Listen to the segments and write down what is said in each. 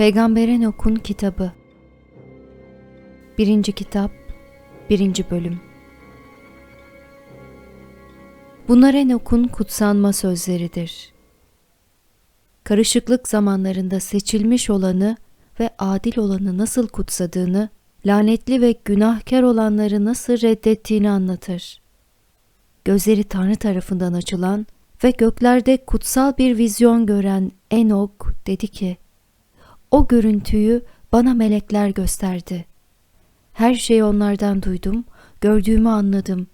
Peygamber Okun Kitabı 1. Kitap 1. Bölüm Bunlar Enok'un kutsanma sözleridir. Karışıklık zamanlarında seçilmiş olanı ve adil olanı nasıl kutsadığını, lanetli ve günahkar olanları nasıl reddettiğini anlatır. Gözleri Tanrı tarafından açılan ve göklerde kutsal bir vizyon gören Enok dedi ki, o görüntüyü bana melekler gösterdi. Her şeyi onlardan duydum, gördüğümü anladım.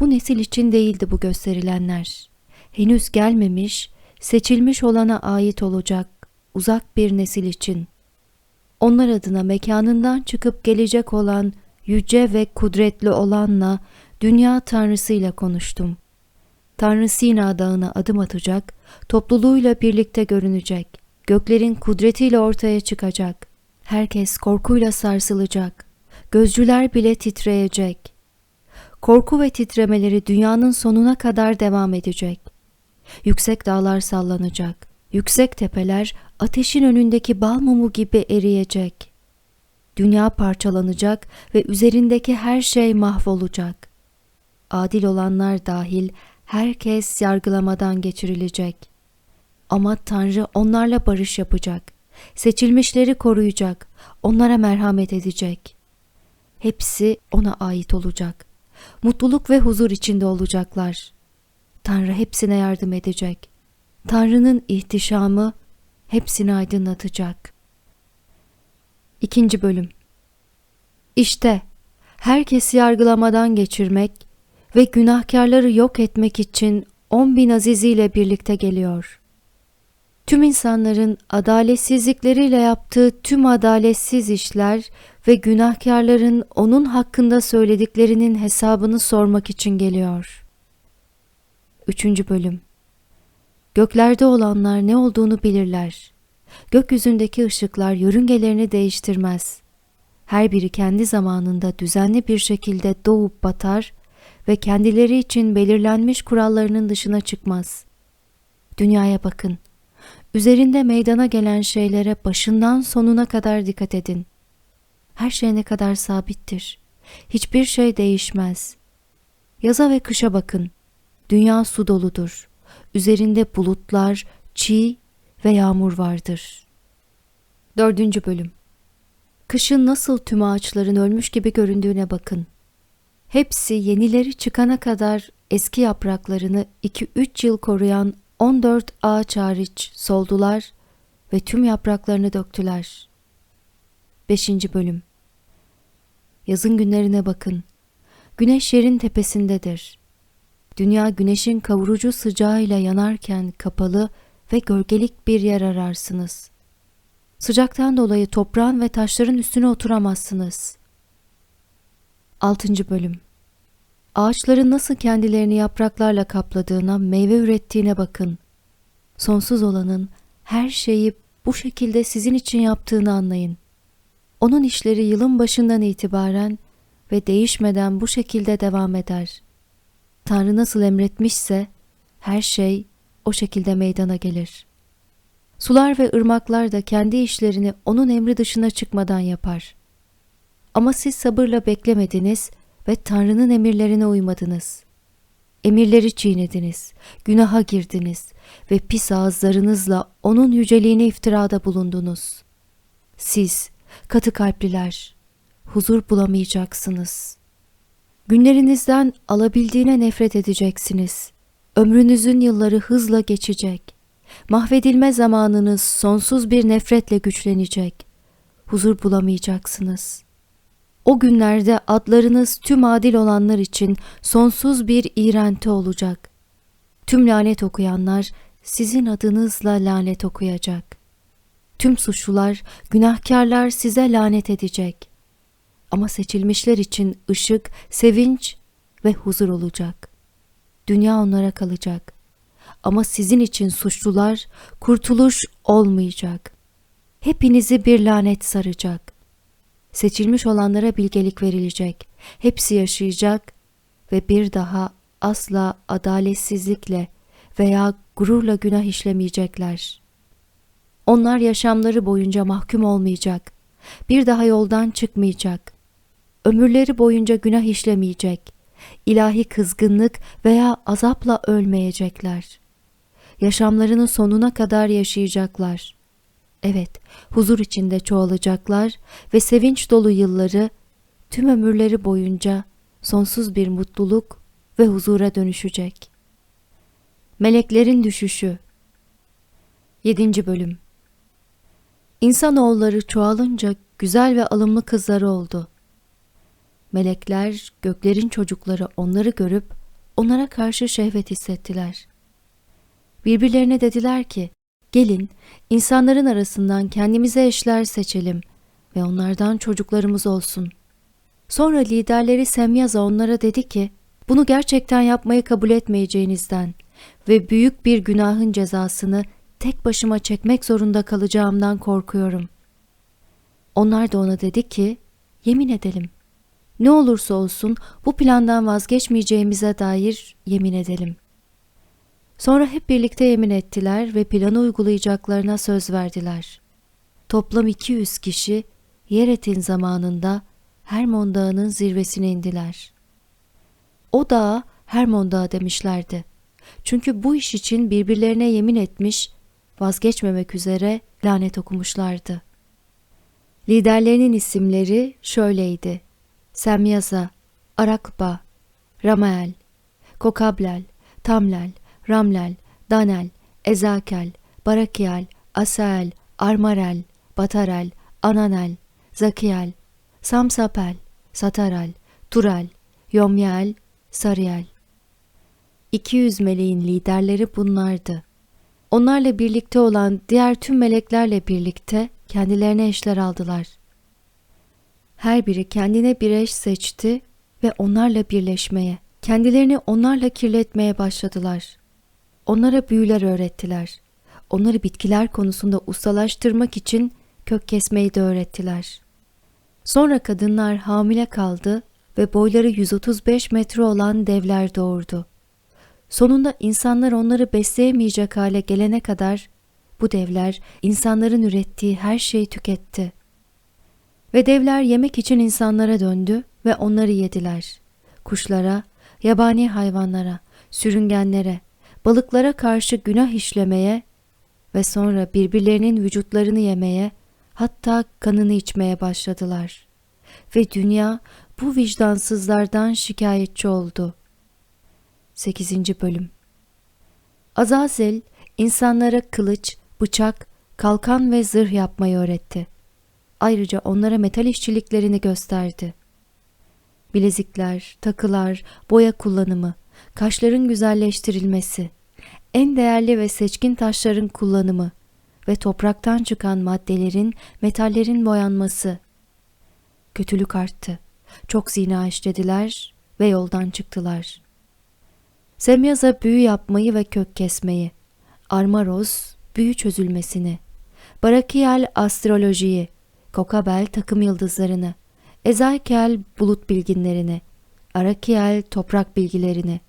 Bu nesil için değildi bu gösterilenler. Henüz gelmemiş, seçilmiş olana ait olacak uzak bir nesil için. Onlar adına mekanından çıkıp gelecek olan yüce ve kudretli olanla dünya tanrısıyla konuştum. Tanrı Sina dağına adım atacak, topluluğuyla birlikte görünecek göklerin kudretiyle ortaya çıkacak. Herkes korkuyla sarsılacak. Gözcüler bile titreyecek. Korku ve titremeleri dünyanın sonuna kadar devam edecek. Yüksek dağlar sallanacak. Yüksek tepeler ateşin önündeki bal mumu gibi eriyecek. Dünya parçalanacak ve üzerindeki her şey mahvolacak. Adil olanlar dahil herkes yargılamadan geçirilecek. Ama Tanrı onlarla barış yapacak. Seçilmişleri koruyacak. Onlara merhamet edecek. Hepsi ona ait olacak. Mutluluk ve huzur içinde olacaklar. Tanrı hepsine yardım edecek. Tanrı'nın ihtişamı hepsini aydınlatacak. İkinci bölüm İşte herkesi yargılamadan geçirmek ve günahkarları yok etmek için on bin aziziyle birlikte geliyor tüm insanların adaletsizlikleriyle yaptığı tüm adaletsiz işler ve günahkarların onun hakkında söylediklerinin hesabını sormak için geliyor. 3. Bölüm Göklerde olanlar ne olduğunu bilirler. Gökyüzündeki ışıklar yörüngelerini değiştirmez. Her biri kendi zamanında düzenli bir şekilde doğup batar ve kendileri için belirlenmiş kurallarının dışına çıkmaz. Dünyaya bakın Üzerinde meydana gelen şeylere başından sonuna kadar dikkat edin. Her şey ne kadar sabittir. Hiçbir şey değişmez. Yaza ve kışa bakın. Dünya su doludur. Üzerinde bulutlar, çiğ ve yağmur vardır. Dördüncü bölüm Kışın nasıl tüm ağaçların ölmüş gibi göründüğüne bakın. Hepsi yenileri çıkana kadar eski yapraklarını 2-3 yıl koruyan 14 ağaç hariç soldular ve tüm yapraklarını döktüler. 5. Bölüm Yazın günlerine bakın. Güneş yerin tepesindedir. Dünya güneşin kavurucu sıcağıyla yanarken kapalı ve gölgelik bir yer ararsınız. Sıcaktan dolayı toprağın ve taşların üstüne oturamazsınız. 6. Bölüm Ağaçların nasıl kendilerini yapraklarla kapladığına, meyve ürettiğine bakın. Sonsuz olanın her şeyi bu şekilde sizin için yaptığını anlayın. Onun işleri yılın başından itibaren ve değişmeden bu şekilde devam eder. Tanrı nasıl emretmişse her şey o şekilde meydana gelir. Sular ve ırmaklar da kendi işlerini onun emri dışına çıkmadan yapar. Ama siz sabırla beklemediniz ve Tanrı'nın emirlerine uymadınız. Emirleri çiğnediniz, günaha girdiniz ve pis ağızlarınızla onun yüceliğine iftirada bulundunuz. Siz, katı kalpliler, huzur bulamayacaksınız. Günlerinizden alabildiğine nefret edeceksiniz. Ömrünüzün yılları hızla geçecek. Mahvedilme zamanınız sonsuz bir nefretle güçlenecek. Huzur bulamayacaksınız.'' O günlerde adlarınız tüm adil olanlar için sonsuz bir iğrenti olacak. Tüm lanet okuyanlar sizin adınızla lanet okuyacak. Tüm suçlular, günahkarlar size lanet edecek. Ama seçilmişler için ışık, sevinç ve huzur olacak. Dünya onlara kalacak. Ama sizin için suçlular kurtuluş olmayacak. Hepinizi bir lanet saracak.'' Seçilmiş olanlara bilgelik verilecek. Hepsi yaşayacak ve bir daha asla adaletsizlikle veya gururla günah işlemeyecekler. Onlar yaşamları boyunca mahkum olmayacak. Bir daha yoldan çıkmayacak. Ömürleri boyunca günah işlemeyecek. İlahi kızgınlık veya azapla ölmeyecekler. Yaşamlarının sonuna kadar yaşayacaklar. Evet, huzur içinde çoğalacaklar ve sevinç dolu yılları tüm ömürleri boyunca sonsuz bir mutluluk ve huzura dönüşecek. Meleklerin düşüşü 7. bölüm İnsanoğulları çoğalınca güzel ve alımlı kızları oldu. Melekler, göklerin çocukları onları görüp onlara karşı şehvet hissettiler. Birbirlerine dediler ki, gelin insanların arasından kendimize eşler seçelim ve onlardan çocuklarımız olsun. Sonra liderleri Semyaza onlara dedi ki, bunu gerçekten yapmayı kabul etmeyeceğinizden ve büyük bir günahın cezasını tek başıma çekmek zorunda kalacağımdan korkuyorum. Onlar da ona dedi ki, yemin edelim. Ne olursa olsun bu plandan vazgeçmeyeceğimize dair yemin edelim. Sonra hep birlikte yemin ettiler ve planı uygulayacaklarına söz verdiler. Toplam 200 kişi Yeret'in zamanında Hermon Dağı'nın zirvesine indiler. O dağa Hermon Dağı demişlerdi. Çünkü bu iş için birbirlerine yemin etmiş, vazgeçmemek üzere lanet okumuşlardı. Liderlerinin isimleri şöyleydi. Semyaza, Arakba, Ramael, Kokablel, Tamlel, Ramlel, Danel, Ezakel, Barakiel, Asael, Armarel, Batarel, Ananel, Zakiel, Samsapel, Satarel, Turel, Yomyel, Sariel. 200 meleğin liderleri bunlardı. Onlarla birlikte olan diğer tüm meleklerle birlikte kendilerine eşler aldılar. Her biri kendine bir eş seçti ve onlarla birleşmeye, kendilerini onlarla kirletmeye başladılar. Onlara büyüler öğrettiler. Onları bitkiler konusunda ustalaştırmak için kök kesmeyi de öğrettiler. Sonra kadınlar hamile kaldı ve boyları 135 metre olan devler doğurdu. Sonunda insanlar onları besleyemeyecek hale gelene kadar bu devler insanların ürettiği her şeyi tüketti. Ve devler yemek için insanlara döndü ve onları yediler. Kuşlara, yabani hayvanlara, sürüngenlere, balıklara karşı günah işlemeye ve sonra birbirlerinin vücutlarını yemeye, hatta kanını içmeye başladılar. Ve dünya bu vicdansızlardan şikayetçi oldu. 8. Bölüm Azazel, insanlara kılıç, bıçak, kalkan ve zırh yapmayı öğretti. Ayrıca onlara metal işçiliklerini gösterdi. Bilezikler, takılar, boya kullanımı, kaşların güzelleştirilmesi, en değerli ve seçkin taşların kullanımı ve topraktan çıkan maddelerin, metallerin boyanması. Kötülük arttı. Çok zina işlediler ve yoldan çıktılar. Semyaza büyü yapmayı ve kök kesmeyi, Armaros büyü çözülmesini, Barakiel astrolojiyi, Kokabel takım yıldızlarını, Ezekiel bulut bilginlerini, Arakiel toprak bilgilerini,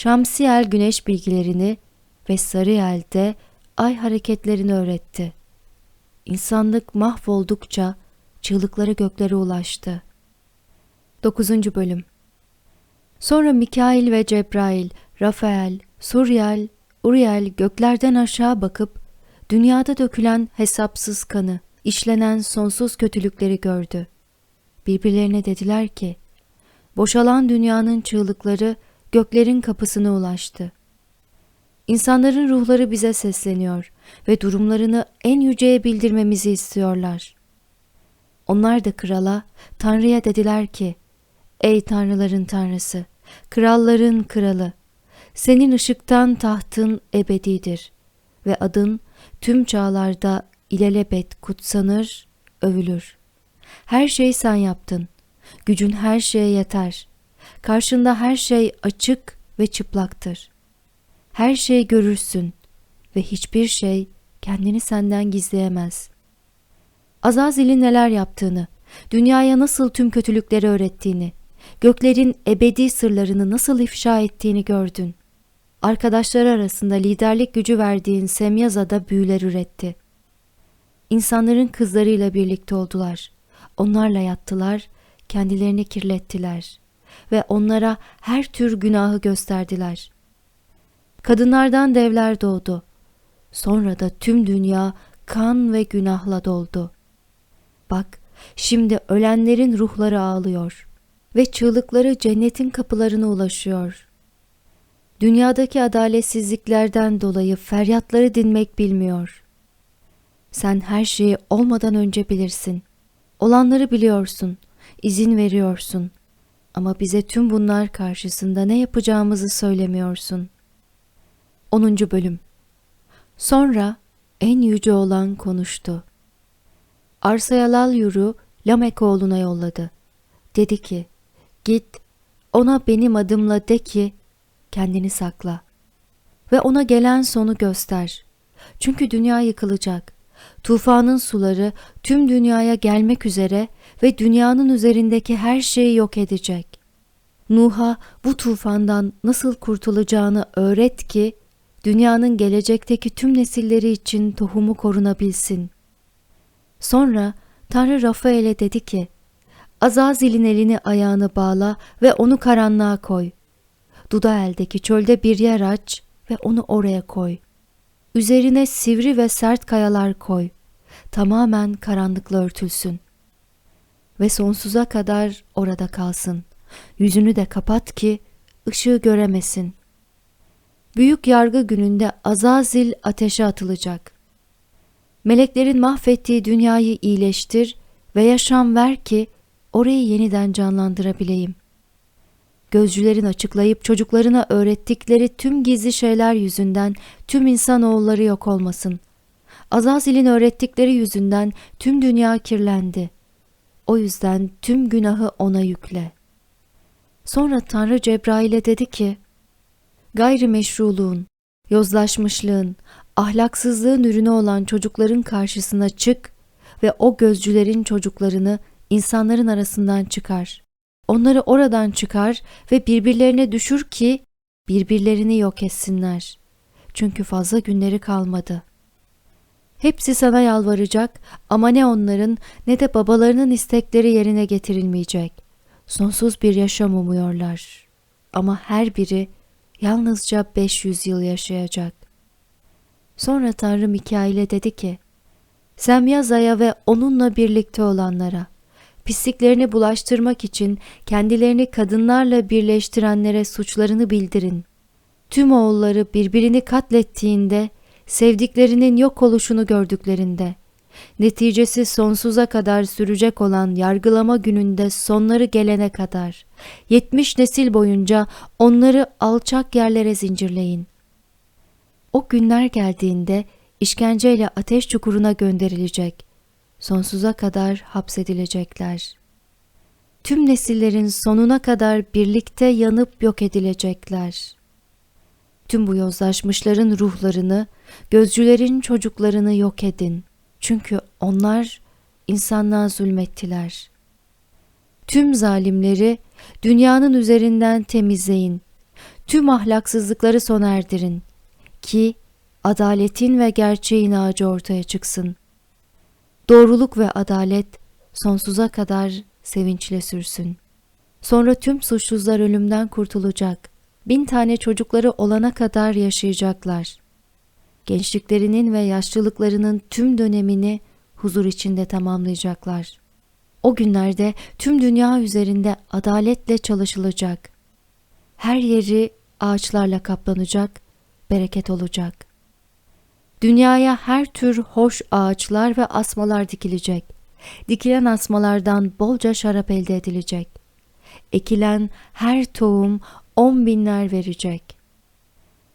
Şamsiyel güneş bilgilerini ve Sarıyel de ay hareketlerini öğretti. İnsanlık mahvoldukça çığlıkları göklere ulaştı. 9. Bölüm Sonra Mikail ve Cebrail, Rafael, Suryel, Uriel göklerden aşağı bakıp dünyada dökülen hesapsız kanı, işlenen sonsuz kötülükleri gördü. Birbirlerine dediler ki, boşalan dünyanın çığlıkları göklerin kapısına ulaştı. İnsanların ruhları bize sesleniyor ve durumlarını en yüceye bildirmemizi istiyorlar. Onlar da krala, Tanrı'ya dediler ki, Ey tanrıların tanrısı, kralların kralı, senin ışıktan tahtın ebedidir ve adın tüm çağlarda ilelebet kutsanır, övülür. Her şey sen yaptın, gücün her şeye yeter. Karşında her şey açık ve çıplaktır. Her şey görürsün ve hiçbir şey kendini senden gizleyemez. Azazil'in neler yaptığını, dünyaya nasıl tüm kötülükleri öğrettiğini, göklerin ebedi sırlarını nasıl ifşa ettiğini gördün. Arkadaşları arasında liderlik gücü verdiğin Semyaza'da büyüler üretti. insanların kızlarıyla birlikte oldular. Onlarla yattılar, kendilerini kirlettiler ve onlara her tür günahı gösterdiler. Kadınlardan devler doğdu. Sonra da tüm dünya kan ve günahla doldu. Bak, şimdi ölenlerin ruhları ağlıyor ve çığlıkları cennetin kapılarına ulaşıyor. Dünyadaki adaletsizliklerden dolayı feryatları dinmek bilmiyor. Sen her şeyi olmadan önce bilirsin. Olanları biliyorsun, izin veriyorsun. Ama bize tüm bunlar karşısında ne yapacağımızı söylemiyorsun. 10. Bölüm Sonra en yüce olan konuştu. Arsayalal yuru Lamek oğluna yolladı. Dedi ki, git ona benim adımla de ki, kendini sakla. Ve ona gelen sonu göster. Çünkü dünya yıkılacak. Tufanın suları tüm dünyaya gelmek üzere ve dünyanın üzerindeki her şeyi yok edecek. Nuh'a bu tufandan nasıl kurtulacağını öğret ki dünyanın gelecekteki tüm nesilleri için tohumu korunabilsin. Sonra Tanrı Rafael'e dedi ki, Azazil'in elini ayağını bağla ve onu karanlığa koy. Dudael'deki çölde bir yer aç ve onu oraya koy. Üzerine sivri ve sert kayalar koy. Tamamen karanlıkla örtülsün. Ve sonsuza kadar orada kalsın. Yüzünü de kapat ki ışığı göremesin. Büyük yargı gününde Azazil ateşe atılacak. Meleklerin mahvettiği dünyayı iyileştir ve yaşam ver ki orayı yeniden canlandırabileyim. Gözcülerin açıklayıp çocuklarına öğrettikleri tüm gizli şeyler yüzünden tüm insanoğulları yok olmasın. Azazil'in öğrettikleri yüzünden tüm dünya kirlendi. O yüzden tüm günahı ona yükle. Sonra Tanrı Cebrail'e dedi ki, Gayrimeşruluğun, yozlaşmışlığın, ahlaksızlığın ürünü olan çocukların karşısına çık ve o gözcülerin çocuklarını insanların arasından çıkar. Onları oradan çıkar ve birbirlerine düşür ki birbirlerini yok etsinler. Çünkü fazla günleri kalmadı. Hepsi sana yalvaracak ama ne onların ne de babalarının istekleri yerine getirilmeyecek. Sonsuz bir yaşam umuyorlar. Ama her biri yalnızca 500 yıl yaşayacak. Sonra Tanrı Mikail'e dedi ki, Semyaza'ya ve onunla birlikte olanlara, pisliklerini bulaştırmak için kendilerini kadınlarla birleştirenlere suçlarını bildirin. Tüm oğulları birbirini katlettiğinde, sevdiklerinin yok oluşunu gördüklerinde, neticesi sonsuza kadar sürecek olan yargılama gününde sonları gelene kadar, yetmiş nesil boyunca onları alçak yerlere zincirleyin. O günler geldiğinde işkenceyle ateş çukuruna gönderilecek sonsuza kadar hapsedilecekler. Tüm nesillerin sonuna kadar birlikte yanıp yok edilecekler. Tüm bu yozlaşmışların ruhlarını, gözcülerin çocuklarını yok edin. Çünkü onlar insanlığa zulmettiler. Tüm zalimleri dünyanın üzerinden temizleyin. Tüm ahlaksızlıkları sona erdirin ki adaletin ve gerçeğin ağacı ortaya çıksın. Doğruluk ve adalet sonsuza kadar sevinçle sürsün. Sonra tüm suçsuzlar ölümden kurtulacak. Bin tane çocukları olana kadar yaşayacaklar. Gençliklerinin ve yaşlılıklarının tüm dönemini huzur içinde tamamlayacaklar. O günlerde tüm dünya üzerinde adaletle çalışılacak. Her yeri ağaçlarla kaplanacak, bereket olacak. Dünyaya her tür hoş ağaçlar ve asmalar dikilecek. Dikilen asmalardan bolca şarap elde edilecek. Ekilen her tohum on binler verecek.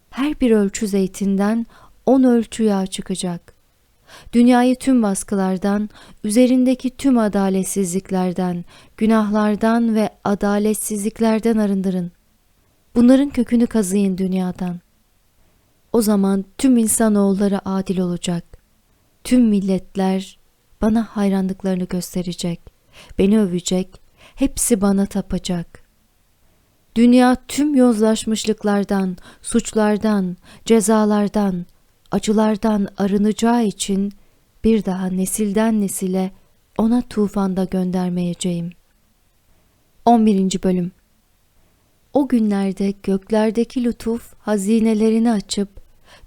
Her bir ölçü zeytinden on ölçü yağ çıkacak. Dünyayı tüm baskılardan, üzerindeki tüm adaletsizliklerden, günahlardan ve adaletsizliklerden arındırın. Bunların kökünü kazıyın dünyadan. O zaman tüm insanoğulları adil olacak. Tüm milletler bana hayranlıklarını gösterecek. Beni övecek. Hepsi bana tapacak. Dünya tüm yozlaşmışlıklardan, suçlardan, cezalardan, acılardan arınacağı için bir daha nesilden nesile ona tufanda göndermeyeceğim. 11. Bölüm O günlerde göklerdeki lütuf hazinelerini açıp,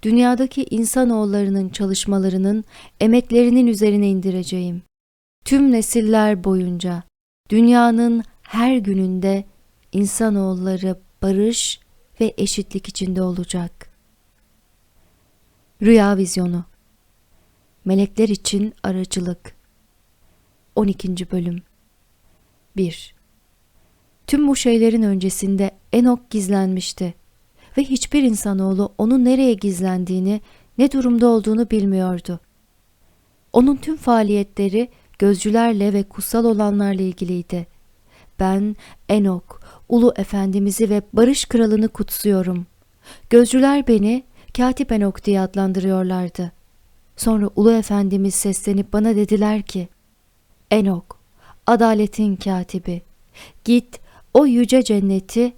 dünyadaki insanoğullarının çalışmalarının, emeklerinin üzerine indireceğim. Tüm nesiller boyunca, dünyanın her gününde insanoğulları barış ve eşitlik içinde olacak. Rüya vizyonu Melekler için aracılık 12. bölüm 1. Tüm bu şeylerin öncesinde Enok gizlenmişti ve hiçbir insanoğlu onun nereye gizlendiğini, ne durumda olduğunu bilmiyordu. Onun tüm faaliyetleri gözcülerle ve kutsal olanlarla ilgiliydi. Ben Enok, Ulu Efendimiz'i ve Barış Kralı'nı kutsuyorum. Gözcüler beni Katip Enok diye adlandırıyorlardı. Sonra Ulu Efendimiz seslenip bana dediler ki, Enok, adaletin katibi, git o yüce cenneti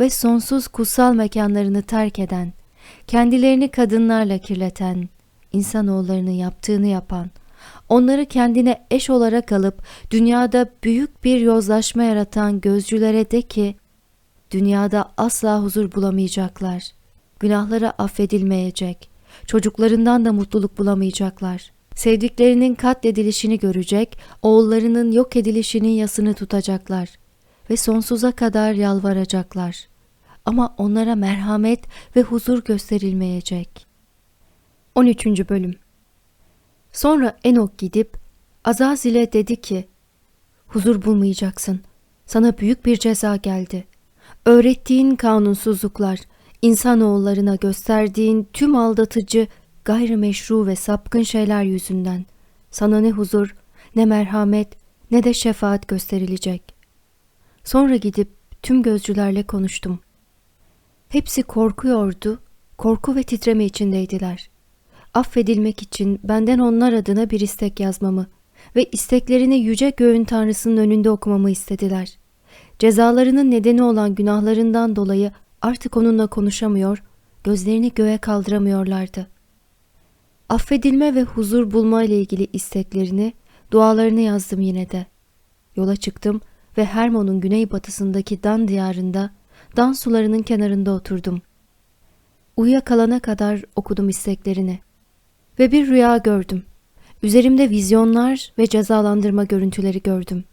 ve sonsuz kutsal mekanlarını terk eden, kendilerini kadınlarla kirleten, insanoğullarının yaptığını yapan, onları kendine eş olarak alıp dünyada büyük bir yozlaşma yaratan gözcülere de ki, dünyada asla huzur bulamayacaklar, günahları affedilmeyecek, çocuklarından da mutluluk bulamayacaklar. Sevdiklerinin katledilişini görecek, oğullarının yok edilişinin yasını tutacaklar ve sonsuza kadar yalvaracaklar. Ama onlara merhamet ve huzur gösterilmeyecek. 13. Bölüm Sonra Enok gidip Azazil'e dedi ki, Huzur bulmayacaksın. Sana büyük bir ceza geldi. Öğrettiğin kanunsuzluklar, insanoğullarına gösterdiğin tüm aldatıcı, gayrimeşru ve sapkın şeyler yüzünden sana ne huzur, ne merhamet, ne de şefaat gösterilecek. Sonra gidip tüm gözcülerle konuştum. Hepsi korkuyordu, korku ve titreme içindeydiler. Affedilmek için benden onlar adına bir istek yazmamı ve isteklerini yüce göğün tanrısının önünde okumamı istediler. Cezalarının nedeni olan günahlarından dolayı artık onunla konuşamıyor, gözlerini göğe kaldıramıyorlardı. Affedilme ve huzur bulma ile ilgili isteklerini, dualarını yazdım yine de. Yola çıktım ve Hermon'un güneybatısındaki Dan diyarında, Dan sularının kenarında oturdum. Uyuyakalana kadar okudum isteklerini. Ve bir rüya gördüm. Üzerimde vizyonlar ve cezalandırma görüntüleri gördüm.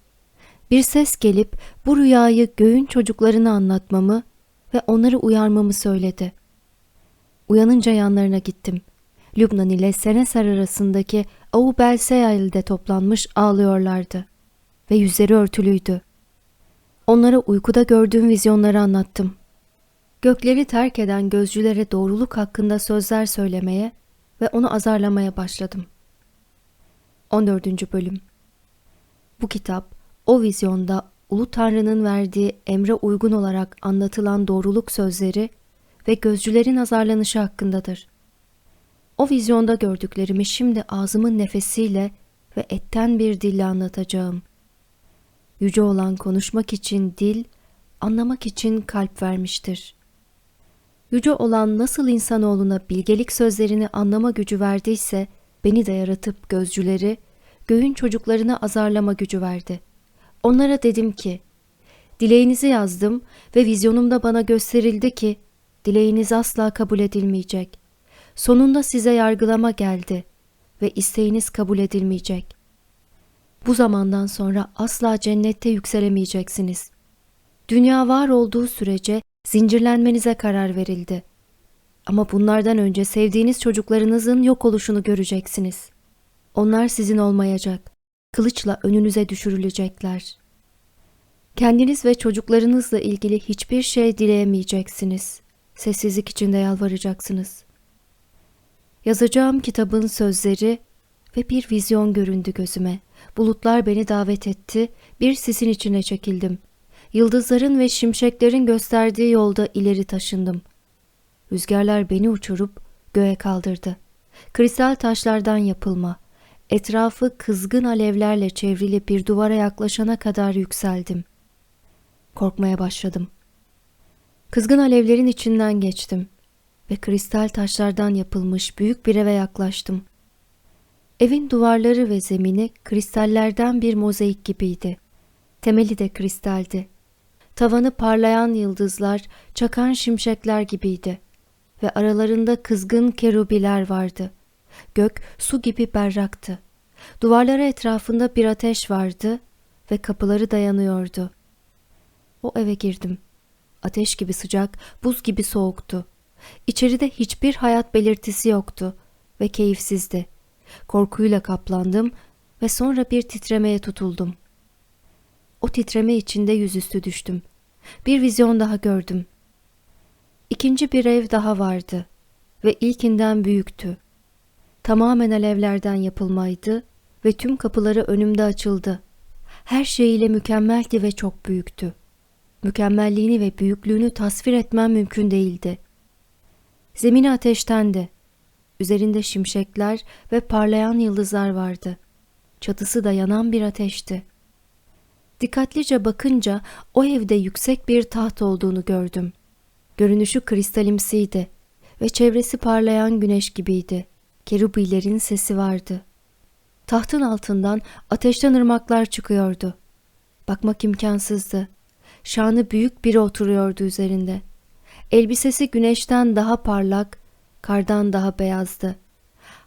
Bir ses gelip bu rüyayı göğün çocuklarına anlatmamı ve onları uyarmamı söyledi. Uyanınca yanlarına gittim. Lübnan ile Seneser arasındaki Avu Belseyail'de toplanmış ağlıyorlardı ve yüzleri örtülüydü. Onlara uykuda gördüğüm vizyonları anlattım. Gökleri terk eden gözcülere doğruluk hakkında sözler söylemeye ve onu azarlamaya başladım. 14. Bölüm Bu kitap o vizyonda Ulu Tanrı'nın verdiği emre uygun olarak anlatılan doğruluk sözleri ve gözcülerin azarlanışı hakkındadır. O vizyonda gördüklerimi şimdi ağzımın nefesiyle ve etten bir dille anlatacağım. Yüce olan konuşmak için dil, anlamak için kalp vermiştir. Yüce olan nasıl insanoğluna bilgelik sözlerini anlama gücü verdiyse, beni de yaratıp gözcüleri, göğün çocuklarını azarlama gücü verdi.'' Onlara dedim ki, dileğinizi yazdım ve vizyonumda bana gösterildi ki, dileğiniz asla kabul edilmeyecek. Sonunda size yargılama geldi ve isteğiniz kabul edilmeyecek. Bu zamandan sonra asla cennette yükselemeyeceksiniz. Dünya var olduğu sürece zincirlenmenize karar verildi. Ama bunlardan önce sevdiğiniz çocuklarınızın yok oluşunu göreceksiniz. Onlar sizin olmayacak kılıçla önünüze düşürülecekler. Kendiniz ve çocuklarınızla ilgili hiçbir şey dileyemeyeceksiniz. Sessizlik içinde yalvaracaksınız. Yazacağım kitabın sözleri ve bir vizyon göründü gözüme. Bulutlar beni davet etti, bir sisin içine çekildim. Yıldızların ve şimşeklerin gösterdiği yolda ileri taşındım. Rüzgarlar beni uçurup göğe kaldırdı. Kristal taşlardan yapılma, Etrafı kızgın alevlerle çevrili bir duvara yaklaşana kadar yükseldim. Korkmaya başladım. Kızgın alevlerin içinden geçtim ve kristal taşlardan yapılmış büyük bir eve yaklaştım. Evin duvarları ve zemini kristallerden bir mozaik gibiydi. Temeli de kristaldi. Tavanı parlayan yıldızlar, çakan şimşekler gibiydi ve aralarında kızgın kerubiler vardı. Gök su gibi berraktı. Duvarları etrafında bir ateş vardı ve kapıları dayanıyordu. O eve girdim. Ateş gibi sıcak, buz gibi soğuktu. İçeride hiçbir hayat belirtisi yoktu ve keyifsizdi. Korkuyla kaplandım ve sonra bir titremeye tutuldum. O titreme içinde yüzüstü düştüm. Bir vizyon daha gördüm. İkinci bir ev daha vardı ve ilkinden büyüktü. Tamamen alevlerden yapılmaydı ve tüm kapıları önümde açıldı. Her şeyiyle mükemmeldi ve çok büyüktü. Mükemmelliğini ve büyüklüğünü tasvir etmem mümkün değildi. Zemini ateştendi. Üzerinde şimşekler ve parlayan yıldızlar vardı. Çatısı da yanan bir ateşti. Dikkatlice bakınca o evde yüksek bir taht olduğunu gördüm. Görünüşü kristalimsiydi ve çevresi parlayan güneş gibiydi. Kerubilerin sesi vardı. Tahtın altından ateşten ırmaklar çıkıyordu. Bakmak imkansızdı. Şanı büyük biri oturuyordu üzerinde. Elbisesi güneşten daha parlak, kardan daha beyazdı.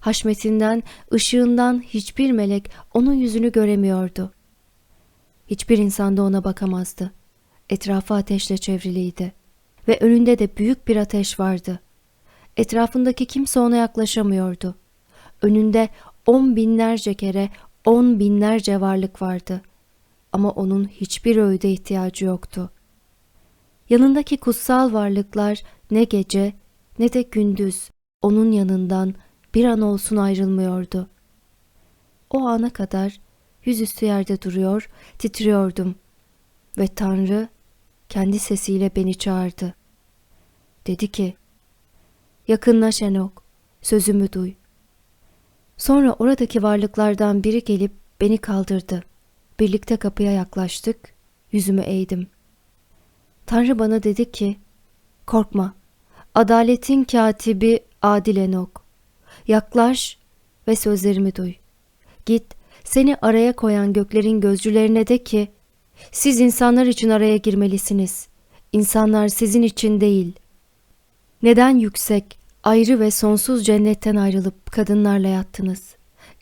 Haşmetinden, ışığından hiçbir melek onun yüzünü göremiyordu. Hiçbir insan da ona bakamazdı. Etrafı ateşle çevriliydi. Ve önünde de büyük bir ateş vardı. Etrafındaki kimse ona yaklaşamıyordu. Önünde on binlerce kere on binlerce varlık vardı. Ama onun hiçbir öğüde ihtiyacı yoktu. Yanındaki kutsal varlıklar ne gece ne de gündüz onun yanından bir an olsun ayrılmıyordu. O ana kadar yüzüstü yerde duruyor, titriyordum ve Tanrı kendi sesiyle beni çağırdı. Dedi ki, yakınlaş Enok, sözümü duy. Sonra oradaki varlıklardan biri gelip beni kaldırdı. Birlikte kapıya yaklaştık, yüzümü eğdim. Tanrı bana dedi ki, korkma, adaletin katibi Adil Enok. Yaklaş ve sözlerimi duy. Git, seni araya koyan göklerin gözcülerine de ki, siz insanlar için araya girmelisiniz. İnsanlar sizin için değil. Neden yüksek, ayrı ve sonsuz cennetten ayrılıp kadınlarla yattınız?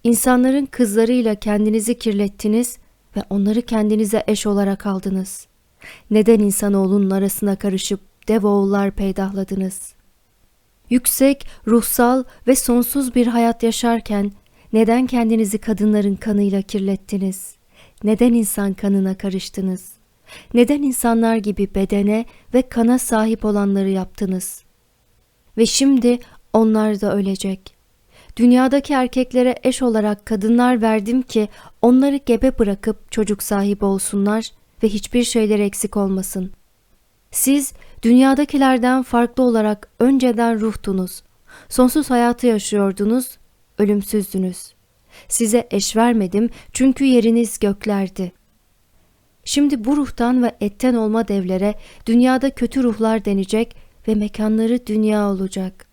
İnsanların kızlarıyla kendinizi kirlettiniz ve onları kendinize eş olarak aldınız. Neden insanoğlunun arasına karışıp dev oğullar peydahladınız? Yüksek, ruhsal ve sonsuz bir hayat yaşarken neden kendinizi kadınların kanıyla kirlettiniz? Neden insan kanına karıştınız? Neden insanlar gibi bedene ve kana sahip olanları yaptınız? Ve şimdi onlar da ölecek. Dünyadaki erkeklere eş olarak kadınlar verdim ki onları gebe bırakıp çocuk sahibi olsunlar ve hiçbir şeyler eksik olmasın. Siz dünyadakilerden farklı olarak önceden ruhtunuz. Sonsuz hayatı yaşıyordunuz, ölümsüzdünüz. Size eş vermedim çünkü yeriniz göklerdi. Şimdi bu ruhtan ve etten olma devlere dünyada kötü ruhlar denecek ve mekanları dünya olacak.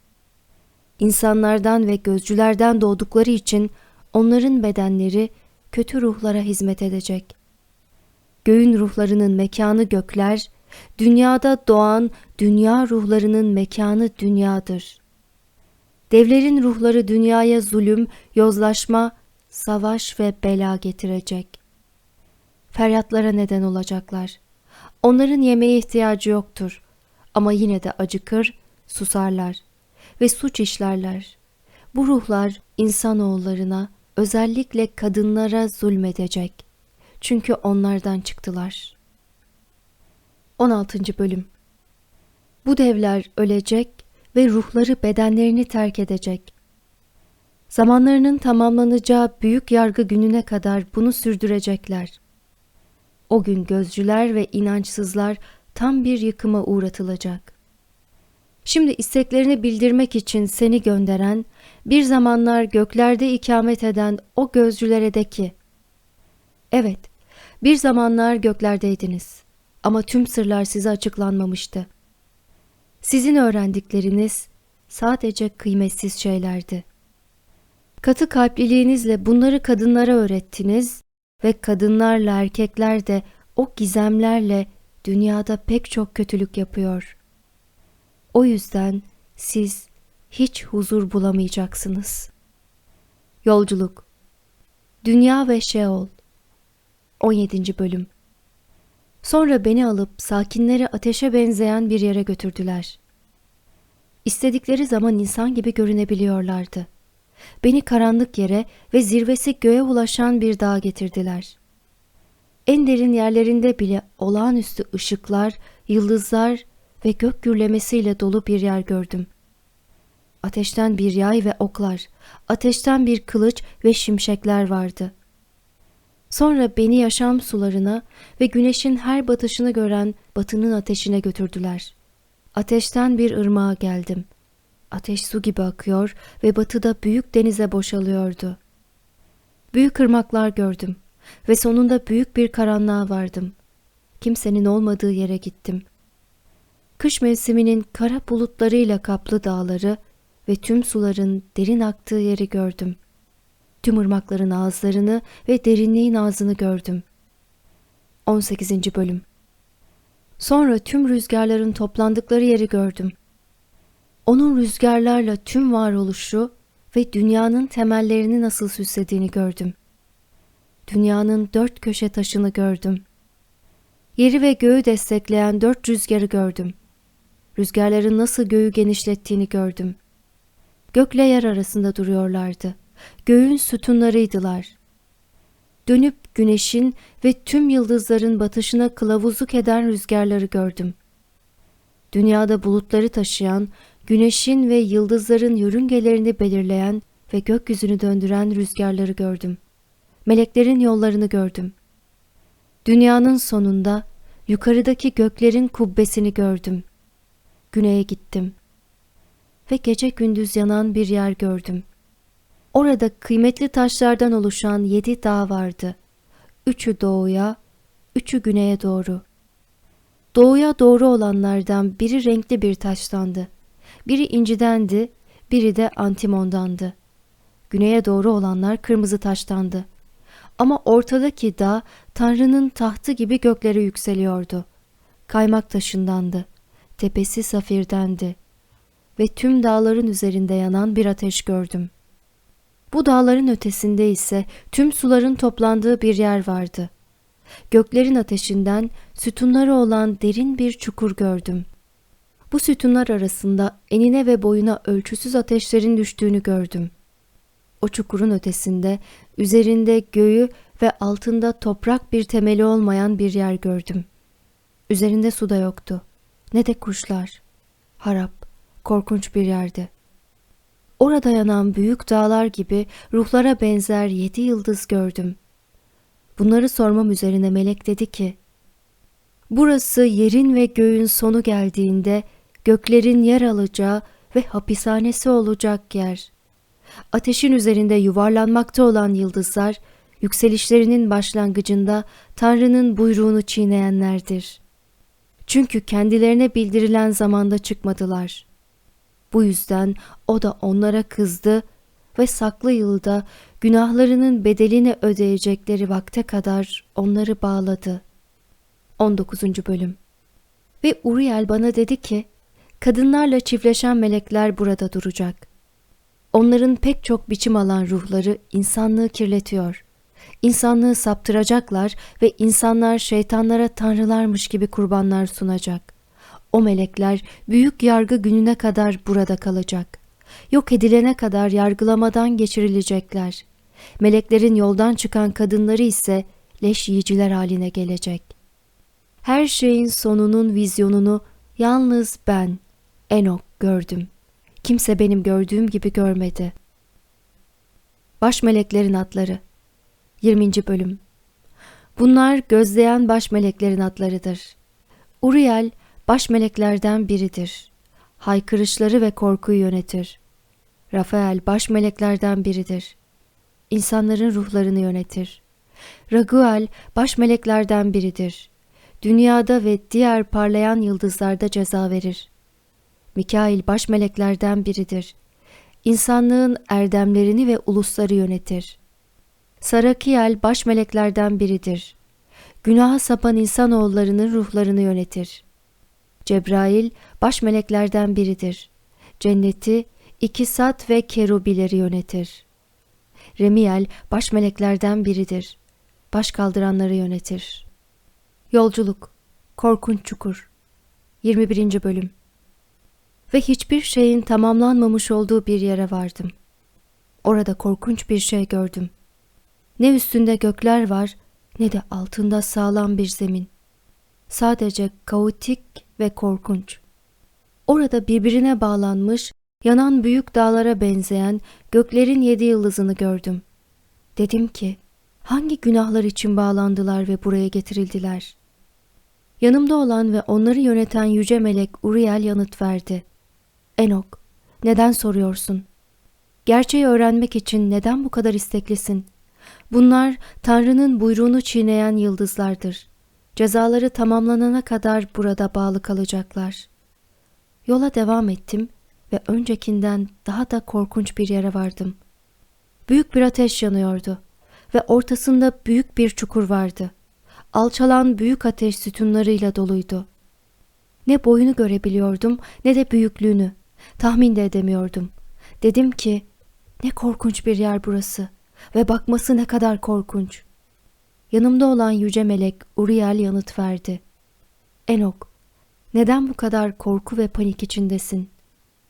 İnsanlardan ve gözcülerden doğdukları için onların bedenleri kötü ruhlara hizmet edecek. Göğün ruhlarının mekanı gökler, dünyada doğan dünya ruhlarının mekanı dünyadır. Devlerin ruhları dünyaya zulüm, yozlaşma, savaş ve bela getirecek. Feryatlara neden olacaklar. Onların yemeğe ihtiyacı yoktur ama yine de acıkır, susarlar ve suç işlerler. Bu ruhlar insanoğullarına, özellikle kadınlara zulmedecek. Çünkü onlardan çıktılar. 16. Bölüm Bu devler ölecek ve ruhları bedenlerini terk edecek. Zamanlarının tamamlanacağı büyük yargı gününe kadar bunu sürdürecekler. O gün gözcüler ve inançsızlar tam bir yıkıma uğratılacak. Şimdi isteklerini bildirmek için seni gönderen, bir zamanlar göklerde ikamet eden o gözcülere de ki, Evet, bir zamanlar göklerdeydiniz ama tüm sırlar size açıklanmamıştı. Sizin öğrendikleriniz sadece kıymetsiz şeylerdi. Katı kalpliliğinizle bunları kadınlara öğrettiniz ve kadınlarla erkekler de o gizemlerle dünyada pek çok kötülük yapıyor. O yüzden siz hiç huzur bulamayacaksınız. Yolculuk Dünya ve Şeol 17. Bölüm Sonra beni alıp sakinleri ateşe benzeyen bir yere götürdüler. İstedikleri zaman insan gibi görünebiliyorlardı. Beni karanlık yere ve zirvesi göğe ulaşan bir dağa getirdiler. En derin yerlerinde bile olağanüstü ışıklar, yıldızlar ve gök gürlemesiyle dolu bir yer gördüm. Ateşten bir yay ve oklar, ateşten bir kılıç ve şimşekler vardı. Sonra beni yaşam sularına ve güneşin her batışını gören batının ateşine götürdüler. Ateşten bir ırmağa geldim. Ateş su gibi akıyor ve batıda büyük denize boşalıyordu. Büyük ırmaklar gördüm ve sonunda büyük bir karanlığa vardım. Kimsenin olmadığı yere gittim. Kış mevsiminin kara bulutlarıyla kaplı dağları ve tüm suların derin aktığı yeri gördüm. Tüm ırmakların ağızlarını ve derinliğin ağzını gördüm. 18. Bölüm Sonra tüm rüzgarların toplandıkları yeri gördüm. Onun rüzgarlarla tüm varoluşu ve dünyanın temellerini nasıl süslediğini gördüm. Dünyanın dört köşe taşını gördüm. Yeri ve göğü destekleyen dört rüzgarı gördüm. Rüzgarların nasıl göğü genişlettiğini gördüm. Gökle yer arasında duruyorlardı. Göğün sütunlarıydılar. Dönüp güneşin ve tüm yıldızların batışına kılavuzluk eden rüzgarları gördüm. Dünyada bulutları taşıyan, güneşin ve yıldızların yörüngelerini belirleyen ve gökyüzünü döndüren rüzgarları gördüm. Meleklerin yollarını gördüm. Dünyanın sonunda yukarıdaki göklerin kubbesini gördüm. Güneye gittim ve gece gündüz yanan bir yer gördüm. Orada kıymetli taşlardan oluşan yedi dağ vardı. Üçü doğuya, üçü güneye doğru. Doğuya doğru olanlardan biri renkli bir taştandı. Biri incidendi, biri de antimondandı. Güneye doğru olanlar kırmızı taştandı. Ama ortadaki dağ Tanrı'nın tahtı gibi göklere yükseliyordu. Kaymak taşındandı. Tepesi safirdendi. Ve tüm dağların üzerinde yanan bir ateş gördüm. Bu dağların ötesinde ise tüm suların toplandığı bir yer vardı. Göklerin ateşinden sütunları olan derin bir çukur gördüm. Bu sütunlar arasında enine ve boyuna ölçüsüz ateşlerin düştüğünü gördüm. O çukurun ötesinde, üzerinde göğü ve altında toprak bir temeli olmayan bir yer gördüm. Üzerinde su da yoktu. Ne de kuşlar. Harap, korkunç bir yerdi. Orada yanan büyük dağlar gibi ruhlara benzer yedi yıldız gördüm. Bunları sormam üzerine melek dedi ki, Burası yerin ve göğün sonu geldiğinde göklerin yer alacağı ve hapishanesi olacak yer. Ateşin üzerinde yuvarlanmakta olan yıldızlar, yükselişlerinin başlangıcında Tanrı'nın buyruğunu çiğneyenlerdir. Çünkü kendilerine bildirilen zamanda çıkmadılar. Bu yüzden o da onlara kızdı ve saklı yılda günahlarının bedelini ödeyecekleri vakte kadar onları bağladı. 19. Bölüm Ve Uriel bana dedi ki, kadınlarla çiftleşen melekler burada duracak. Onların pek çok biçim alan ruhları insanlığı kirletiyor. İnsanlığı saptıracaklar ve insanlar şeytanlara tanrılarmış gibi kurbanlar sunacak. O melekler büyük yargı gününe kadar burada kalacak. Yok edilene kadar yargılamadan geçirilecekler. Meleklerin yoldan çıkan kadınları ise leş yiyiciler haline gelecek. Her şeyin sonunun vizyonunu yalnız ben, Enok gördüm. Kimse benim gördüğüm gibi görmedi. Baş meleklerin adları 20. bölüm Bunlar gözleyen baş meleklerin adlarıdır. Uriel baş meleklerden biridir. Haykırışları ve korkuyu yönetir. Rafael baş meleklerden biridir. İnsanların ruhlarını yönetir. Raguel baş meleklerden biridir. Dünyada ve diğer parlayan yıldızlarda ceza verir. Mikail baş meleklerden biridir. insanlığın erdemlerini ve ulusları yönetir. Sarakiel baş meleklerden biridir. Günaha sapan insanoğullarının ruhlarını yönetir. Cebrail baş meleklerden biridir. Cenneti, iki sat ve kerubileri yönetir. Remiel baş meleklerden biridir. Baş kaldıranları yönetir. Yolculuk, korkunç çukur. 21. bölüm. Ve hiçbir şeyin tamamlanmamış olduğu bir yere vardım. Orada korkunç bir şey gördüm. Ne üstünde gökler var ne de altında sağlam bir zemin. Sadece kaotik ve korkunç. Orada birbirine bağlanmış, yanan büyük dağlara benzeyen göklerin yedi yıldızını gördüm. Dedim ki, hangi günahlar için bağlandılar ve buraya getirildiler? Yanımda olan ve onları yöneten yüce melek Uriel yanıt verdi. Enok, neden soruyorsun? Gerçeği öğrenmek için neden bu kadar isteklisin? Bunlar Tanrı'nın buyruğunu çiğneyen yıldızlardır. Cezaları tamamlanana kadar burada bağlı kalacaklar. Yola devam ettim ve öncekinden daha da korkunç bir yere vardım. Büyük bir ateş yanıyordu ve ortasında büyük bir çukur vardı. Alçalan büyük ateş sütunlarıyla doluydu. Ne boyunu görebiliyordum ne de büyüklüğünü. Tahmin de edemiyordum. Dedim ki ne korkunç bir yer burası ve bakması ne kadar korkunç. Yanımda olan yüce melek Uriel yanıt verdi. Enok, neden bu kadar korku ve panik içindesin?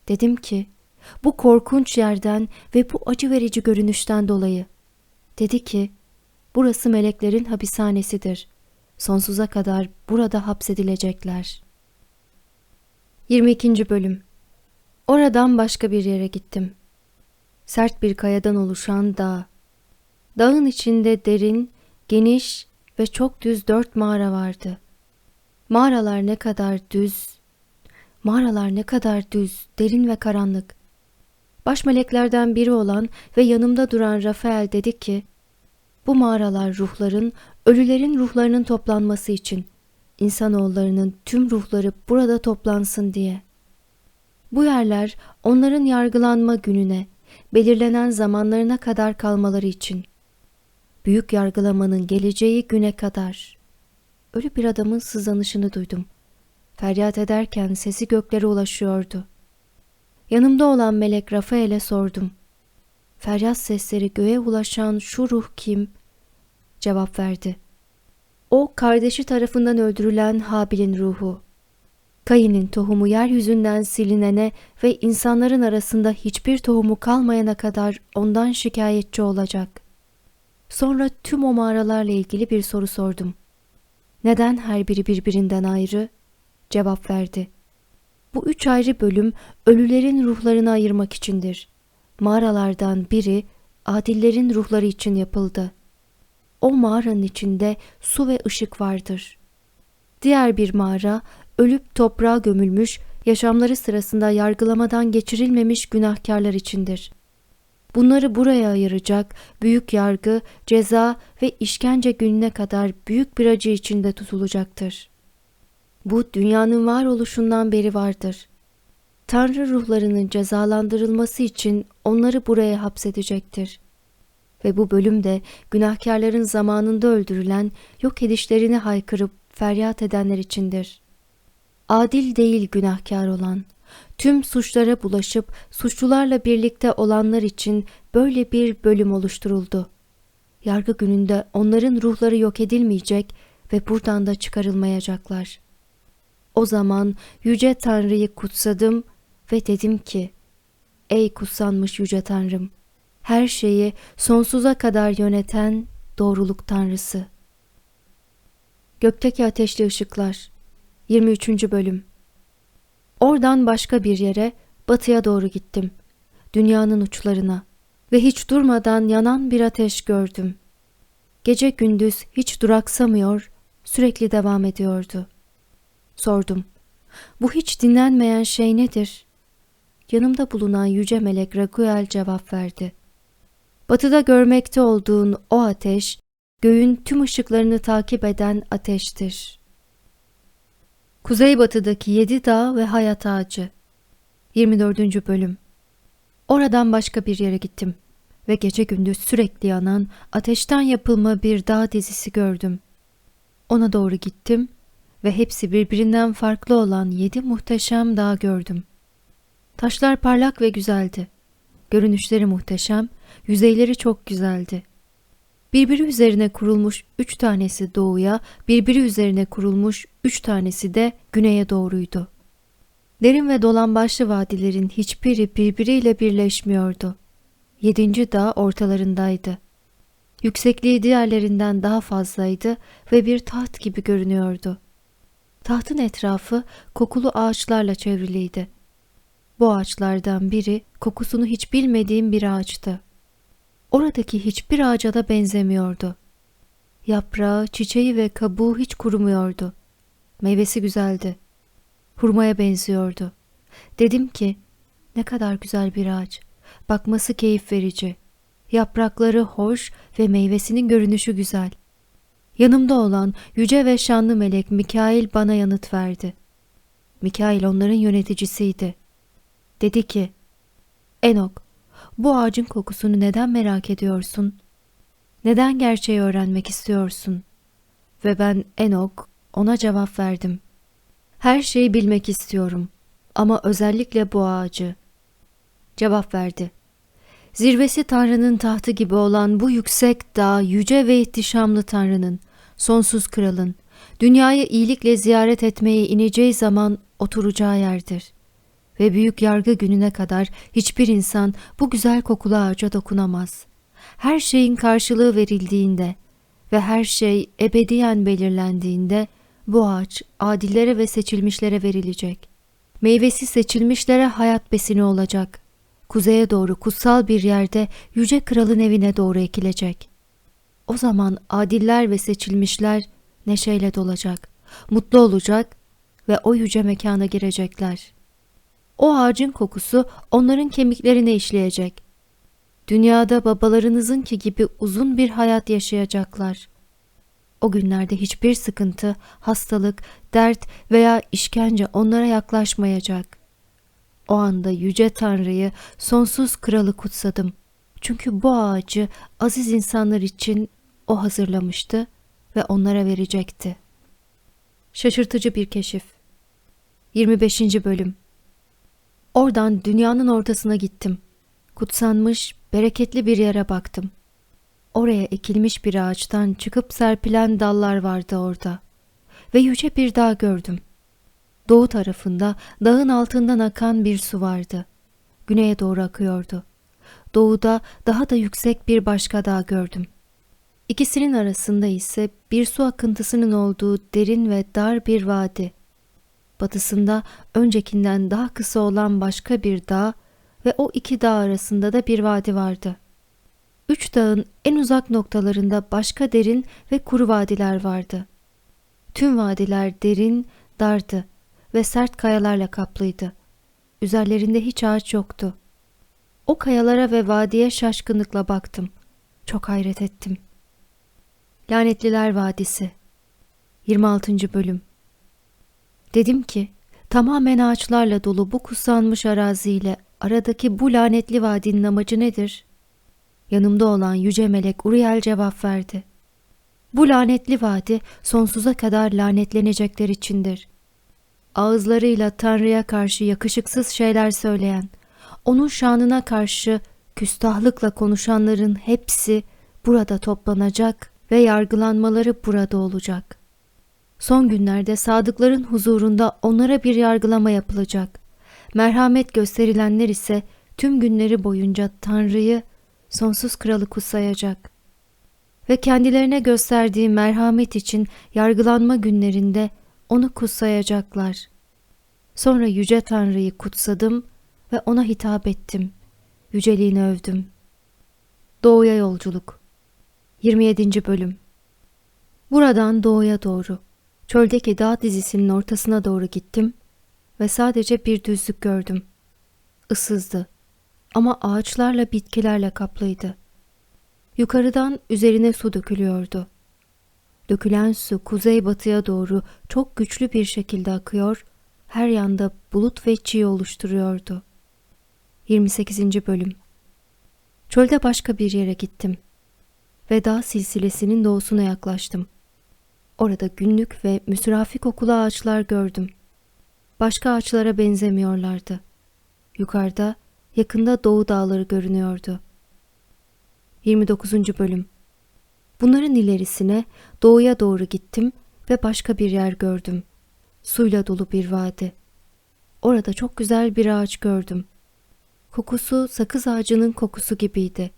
Dedim ki, bu korkunç yerden ve bu acı verici görünüşten dolayı. Dedi ki, burası meleklerin hapishanesidir. Sonsuza kadar burada hapsedilecekler. 22. Bölüm Oradan başka bir yere gittim. Sert bir kayadan oluşan dağ. Dağın içinde derin, geniş ve çok düz dört mağara vardı. Mağaralar ne kadar düz, mağaralar ne kadar düz, derin ve karanlık. Baş meleklerden biri olan ve yanımda duran Rafael dedi ki, bu mağaralar ruhların, ölülerin ruhlarının toplanması için, insanoğullarının tüm ruhları burada toplansın diye. Bu yerler onların yargılanma gününe, belirlenen zamanlarına kadar kalmaları için büyük yargılamanın geleceği güne kadar. Ölü bir adamın sızlanışını duydum. Feryat ederken sesi göklere ulaşıyordu. Yanımda olan melek Rafael'e sordum. Feryat sesleri göğe ulaşan şu ruh kim? Cevap verdi. O kardeşi tarafından öldürülen Habil'in ruhu. Kayin'in tohumu yeryüzünden silinene ve insanların arasında hiçbir tohumu kalmayana kadar ondan şikayetçi olacak. Sonra tüm o mağaralarla ilgili bir soru sordum. Neden her biri birbirinden ayrı? Cevap verdi. Bu üç ayrı bölüm ölülerin ruhlarını ayırmak içindir. Mağaralardan biri adillerin ruhları için yapıldı. O mağaranın içinde su ve ışık vardır. Diğer bir mağara ölüp toprağa gömülmüş, yaşamları sırasında yargılamadan geçirilmemiş günahkarlar içindir. Bunları buraya ayıracak büyük yargı, ceza ve işkence gününe kadar büyük bir acı içinde tutulacaktır. Bu dünyanın varoluşundan beri vardır. Tanrı ruhlarının cezalandırılması için onları buraya hapsedecektir. Ve bu bölümde günahkarların zamanında öldürülen, yok edişlerini haykırıp feryat edenler içindir. Adil değil günahkar olan, tüm suçlara bulaşıp suçlularla birlikte olanlar için böyle bir bölüm oluşturuldu. Yargı gününde onların ruhları yok edilmeyecek ve buradan da çıkarılmayacaklar. O zaman Yüce Tanrı'yı kutsadım ve dedim ki, Ey kutsanmış Yüce Tanrım! Her şeyi sonsuza kadar yöneten doğruluk Tanrısı. Gökteki ateşli ışıklar 23. Bölüm Oradan başka bir yere, batıya doğru gittim. Dünyanın uçlarına ve hiç durmadan yanan bir ateş gördüm. Gece gündüz hiç duraksamıyor, sürekli devam ediyordu. Sordum. Bu hiç dinlenmeyen şey nedir? Yanımda bulunan yüce melek Raguel cevap verdi. Batıda görmekte olduğun o ateş, göğün tüm ışıklarını takip eden ateştir.'' Kuzeybatıdaki Yedi Dağ ve Hayat Ağacı 24. Bölüm Oradan başka bir yere gittim ve gece gündüz sürekli yanan ateşten yapılma bir dağ dizisi gördüm. Ona doğru gittim ve hepsi birbirinden farklı olan yedi muhteşem dağ gördüm. Taşlar parlak ve güzeldi. Görünüşleri muhteşem, yüzeyleri çok güzeldi. Birbiri üzerine kurulmuş üç tanesi doğuya, birbiri üzerine kurulmuş üç tanesi de güneye doğruydu. Derin ve dolambaçlı vadilerin hiçbiri birbiriyle birleşmiyordu. Yedinci dağ ortalarındaydı. Yüksekliği diğerlerinden daha fazlaydı ve bir taht gibi görünüyordu. Tahtın etrafı kokulu ağaçlarla çevriliydi. Bu ağaçlardan biri kokusunu hiç bilmediğim bir ağaçtı. Oradaki hiçbir ağaca da benzemiyordu. Yaprağı, çiçeği ve kabuğu hiç kurumuyordu. Meyvesi güzeldi. Hurmaya benziyordu. Dedim ki, ne kadar güzel bir ağaç. Bakması keyif verici. Yaprakları hoş ve meyvesinin görünüşü güzel. Yanımda olan yüce ve şanlı melek Mikail bana yanıt verdi. Mikail onların yöneticisiydi. Dedi ki, Enok, bu ağacın kokusunu neden merak ediyorsun? Neden gerçeği öğrenmek istiyorsun? Ve ben Enok ona cevap verdim. Her şeyi bilmek istiyorum ama özellikle bu ağacı. Cevap verdi. Zirvesi Tanrı'nın tahtı gibi olan bu yüksek dağ, yüce ve ihtişamlı Tanrı'nın, sonsuz kralın, dünyayı iyilikle ziyaret etmeye ineceği zaman oturacağı yerdir. Ve büyük yargı gününe kadar hiçbir insan bu güzel kokulu ağaca dokunamaz. Her şeyin karşılığı verildiğinde ve her şey ebediyen belirlendiğinde bu ağaç adillere ve seçilmişlere verilecek. Meyvesi seçilmişlere hayat besini olacak kuzeye doğru kutsal bir yerde yüce kralın evine doğru ekilecek. O zaman adiller ve seçilmişler neşeyle dolacak, mutlu olacak ve o yüce mekana girecekler. O ağacın kokusu onların kemiklerine işleyecek. Dünyada babalarınızınki gibi uzun bir hayat yaşayacaklar. O günlerde hiçbir sıkıntı, hastalık, dert veya işkence onlara yaklaşmayacak. O anda yüce Tanrı'yı, sonsuz kralı kutsadım. Çünkü bu ağacı aziz insanlar için o hazırlamıştı ve onlara verecekti. Şaşırtıcı bir keşif. 25. bölüm. Oradan dünyanın ortasına gittim. Kutsanmış, bereketli bir yere baktım. Oraya ekilmiş bir ağaçtan çıkıp serpilen dallar vardı orada. Ve yüce bir dağ gördüm. Doğu tarafında dağın altından akan bir su vardı. Güneye doğru akıyordu. Doğuda daha da yüksek bir başka dağ gördüm. İkisinin arasında ise bir su akıntısının olduğu derin ve dar bir vadi. Batısında öncekinden daha kısa olan başka bir dağ ve o iki dağ arasında da bir vadi vardı. Üç dağın en uzak noktalarında başka derin ve kuru vadiler vardı. Tüm vadiler derin, dardı ve sert kayalarla kaplıydı. Üzerlerinde hiç ağaç yoktu. O kayalara ve vadiye şaşkınlıkla baktım. Çok hayret ettim. Lanetliler Vadisi 26. Bölüm Dedim ki, tamamen ağaçlarla dolu bu kutsanmış araziyle aradaki bu lanetli vadinin amacı nedir? Yanımda olan yüce melek Uriel cevap verdi. Bu lanetli vadi sonsuza kadar lanetlenecekler içindir ağızlarıyla Tanrı'ya karşı yakışıksız şeyler söyleyen, onun şanına karşı küstahlıkla konuşanların hepsi burada toplanacak ve yargılanmaları burada olacak. Son günlerde sadıkların huzurunda onlara bir yargılama yapılacak. Merhamet gösterilenler ise tüm günleri boyunca Tanrı'yı, sonsuz kralı kutsayacak. Ve kendilerine gösterdiği merhamet için yargılanma günlerinde onu kutsayacaklar. Sonra Yüce Tanrı'yı kutsadım ve ona hitap ettim. Yüceliğini övdüm. Doğuya Yolculuk 27. Bölüm Buradan doğuya doğru, çöldeki dağ dizisinin ortasına doğru gittim ve sadece bir düzlük gördüm. Issızdı ama ağaçlarla bitkilerle kaplıydı. Yukarıdan üzerine su dökülüyordu. Dökülen su kuzeybatıya doğru çok güçlü bir şekilde akıyor, her yanda bulut ve çiğ oluşturuyordu. 28. Bölüm Çölde başka bir yere gittim. Veda silsilesinin doğusuna yaklaştım. Orada günlük ve müsrafi kokulu ağaçlar gördüm. Başka ağaçlara benzemiyorlardı. Yukarıda, yakında doğu dağları görünüyordu. 29. Bölüm Bunların ilerisine doğuya doğru gittim ve başka bir yer gördüm. Suyla dolu bir vadi. Orada çok güzel bir ağaç gördüm. Kokusu sakız ağacının kokusu gibiydi.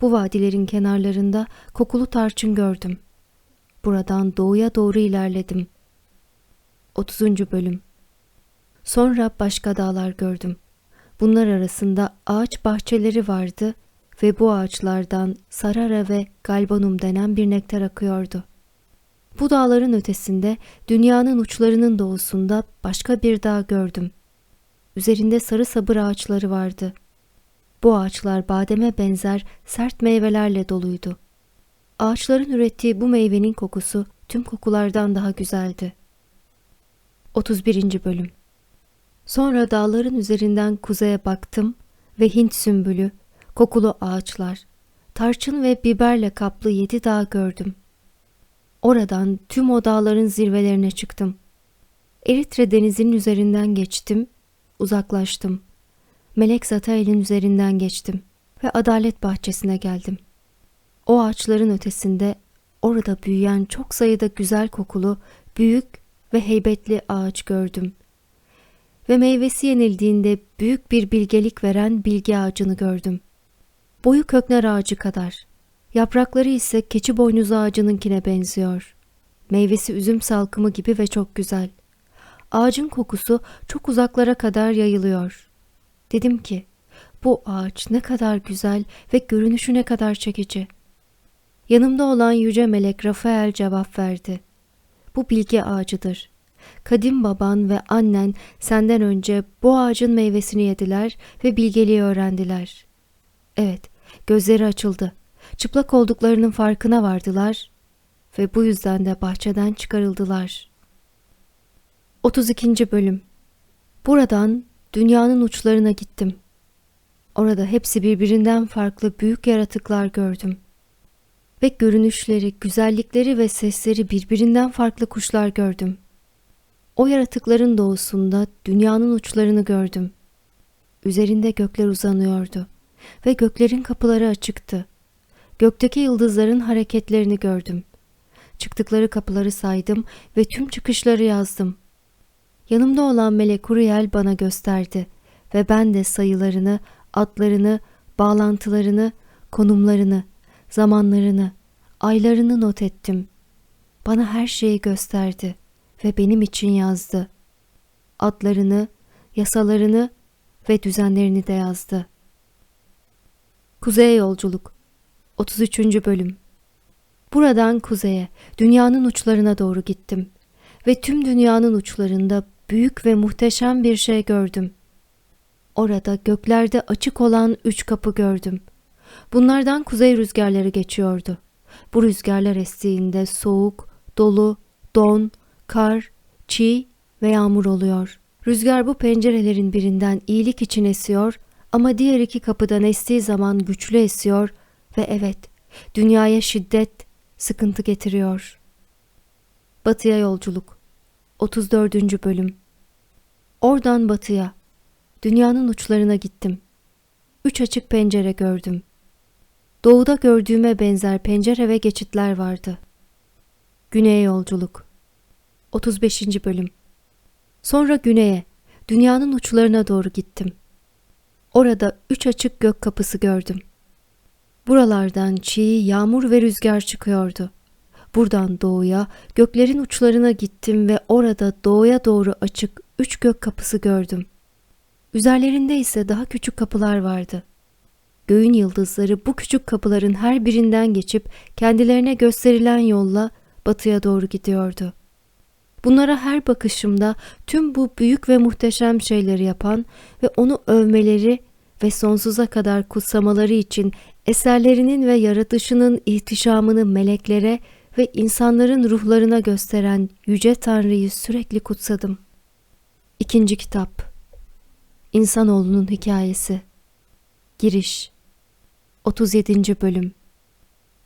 Bu vadilerin kenarlarında kokulu tarçın gördüm. Buradan doğuya doğru ilerledim. 30. Bölüm Sonra başka dağlar gördüm. Bunlar arasında ağaç bahçeleri vardı ve bu ağaçlardan sarara ve galbanum denen bir nektar akıyordu. Bu dağların ötesinde dünyanın uçlarının doğusunda başka bir dağ gördüm. Üzerinde sarı sabır ağaçları vardı. Bu ağaçlar bademe benzer sert meyvelerle doluydu. Ağaçların ürettiği bu meyvenin kokusu tüm kokulardan daha güzeldi. 31. Bölüm Sonra dağların üzerinden kuzeye baktım ve Hint sümbülü, kokulu ağaçlar, tarçın ve biberle kaplı yedi dağ gördüm. Oradan tüm o dağların zirvelerine çıktım. Eritre denizinin üzerinden geçtim, uzaklaştım. Melek Zatail'in üzerinden geçtim ve adalet bahçesine geldim. O ağaçların ötesinde orada büyüyen çok sayıda güzel kokulu, büyük ve heybetli ağaç gördüm. Ve meyvesi yenildiğinde büyük bir bilgelik veren bilgi ağacını gördüm. Boyu köknar ağacı kadar. Yaprakları ise keçi boynuzu ağacınınkine benziyor. Meyvesi üzüm salkımı gibi ve çok güzel. Ağacın kokusu çok uzaklara kadar yayılıyor. Dedim ki, bu ağaç ne kadar güzel ve görünüşü ne kadar çekici. Yanımda olan yüce melek Rafael cevap verdi. Bu bilgi ağacıdır. Kadim baban ve annen senden önce bu ağacın meyvesini yediler ve bilgeliği öğrendiler. Evet, gözleri açıldı. Çıplak olduklarının farkına vardılar ve bu yüzden de bahçeden çıkarıldılar. 32. Bölüm Buradan dünyanın uçlarına gittim. Orada hepsi birbirinden farklı büyük yaratıklar gördüm. Ve görünüşleri, güzellikleri ve sesleri birbirinden farklı kuşlar gördüm. O yaratıkların doğusunda dünyanın uçlarını gördüm. Üzerinde gökler uzanıyordu ve göklerin kapıları açıktı. Gökteki yıldızların hareketlerini gördüm. Çıktıkları kapıları saydım ve tüm çıkışları yazdım. Yanımda olan melek Uriel bana gösterdi ve ben de sayılarını, adlarını, bağlantılarını, konumlarını, zamanlarını, aylarını not ettim. Bana her şeyi gösterdi ve benim için yazdı. Adlarını, yasalarını ve düzenlerini de yazdı. Kuzeye Yolculuk 33. Bölüm Buradan kuzeye, dünyanın uçlarına doğru gittim ve tüm dünyanın uçlarında büyük ve muhteşem bir şey gördüm. Orada göklerde açık olan üç kapı gördüm. Bunlardan kuzey rüzgarları geçiyordu. Bu rüzgarlar estiğinde soğuk, dolu, don, kar, çiğ ve yağmur oluyor. Rüzgar bu pencerelerin birinden iyilik için esiyor ama diğer iki kapıdan estiği zaman güçlü esiyor ve evet, dünyaya şiddet, sıkıntı getiriyor. Batıya yolculuk 34. bölüm Oradan batıya, dünyanın uçlarına gittim. Üç açık pencere gördüm. Doğuda gördüğüme benzer pencere ve geçitler vardı. Güneye yolculuk 35. bölüm Sonra güneye, dünyanın uçlarına doğru gittim. Orada üç açık gök kapısı gördüm. Buralardan çiğ, yağmur ve rüzgar çıkıyordu. Buradan doğuya, göklerin uçlarına gittim ve orada doğuya doğru açık üç gök kapısı gördüm. Üzerlerinde ise daha küçük kapılar vardı. Göğün yıldızları bu küçük kapıların her birinden geçip kendilerine gösterilen yolla batıya doğru gidiyordu. Bunlara her bakışımda tüm bu büyük ve muhteşem şeyleri yapan ve onu övmeleri ve sonsuza kadar kutsamaları için eserlerinin ve yaratışının ihtişamını meleklere ve insanların ruhlarına gösteren Yüce Tanrı'yı sürekli kutsadım. İkinci Kitap İnsanoğlunun Hikayesi Giriş 37. Bölüm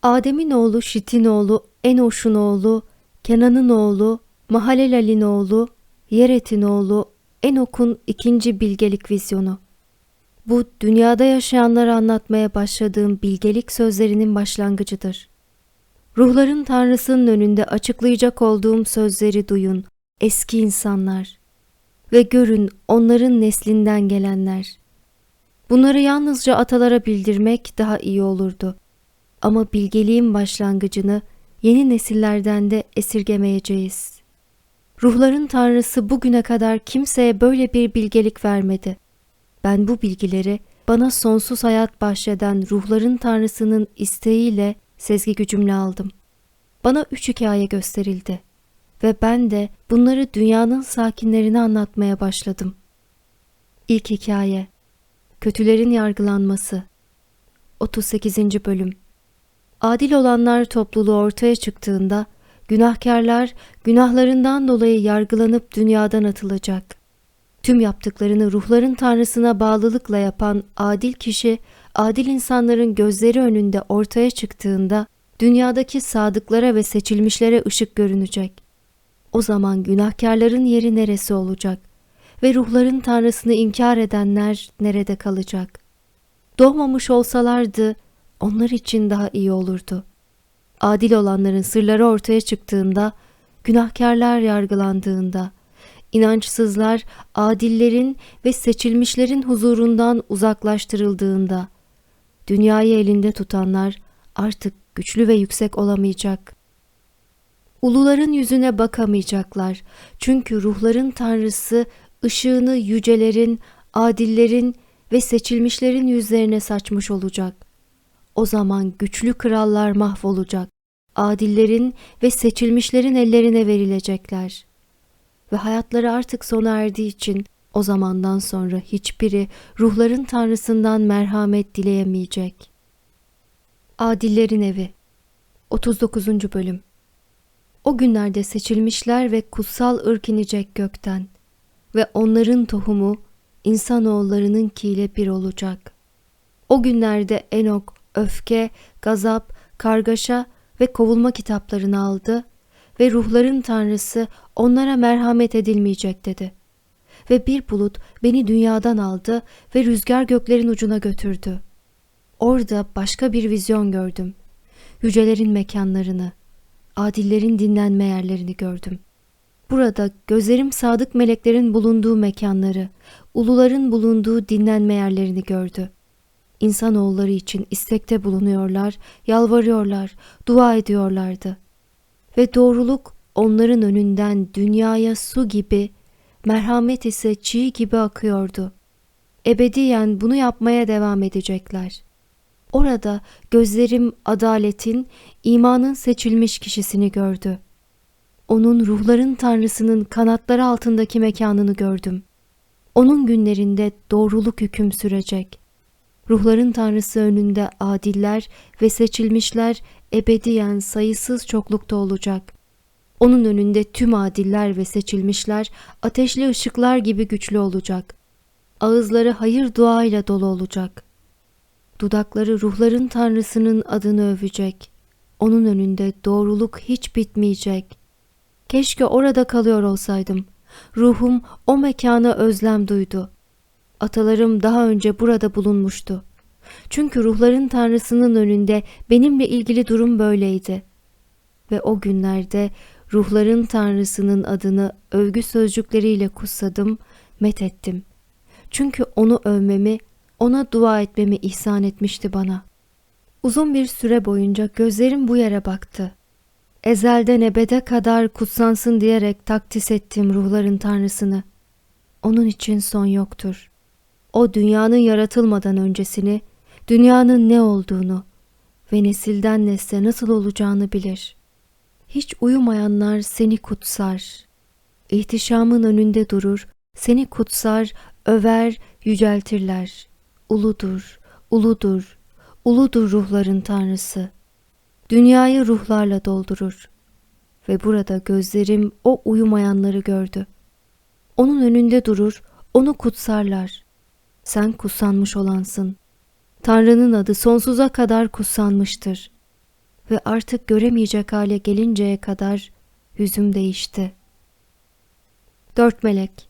Adem'in oğlu Şit'in oğlu Enoş'un oğlu Kenan'ın oğlu Mahalalel'in oğlu Yeret'in oğlu Enok'un ikinci bilgelik vizyonu. Bu dünyada yaşayanlara anlatmaya başladığım bilgelik sözlerinin başlangıcıdır. Ruhların Tanrısının önünde açıklayacak olduğum sözleri duyun, eski insanlar. Ve görün onların neslinden gelenler. Bunları yalnızca atalara bildirmek daha iyi olurdu. Ama bilgeliğin başlangıcını yeni nesillerden de esirgemeyeceğiz. Ruhların Tanrısı bugüne kadar kimseye böyle bir bilgelik vermedi. Ben bu bilgileri bana sonsuz hayat bahşeden ruhların Tanrısının isteğiyle sezgi gücümle aldım. Bana üç hikaye gösterildi ve ben de bunları dünyanın sakinlerine anlatmaya başladım. İlk hikaye Kötülerin yargılanması 38. bölüm Adil olanlar topluluğu ortaya çıktığında günahkarlar günahlarından dolayı yargılanıp dünyadan atılacak. Tüm yaptıklarını ruhların tanrısına bağlılıkla yapan adil kişi, adil insanların gözleri önünde ortaya çıktığında dünyadaki sadıklara ve seçilmişlere ışık görünecek. O zaman günahkarların yeri neresi olacak ve ruhların tanrısını inkar edenler nerede kalacak? Doğmamış olsalardı onlar için daha iyi olurdu. Adil olanların sırları ortaya çıktığında, günahkarlar yargılandığında, inançsızlar adillerin ve seçilmişlerin huzurundan uzaklaştırıldığında, dünyayı elinde tutanlar artık güçlü ve yüksek olamayacak. Uluların yüzüne bakamayacaklar çünkü ruhların tanrısı ışığını yücelerin, adillerin ve seçilmişlerin yüzlerine saçmış olacak. O zaman güçlü krallar mahvolacak. Adillerin ve seçilmişlerin ellerine verilecekler. Ve hayatları artık sona erdiği için o zamandan sonra hiçbiri ruhların tanrısından merhamet dileyemeyecek. Adillerin Evi 39. Bölüm O günlerde seçilmişler ve kutsal ırk inecek gökten ve onların tohumu insanoğullarınınkiyle bir olacak. O günlerde Enok öfke, gazap, kargaşa ve kovulma kitaplarını aldı ve ruhların tanrısı onlara merhamet edilmeyecek dedi. Ve bir bulut beni dünyadan aldı ve rüzgar göklerin ucuna götürdü. Orada başka bir vizyon gördüm. Yücelerin mekanlarını, adillerin dinlenme yerlerini gördüm. Burada gözlerim sadık meleklerin bulunduğu mekanları, uluların bulunduğu dinlenme yerlerini gördü. İnsanoğulları için istekte bulunuyorlar, yalvarıyorlar, dua ediyorlardı. Ve doğruluk onların önünden dünyaya su gibi, merhamet ise çiğ gibi akıyordu. Ebediyen bunu yapmaya devam edecekler. Orada gözlerim adaletin, imanın seçilmiş kişisini gördü. Onun ruhların tanrısının kanatları altındaki mekanını gördüm. Onun günlerinde doğruluk hüküm sürecek. Ruhların tanrısı önünde adiller ve seçilmişler ebediyen sayısız çoklukta olacak. Onun önünde tüm adiller ve seçilmişler ateşli ışıklar gibi güçlü olacak. Ağızları hayır duayla dolu olacak. Dudakları ruhların tanrısının adını övecek. Onun önünde doğruluk hiç bitmeyecek. Keşke orada kalıyor olsaydım. Ruhum o mekana özlem duydu. Atalarım daha önce burada bulunmuştu. Çünkü ruhların tanrısının önünde benimle ilgili durum böyleydi. Ve o günlerde ruhların tanrısının adını övgü sözcükleriyle kutsadım, met ettim. Çünkü onu övmemi, ona dua etmemi ihsan etmişti bana. Uzun bir süre boyunca gözlerim bu yere baktı. Ezelden ebede kadar kutsansın diyerek takdis ettim ruhların tanrısını. Onun için son yoktur. O dünyanın yaratılmadan öncesini, dünyanın ne olduğunu ve nesilden nesle nasıl olacağını bilir. Hiç uyumayanlar seni kutsar. İhtişamın önünde durur, seni kutsar, över, yüceltirler. Uludur, uludur, uludur ruhların tanrısı. Dünyayı ruhlarla doldurur. Ve burada gözlerim o uyumayanları gördü. Onun önünde durur, onu kutsarlar. Sen kutsanmış olansın. Tanrı'nın adı sonsuza kadar kutsanmıştır. Ve artık göremeyecek hale gelinceye kadar yüzüm değişti. Dört Melek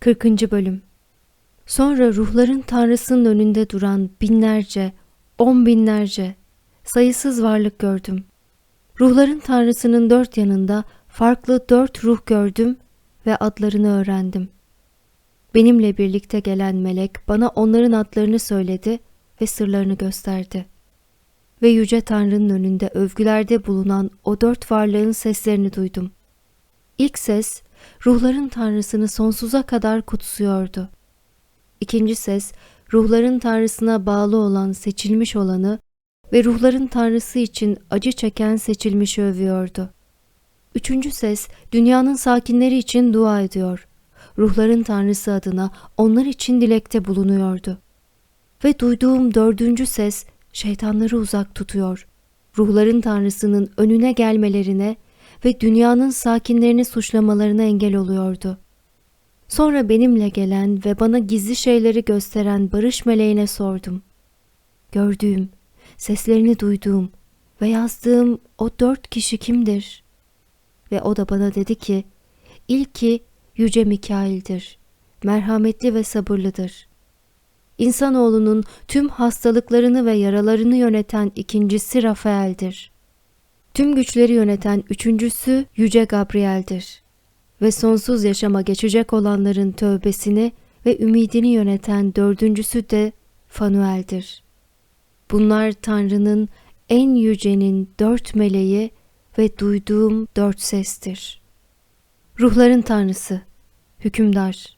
40. Bölüm Sonra ruhların Tanrısının önünde duran binlerce, on binlerce, sayısız varlık gördüm. Ruhların Tanrısının dört yanında farklı dört ruh gördüm ve adlarını öğrendim. Benimle birlikte gelen melek bana onların adlarını söyledi ve sırlarını gösterdi. Ve Yüce Tanrı'nın önünde övgülerde bulunan o dört varlığın seslerini duydum. İlk ses, ruhların Tanrısını sonsuza kadar kutsuyordu. İkinci ses, ruhların Tanrısına bağlı olan seçilmiş olanı ve ruhların Tanrısı için acı çeken seçilmişi övüyordu. Üçüncü ses, dünyanın sakinleri için dua ediyor. Ruhların Tanrısı adına onlar için dilekte bulunuyordu. Ve duyduğum dördüncü ses, şeytanları uzak tutuyor. Ruhların Tanrısının önüne gelmelerine ve dünyanın sakinlerini suçlamalarına engel oluyordu. Sonra benimle gelen ve bana gizli şeyleri gösteren barış meleğine sordum. Gördüğüm, seslerini duyduğum ve yazdığım o dört kişi kimdir? Ve o da bana dedi ki, ilki Yüce Mikail'dir, merhametli ve sabırlıdır. İnsanoğlunun tüm hastalıklarını ve yaralarını yöneten ikincisi Rafael'dir. Tüm güçleri yöneten üçüncüsü Yüce Gabriel'dir. Ve sonsuz yaşama geçecek olanların tövbesini ve ümidini yöneten dördüncüsü de Fanuel'dir. Bunlar Tanrı'nın en yücenin dört meleği ve duyduğum dört sestir. Ruhların Tanrısı, Hükümdar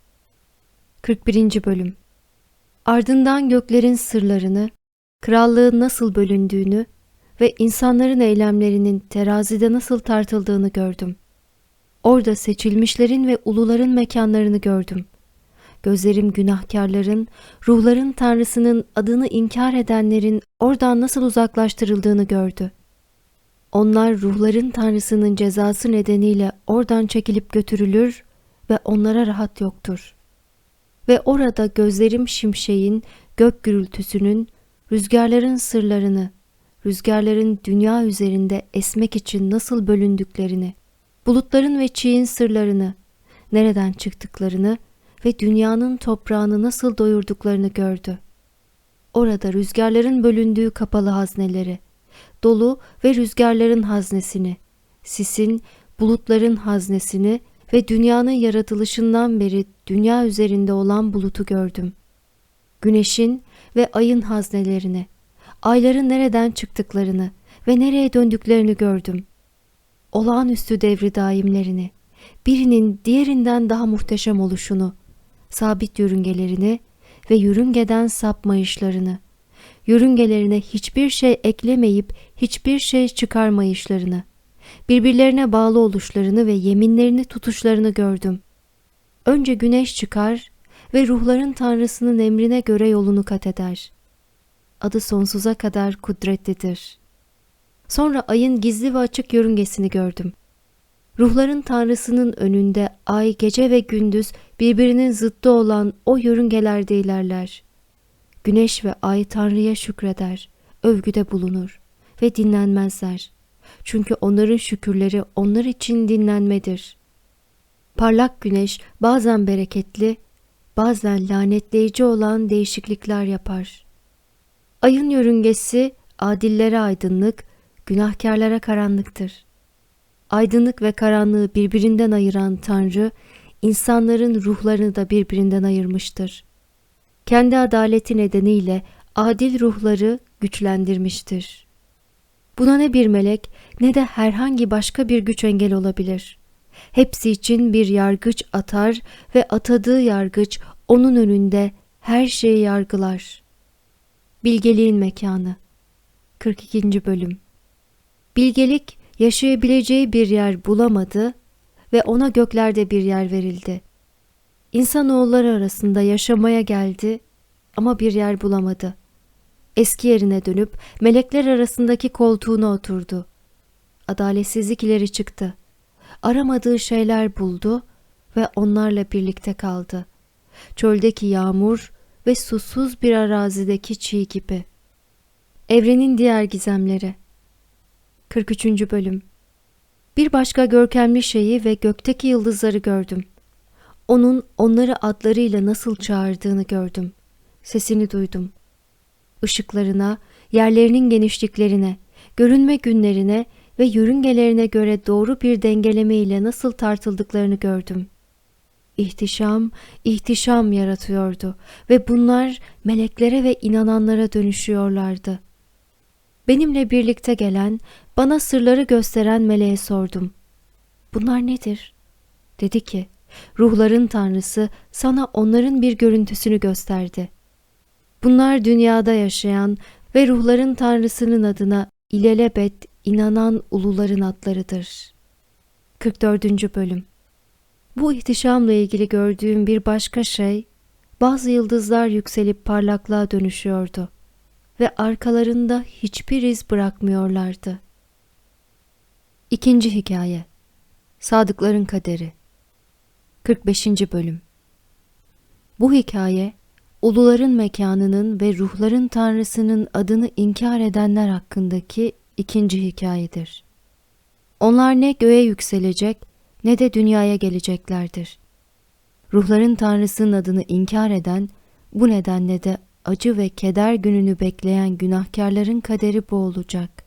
41. Bölüm Ardından göklerin sırlarını, krallığın nasıl bölündüğünü ve insanların eylemlerinin terazide nasıl tartıldığını gördüm. Orada seçilmişlerin ve uluların mekanlarını gördüm. Gözlerim günahkarların, ruhların tanrısının adını inkar edenlerin oradan nasıl uzaklaştırıldığını gördü. Onlar ruhların tanrısının cezası nedeniyle oradan çekilip götürülür ve onlara rahat yoktur. Ve orada gözlerim şimşeğin, gök gürültüsünün, rüzgarların sırlarını, rüzgarların dünya üzerinde esmek için nasıl bölündüklerini, bulutların ve çiğin sırlarını, nereden çıktıklarını ve dünyanın toprağını nasıl doyurduklarını gördü. Orada rüzgarların bölündüğü kapalı hazneleri, dolu ve rüzgarların haznesini, sisin, bulutların haznesini ve dünyanın yaratılışından beri dünya üzerinde olan bulutu gördüm. Güneşin ve ayın haznelerini, ayların nereden çıktıklarını ve nereye döndüklerini gördüm. Olağanüstü devri daimlerini, birinin diğerinden daha muhteşem oluşunu, sabit yörüngelerini ve yörüngeden sapmayışlarını, yörüngelerine hiçbir şey eklemeyip hiçbir şey çıkarmayışlarını, birbirlerine bağlı oluşlarını ve yeminlerini tutuşlarını gördüm. Önce güneş çıkar ve ruhların tanrısının emrine göre yolunu kat eder. Adı sonsuza kadar kudretlidir. Sonra ayın gizli ve açık yörüngesini gördüm. Ruhların tanrısının önünde ay gece ve gündüz birbirinin zıttı olan o yörüngelerde ilerler. Güneş ve ay Tanrı'ya şükreder, övgüde bulunur ve dinlenmezler. Çünkü onların şükürleri onlar için dinlenmedir. Parlak güneş bazen bereketli, bazen lanetleyici olan değişiklikler yapar. Ayın yörüngesi adillere aydınlık, günahkarlara karanlıktır. Aydınlık ve karanlığı birbirinden ayıran Tanrı, insanların ruhlarını da birbirinden ayırmıştır. Kendi adaleti nedeniyle adil ruhları güçlendirmiştir. Buna ne bir melek ne de herhangi başka bir güç engel olabilir. Hepsi için bir yargıç atar ve atadığı yargıç onun önünde her şeyi yargılar. Bilgeliğin mekanı 42. bölüm Bilgelik yaşayabileceği bir yer bulamadı ve ona göklerde bir yer verildi. İnsanoğulları arasında yaşamaya geldi ama bir yer bulamadı. Eski yerine dönüp melekler arasındaki koltuğuna oturdu. Adaletsizlik ileri çıktı. Aramadığı şeyler buldu ve onlarla birlikte kaldı. Çöldeki yağmur ve susuz bir arazideki çiğ gibi. Evrenin diğer gizemleri 43. Bölüm Bir başka görkemli şeyi ve gökteki yıldızları gördüm. Onun onları adlarıyla nasıl çağırdığını gördüm. Sesini duydum. Işıklarına, yerlerinin genişliklerine, görünme günlerine ve yörüngelerine göre doğru bir dengeleme ile nasıl tartıldıklarını gördüm. İhtişam, ihtişam yaratıyordu ve bunlar meleklere ve inananlara dönüşüyorlardı. Benimle birlikte gelen, bana sırları gösteren meleğe sordum. Bunlar nedir? Dedi ki, ruhların tanrısı sana onların bir görüntüsünü gösterdi. Bunlar dünyada yaşayan ve ruhların tanrısının adına ilelebet inanan uluların adlarıdır. 44. Bölüm Bu ihtişamla ilgili gördüğüm bir başka şey, bazı yıldızlar yükselip parlaklığa dönüşüyordu ve arkalarında hiçbir iz bırakmıyorlardı. İkinci hikaye Sadıkların Kaderi 45. Bölüm Bu hikaye, uluların mekanının ve ruhların tanrısının adını inkar edenler hakkındaki ikinci hikayedir. Onlar ne göğe yükselecek ne de dünyaya geleceklerdir. Ruhların tanrısının adını inkar eden, bu nedenle de acı ve keder gününü bekleyen günahkarların kaderi bu olacak.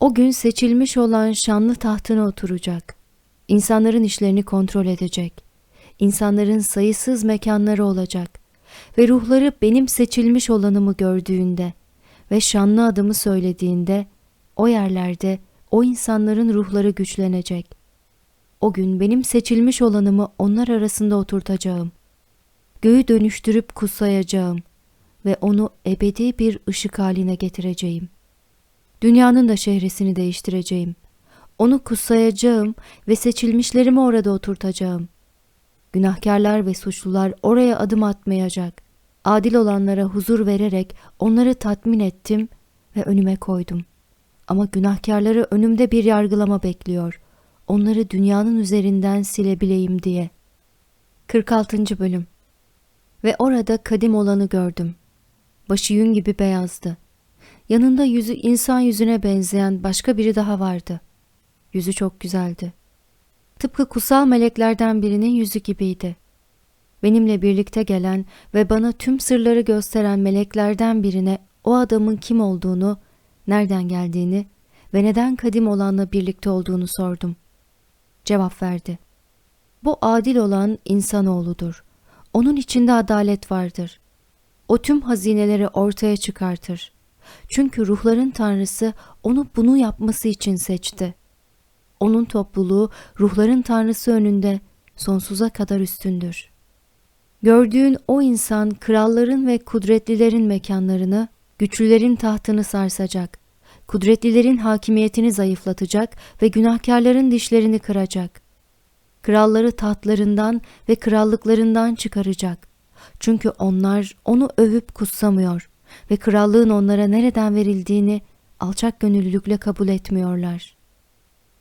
O gün seçilmiş olan şanlı tahtına oturacak. İnsanların işlerini kontrol edecek. İnsanların sayısız mekanları olacak. Ve ruhları benim seçilmiş olanımı gördüğünde ve şanlı adımı söylediğinde o yerlerde o insanların ruhları güçlenecek. O gün benim seçilmiş olanımı onlar arasında oturtacağım. Göğü dönüştürüp kutsayacağım ve onu ebedi bir ışık haline getireceğim. Dünyanın da şehresini değiştireceğim. Onu kutsayacağım ve seçilmişlerimi orada oturtacağım. Günahkarlar ve suçlular oraya adım atmayacak. Adil olanlara huzur vererek onları tatmin ettim ve önüme koydum.'' Ama günahkarları önümde bir yargılama bekliyor. Onları dünyanın üzerinden silebileyim diye. 46. Bölüm Ve orada kadim olanı gördüm. Başı yün gibi beyazdı. Yanında yüzü insan yüzüne benzeyen başka biri daha vardı. Yüzü çok güzeldi. Tıpkı kutsal meleklerden birinin yüzü gibiydi. Benimle birlikte gelen ve bana tüm sırları gösteren meleklerden birine o adamın kim olduğunu nereden geldiğini ve neden kadim olanla birlikte olduğunu sordum. Cevap verdi. Bu adil olan insanoğludur. Onun içinde adalet vardır. O tüm hazineleri ortaya çıkartır. Çünkü ruhların tanrısı onu bunu yapması için seçti. Onun topluluğu ruhların tanrısı önünde sonsuza kadar üstündür. Gördüğün o insan kralların ve kudretlilerin mekanlarını güçlülerin tahtını sarsacak, kudretlilerin hakimiyetini zayıflatacak ve günahkarların dişlerini kıracak. Kralları tahtlarından ve krallıklarından çıkaracak. Çünkü onlar onu övüp kutsamıyor ve krallığın onlara nereden verildiğini alçak gönüllülükle kabul etmiyorlar.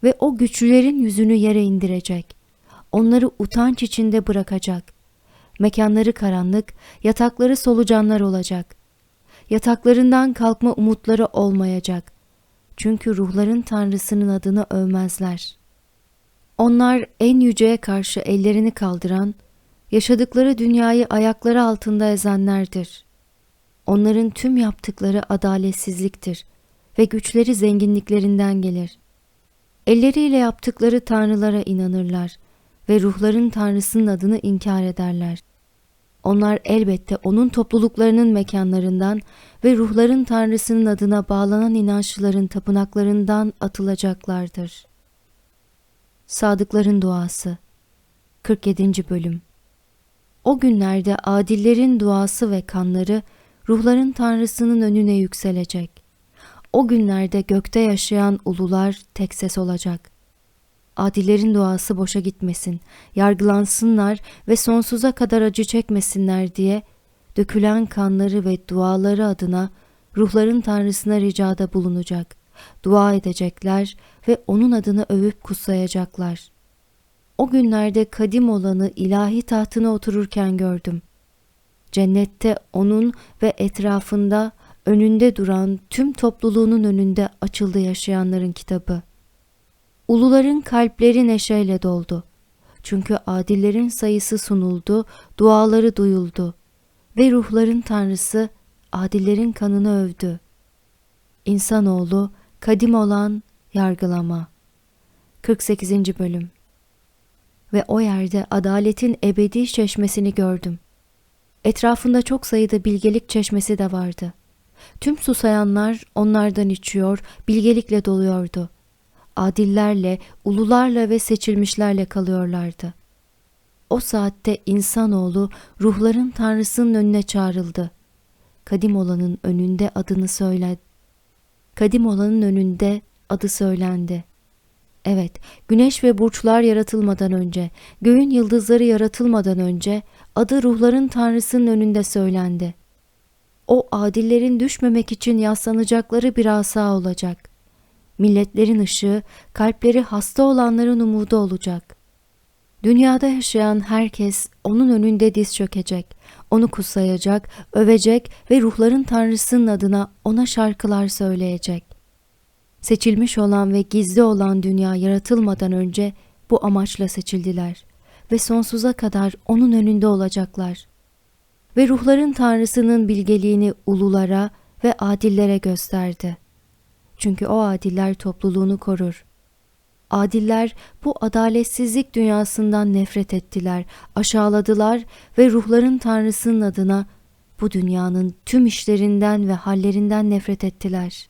Ve o güçlülerin yüzünü yere indirecek. Onları utanç içinde bırakacak. Mekanları karanlık, yatakları solucanlar olacak.'' Yataklarından kalkma umutları olmayacak. Çünkü ruhların Tanrısının adını övmezler. Onlar en yüceye karşı ellerini kaldıran, yaşadıkları dünyayı ayakları altında ezenlerdir. Onların tüm yaptıkları adaletsizliktir ve güçleri zenginliklerinden gelir. Elleriyle yaptıkları tanrılara inanırlar ve ruhların tanrısının adını inkar ederler. Onlar elbette onun topluluklarının mekanlarından ve ruhların tanrısının adına bağlanan inançlıların tapınaklarından atılacaklardır. Sadıkların Duası 47. Bölüm O günlerde adillerin duası ve kanları ruhların tanrısının önüne yükselecek. O günlerde gökte yaşayan ulular tek ses olacak. Adillerin duası boşa gitmesin, yargılansınlar ve sonsuza kadar acı çekmesinler diye dökülen kanları ve duaları adına ruhların tanrısına ricada bulunacak. Dua edecekler ve onun adını övüp kutsayacaklar. O günlerde kadim olanı ilahi tahtına otururken gördüm. Cennette onun ve etrafında önünde duran tüm topluluğunun önünde açıldı yaşayanların kitabı. Uluların kalpleri neşeyle doldu. Çünkü adillerin sayısı sunuldu, duaları duyuldu ve ruhların tanrısı adillerin kanını övdü. İnsanoğlu kadim olan yargılama. 48. bölüm. Ve o yerde adaletin ebedi çeşmesini gördüm. Etrafında çok sayıda bilgelik çeşmesi de vardı. Tüm susayanlar onlardan içiyor, bilgelikle doluyordu. Adillerle, ulularla ve seçilmişlerle kalıyorlardı. O saatte insanoğlu ruhların tanrısının önüne çağrıldı. Kadim olanın önünde adını söyledi. Kadim olanın önünde adı söylendi. Evet, güneş ve burçlar yaratılmadan önce, göğün yıldızları yaratılmadan önce adı ruhların tanrısının önünde söylendi. O adillerin düşmemek için yaslanacakları bir asa olacak. Milletlerin ışığı, kalpleri hasta olanların umudu olacak. Dünyada yaşayan herkes onun önünde diz çökecek, onu kutsayacak, övecek ve ruhların tanrısının adına ona şarkılar söyleyecek. Seçilmiş olan ve gizli olan dünya yaratılmadan önce bu amaçla seçildiler ve sonsuza kadar onun önünde olacaklar. Ve ruhların tanrısının bilgeliğini ululara ve adillere gösterdi. Çünkü o adiller topluluğunu korur. Adiller bu adaletsizlik dünyasından nefret ettiler, aşağıladılar ve ruhların tanrısının adına bu dünyanın tüm işlerinden ve hallerinden nefret ettiler.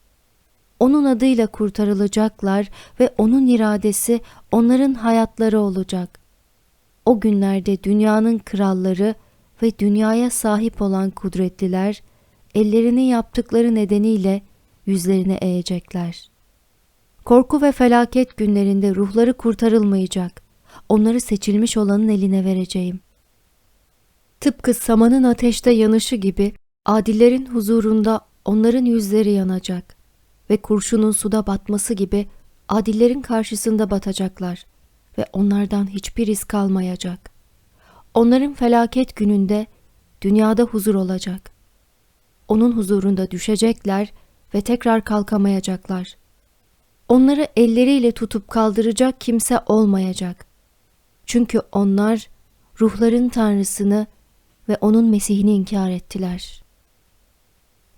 Onun adıyla kurtarılacaklar ve onun iradesi onların hayatları olacak. O günlerde dünyanın kralları ve dünyaya sahip olan kudretliler ellerinin yaptıkları nedeniyle yüzlerini eğecekler. Korku ve felaket günlerinde ruhları kurtarılmayacak. Onları seçilmiş olanın eline vereceğim. Tıpkı samanın ateşte yanışı gibi adillerin huzurunda onların yüzleri yanacak ve kurşunun suda batması gibi adillerin karşısında batacaklar ve onlardan hiçbir iz kalmayacak. Onların felaket gününde dünyada huzur olacak. Onun huzurunda düşecekler ve tekrar kalkamayacaklar. Onları elleriyle tutup kaldıracak kimse olmayacak. Çünkü onlar ruhların tanrısını ve onun Mesih'ini inkar ettiler.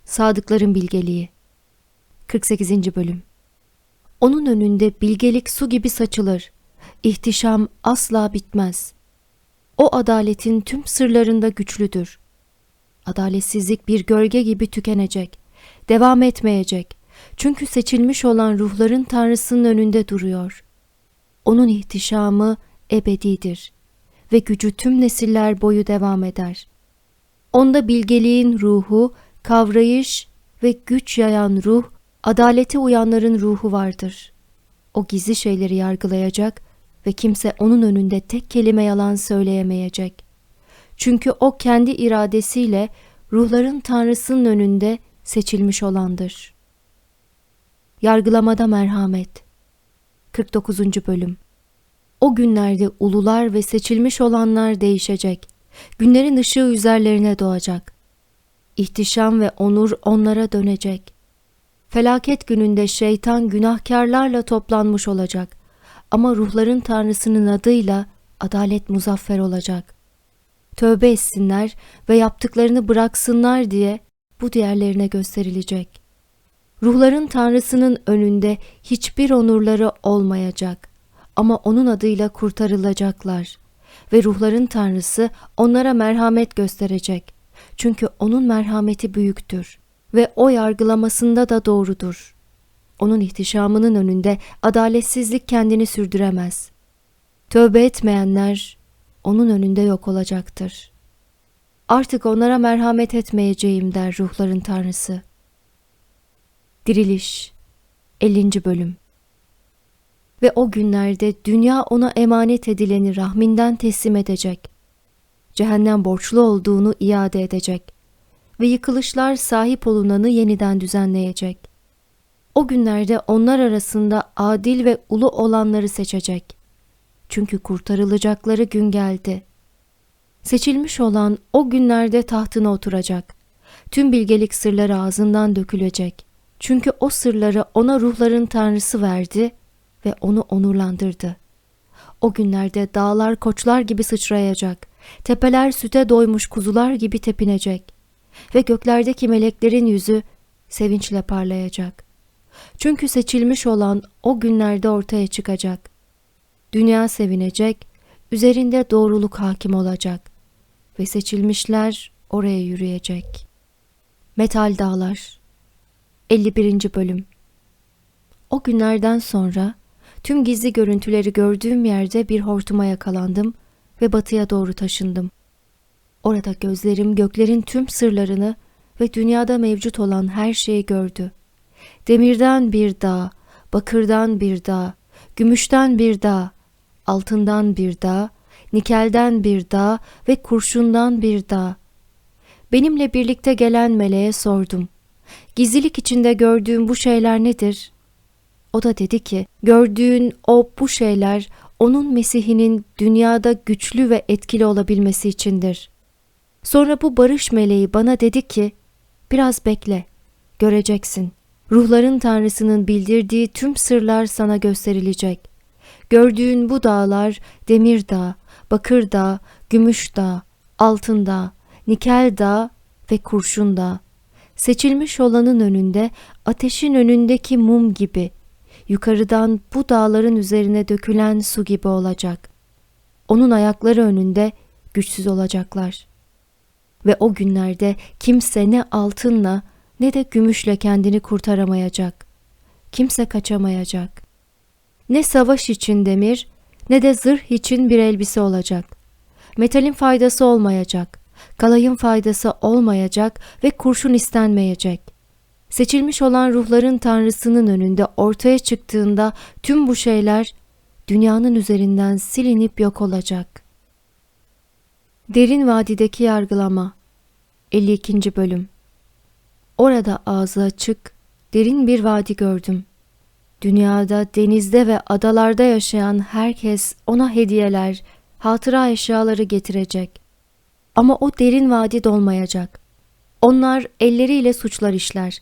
Sadıkların bilgeliği 48. bölüm Onun önünde bilgelik su gibi saçılır. İhtişam asla bitmez. O adaletin tüm sırlarında güçlüdür. Adaletsizlik bir gölge gibi tükenecek, devam etmeyecek. Çünkü seçilmiş olan ruhların Tanrısının önünde duruyor. Onun ihtişamı ebedidir ve gücü tüm nesiller boyu devam eder. Onda bilgeliğin ruhu, kavrayış ve güç yayan ruh, adalete uyanların ruhu vardır. O gizli şeyleri yargılayacak ve kimse onun önünde tek kelime yalan söyleyemeyecek. Çünkü o kendi iradesiyle ruhların Tanrısının önünde seçilmiş olandır. Yargılamada merhamet 49. bölüm O günlerde ulular ve seçilmiş olanlar değişecek. Günlerin ışığı üzerlerine doğacak. İhtişam ve onur onlara dönecek. Felaket gününde şeytan günahkarlarla toplanmış olacak. Ama ruhların tanrısının adıyla adalet muzaffer olacak. Tövbe etsinler ve yaptıklarını bıraksınlar diye bu diğerlerine gösterilecek. Ruhların tanrısının önünde hiçbir onurları olmayacak ama onun adıyla kurtarılacaklar ve ruhların tanrısı onlara merhamet gösterecek. Çünkü onun merhameti büyüktür ve o yargılamasında da doğrudur. Onun ihtişamının önünde adaletsizlik kendini sürdüremez. Tövbe etmeyenler onun önünde yok olacaktır. Artık onlara merhamet etmeyeceğim der ruhların tanrısı. Diriliş 50. bölüm Ve o günlerde dünya ona emanet edileni rahminden teslim edecek. Cehennem borçlu olduğunu iade edecek ve yıkılışlar sahip olunanı yeniden düzenleyecek. O günlerde onlar arasında adil ve ulu olanları seçecek. Çünkü kurtarılacakları gün geldi. Seçilmiş olan o günlerde tahtına oturacak. Tüm bilgelik sırları ağzından dökülecek. Çünkü o sırları ona ruhların tanrısı verdi ve onu onurlandırdı. O günlerde dağlar koçlar gibi sıçrayacak. Tepeler süte doymuş kuzular gibi tepinecek. Ve göklerdeki meleklerin yüzü sevinçle parlayacak. Çünkü seçilmiş olan o günlerde ortaya çıkacak. Dünya sevinecek, üzerinde doğruluk hakim olacak ve seçilmişler oraya yürüyecek. Metal Dağlar 51. Bölüm O günlerden sonra tüm gizli görüntüleri gördüğüm yerde bir hortuma yakalandım ve batıya doğru taşındım. Orada gözlerim göklerin tüm sırlarını ve dünyada mevcut olan her şeyi gördü. Demirden bir dağ, bakırdan bir dağ, gümüşten bir dağ, altından bir dağ, nikelden bir dağ ve kurşundan bir dağ. Benimle birlikte gelen meleğe sordum. Gizlilik içinde gördüğüm bu şeyler nedir? O da dedi ki, gördüğün o bu şeyler onun Mesih'inin dünyada güçlü ve etkili olabilmesi içindir. Sonra bu barış meleği bana dedi ki, biraz bekle, göreceksin. Ruhların Tanrısının bildirdiği tüm sırlar sana gösterilecek. Gördüğün bu dağlar Demir Dağ, Bakır Dağ, Gümüş Dağ, Altın Dağ, Nikel Dağ ve Kurşun Dağ. Seçilmiş olanın önünde ateşin önündeki mum gibi, yukarıdan bu dağların üzerine dökülen su gibi olacak. Onun ayakları önünde güçsüz olacaklar. Ve o günlerde kimse ne altınla ne de gümüşle kendini kurtaramayacak. Kimse kaçamayacak. Ne savaş için demir ne de zırh için bir elbise olacak. Metalin faydası olmayacak. Kalayın faydası olmayacak ve kurşun istenmeyecek. Seçilmiş olan ruhların tanrısının önünde ortaya çıktığında tüm bu şeyler dünyanın üzerinden silinip yok olacak. Derin Vadideki Yargılama 52. Bölüm Orada ağzı açık, derin bir vadi gördüm. Dünyada, denizde ve adalarda yaşayan herkes ona hediyeler, hatıra eşyaları getirecek. Ama o derin vadi dolmayacak. Onlar elleriyle suçlar işler.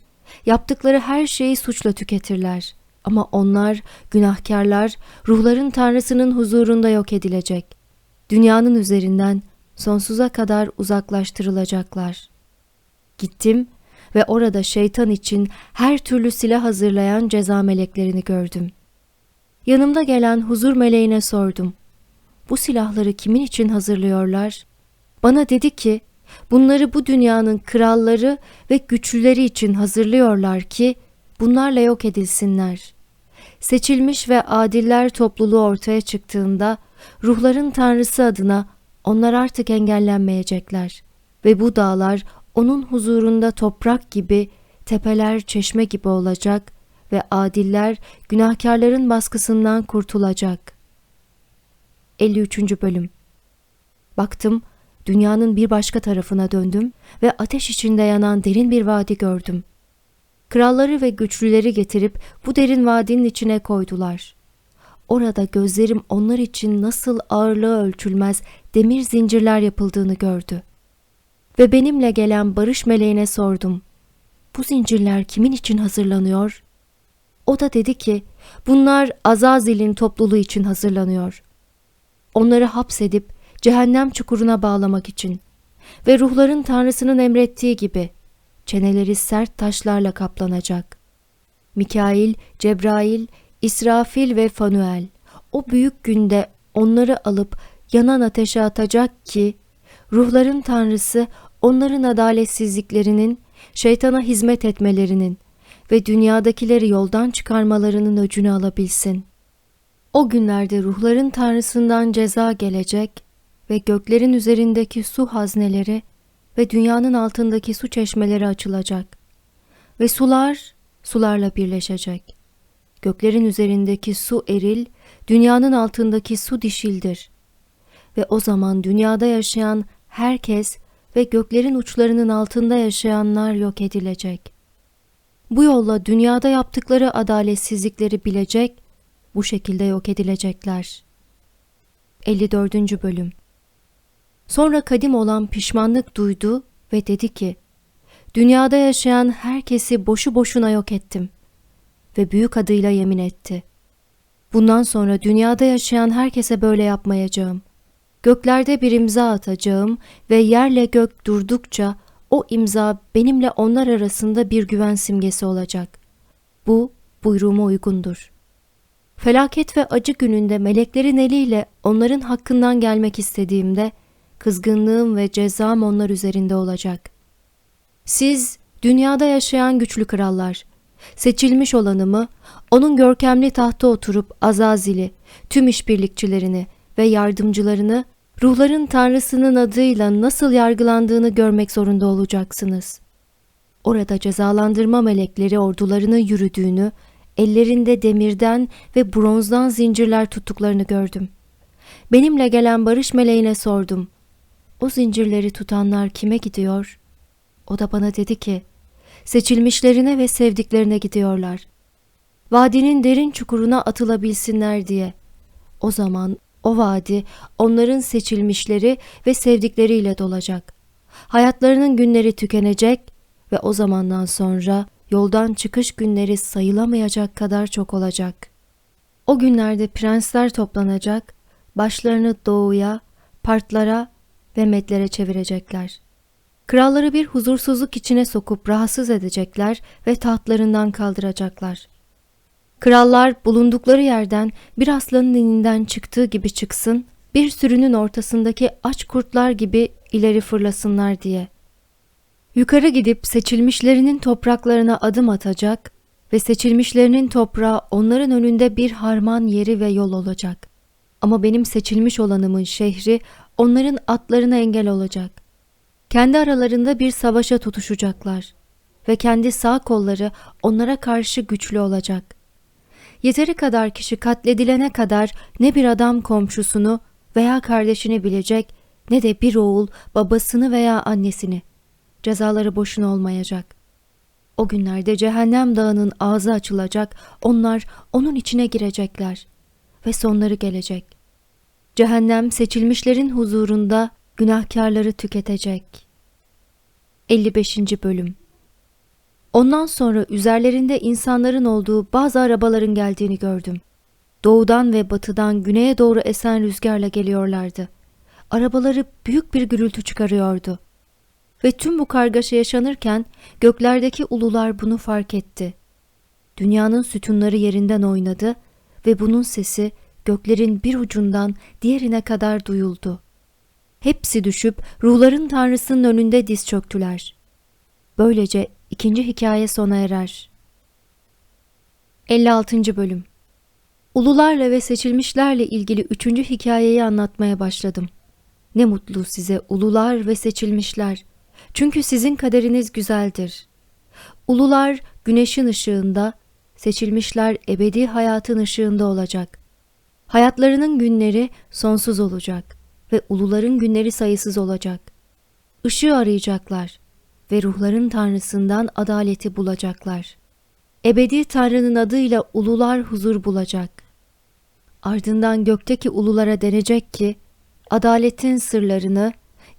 Yaptıkları her şeyi suçla tüketirler. Ama onlar, günahkarlar, ruhların tanrısının huzurunda yok edilecek. Dünyanın üzerinden sonsuza kadar uzaklaştırılacaklar. Gittim ve orada şeytan için her türlü silah hazırlayan ceza meleklerini gördüm. Yanımda gelen huzur meleğine sordum. Bu silahları kimin için hazırlıyorlar? Bana dedi ki, bunları bu dünyanın kralları ve güçlüleri için hazırlıyorlar ki bunlarla yok edilsinler. Seçilmiş ve adiller topluluğu ortaya çıktığında ruhların tanrısı adına onlar artık engellenmeyecekler ve bu dağlar onun huzurunda toprak gibi, tepeler çeşme gibi olacak ve adiller günahkarların baskısından kurtulacak. 53. Bölüm Baktım, dünyanın bir başka tarafına döndüm ve ateş içinde yanan derin bir vadi gördüm. Kralları ve güçlüleri getirip bu derin vadinin içine koydular. Orada gözlerim onlar için nasıl ağırlığı ölçülmez demir zincirler yapıldığını gördü. Ve benimle gelen barış meleğine sordum. Bu zincirler kimin için hazırlanıyor? O da dedi ki, bunlar Azazil'in topluluğu için hazırlanıyor. Onları hapsedip cehennem çukuruna bağlamak için ve ruhların tanrısının emrettiği gibi çeneleri sert taşlarla kaplanacak. Mikail, Cebrail, İsrafil ve Fanuel o büyük günde onları alıp yanan ateşe atacak ki ruhların tanrısı onların adaletsizliklerinin, şeytana hizmet etmelerinin ve dünyadakileri yoldan çıkarmalarının öcünü alabilsin. O günlerde ruhların tanrısından ceza gelecek ve göklerin üzerindeki su hazneleri ve dünyanın altındaki su çeşmeleri açılacak. Ve sular, sularla birleşecek. Göklerin üzerindeki su eril, dünyanın altındaki su dişildir. Ve o zaman dünyada yaşayan herkes ve göklerin uçlarının altında yaşayanlar yok edilecek. Bu yolla dünyada yaptıkları adaletsizlikleri bilecek, bu şekilde yok edilecekler. 54. Bölüm Sonra kadim olan pişmanlık duydu ve dedi ki, Dünyada yaşayan herkesi boşu boşuna yok ettim. Ve büyük adıyla yemin etti. Bundan sonra dünyada yaşayan herkese böyle yapmayacağım. Göklerde bir imza atacağım ve yerle gök durdukça o imza benimle onlar arasında bir güven simgesi olacak. Bu buyruğuma uygundur. Felaket ve acı gününde meleklerin eliyle onların hakkından gelmek istediğimde kızgınlığım ve cezam onlar üzerinde olacak. Siz dünyada yaşayan güçlü krallar, seçilmiş olanımı, onun görkemli tahta oturup Azazil'i, tüm işbirlikçilerini ve yardımcılarını ruhların tanrısının adıyla nasıl yargılandığını görmek zorunda olacaksınız. Orada cezalandırma melekleri ordularının yürüdüğünü, ellerinde demirden ve bronzdan zincirler tuttuklarını gördüm. Benimle gelen barış meleğine sordum. O zincirleri tutanlar kime gidiyor? O da bana dedi ki, seçilmişlerine ve sevdiklerine gidiyorlar. Vadinin derin çukuruna atılabilsinler diye. O zaman o vadi onların seçilmişleri ve sevdikleriyle dolacak. Hayatlarının günleri tükenecek ve o zamandan sonra yoldan çıkış günleri sayılamayacak kadar çok olacak. O günlerde prensler toplanacak, başlarını doğuya, partlara ve medlere çevirecekler. Kralları bir huzursuzluk içine sokup rahatsız edecekler ve tahtlarından kaldıracaklar. Krallar bulundukları yerden bir aslanın ininden çıktığı gibi çıksın, bir sürünün ortasındaki aç kurtlar gibi ileri fırlasınlar diye. Yukarı gidip seçilmişlerinin topraklarına adım atacak ve seçilmişlerinin toprağı onların önünde bir harman yeri ve yol olacak. Ama benim seçilmiş olanımın şehri onların atlarına engel olacak. Kendi aralarında bir savaşa tutuşacaklar ve kendi sağ kolları onlara karşı güçlü olacak. Yeteri kadar kişi katledilene kadar ne bir adam komşusunu veya kardeşini bilecek ne de bir oğul babasını veya annesini. Cezaları boşuna olmayacak. O günlerde cehennem dağının ağzı açılacak, onlar onun içine girecekler ve sonları gelecek. Cehennem seçilmişlerin huzurunda günahkarları tüketecek. 55. Bölüm Ondan sonra üzerlerinde insanların olduğu bazı arabaların geldiğini gördüm. Doğudan ve batıdan güneye doğru esen rüzgarla geliyorlardı. Arabaları büyük bir gürültü çıkarıyordu. Ve tüm bu kargaşa yaşanırken göklerdeki ulular bunu fark etti. Dünyanın sütunları yerinden oynadı ve bunun sesi göklerin bir ucundan diğerine kadar duyuldu. Hepsi düşüp ruhların tanrısının önünde diz çöktüler. Böylece ikinci hikaye sona erer. 56. Bölüm Ulularla ve seçilmişlerle ilgili üçüncü hikayeyi anlatmaya başladım. Ne mutlu size ulular ve seçilmişler. Çünkü sizin kaderiniz güzeldir. Ulular güneşin ışığında, seçilmişler ebedi hayatın ışığında olacak. Hayatlarının günleri sonsuz olacak ve uluların günleri sayısız olacak. Işığı arayacaklar ve ruhların tanrısından adaleti bulacaklar. Ebedi Tanrı'nın adıyla ulular huzur bulacak. Ardından gökteki ululara denecek ki, adaletin sırlarını,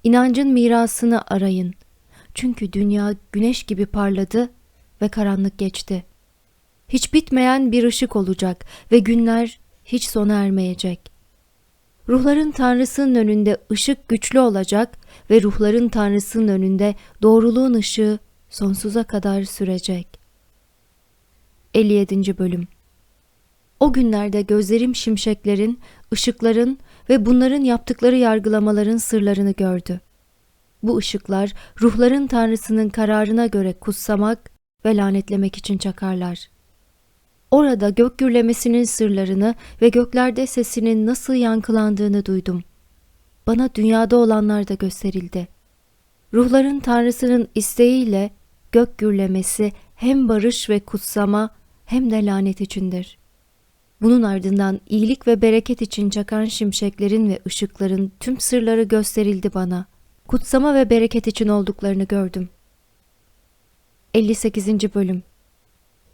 inancın mirasını arayın. Çünkü dünya güneş gibi parladı ve karanlık geçti. Hiç bitmeyen bir ışık olacak ve günler hiç sona ermeyecek. Ruhların Tanrısının önünde ışık güçlü olacak ve ruhların Tanrısının önünde doğruluğun ışığı sonsuza kadar sürecek. 57. Bölüm O günlerde gözlerim şimşeklerin, ışıkların ve bunların yaptıkları yargılamaların sırlarını gördü. Bu ışıklar ruhların Tanrısının kararına göre kutsamak ve lanetlemek için çakarlar. Orada gök gürlemesinin sırlarını ve göklerde sesinin nasıl yankılandığını duydum. Bana dünyada olanlar da gösterildi. Ruhların Tanrısının isteğiyle gök gürlemesi hem barış ve kutsama hem de lanet içindir. Bunun ardından iyilik ve bereket için çakan şimşeklerin ve ışıkların tüm sırları gösterildi bana. Kutsama ve bereket için olduklarını gördüm. 58. Bölüm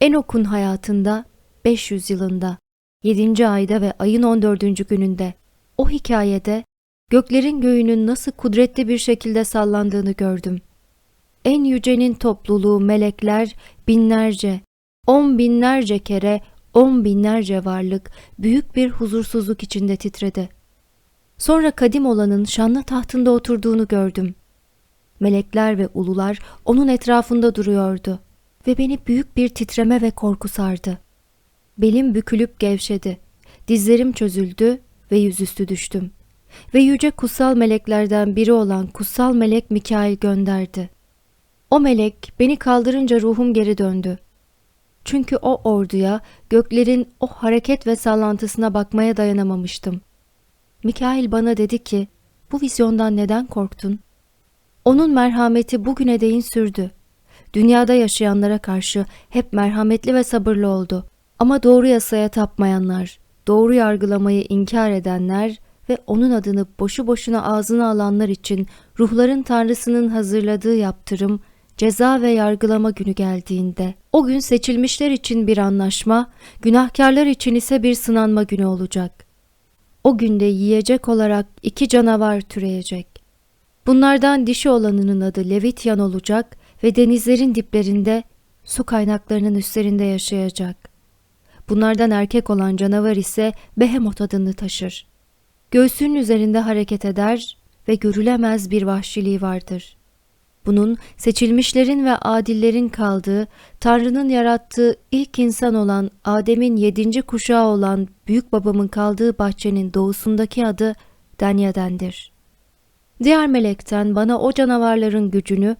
Enok'un hayatında 500 yılında 7. ayda ve ayın 14. gününde o hikayede göklerin göğünün nasıl kudretli bir şekilde sallandığını gördüm. En yücenin topluluğu melekler binlerce, on binlerce kere on binlerce varlık büyük bir huzursuzluk içinde titredi. Sonra kadim olanın şanlı tahtında oturduğunu gördüm. Melekler ve ulular onun etrafında duruyordu ve beni büyük bir titreme ve korku sardı. Belim bükülüp gevşedi, dizlerim çözüldü ve yüzüstü düştüm. Ve yüce kutsal meleklerden biri olan kutsal melek Mikail gönderdi. O melek beni kaldırınca ruhum geri döndü. Çünkü o orduya, göklerin o hareket ve sallantısına bakmaya dayanamamıştım. Mikail bana dedi ki, bu vizyondan neden korktun? Onun merhameti bugüne değin sürdü. Dünyada yaşayanlara karşı hep merhametli ve sabırlı oldu. Ama doğru yasaya tapmayanlar, doğru yargılamayı inkar edenler ve onun adını boşu boşuna ağzına alanlar için ruhların tanrısının hazırladığı yaptırım, ceza ve yargılama günü geldiğinde, o gün seçilmişler için bir anlaşma, günahkarlar için ise bir sınanma günü olacak. O günde yiyecek olarak iki canavar türeyecek. Bunlardan dişi olanının adı Levityan olacak ve denizlerin diplerinde, su kaynaklarının üstlerinde yaşayacak. Bunlardan erkek olan canavar ise Behemot adını taşır. Göğsünün üzerinde hareket eder ve görülemez bir vahşiliği vardır. Bunun seçilmişlerin ve adillerin kaldığı, Tanrı'nın yarattığı ilk insan olan Adem'in yedinci kuşağı olan büyük babamın kaldığı bahçenin doğusundaki adı Danyaden'dir. Diğer melekten bana o canavarların gücünü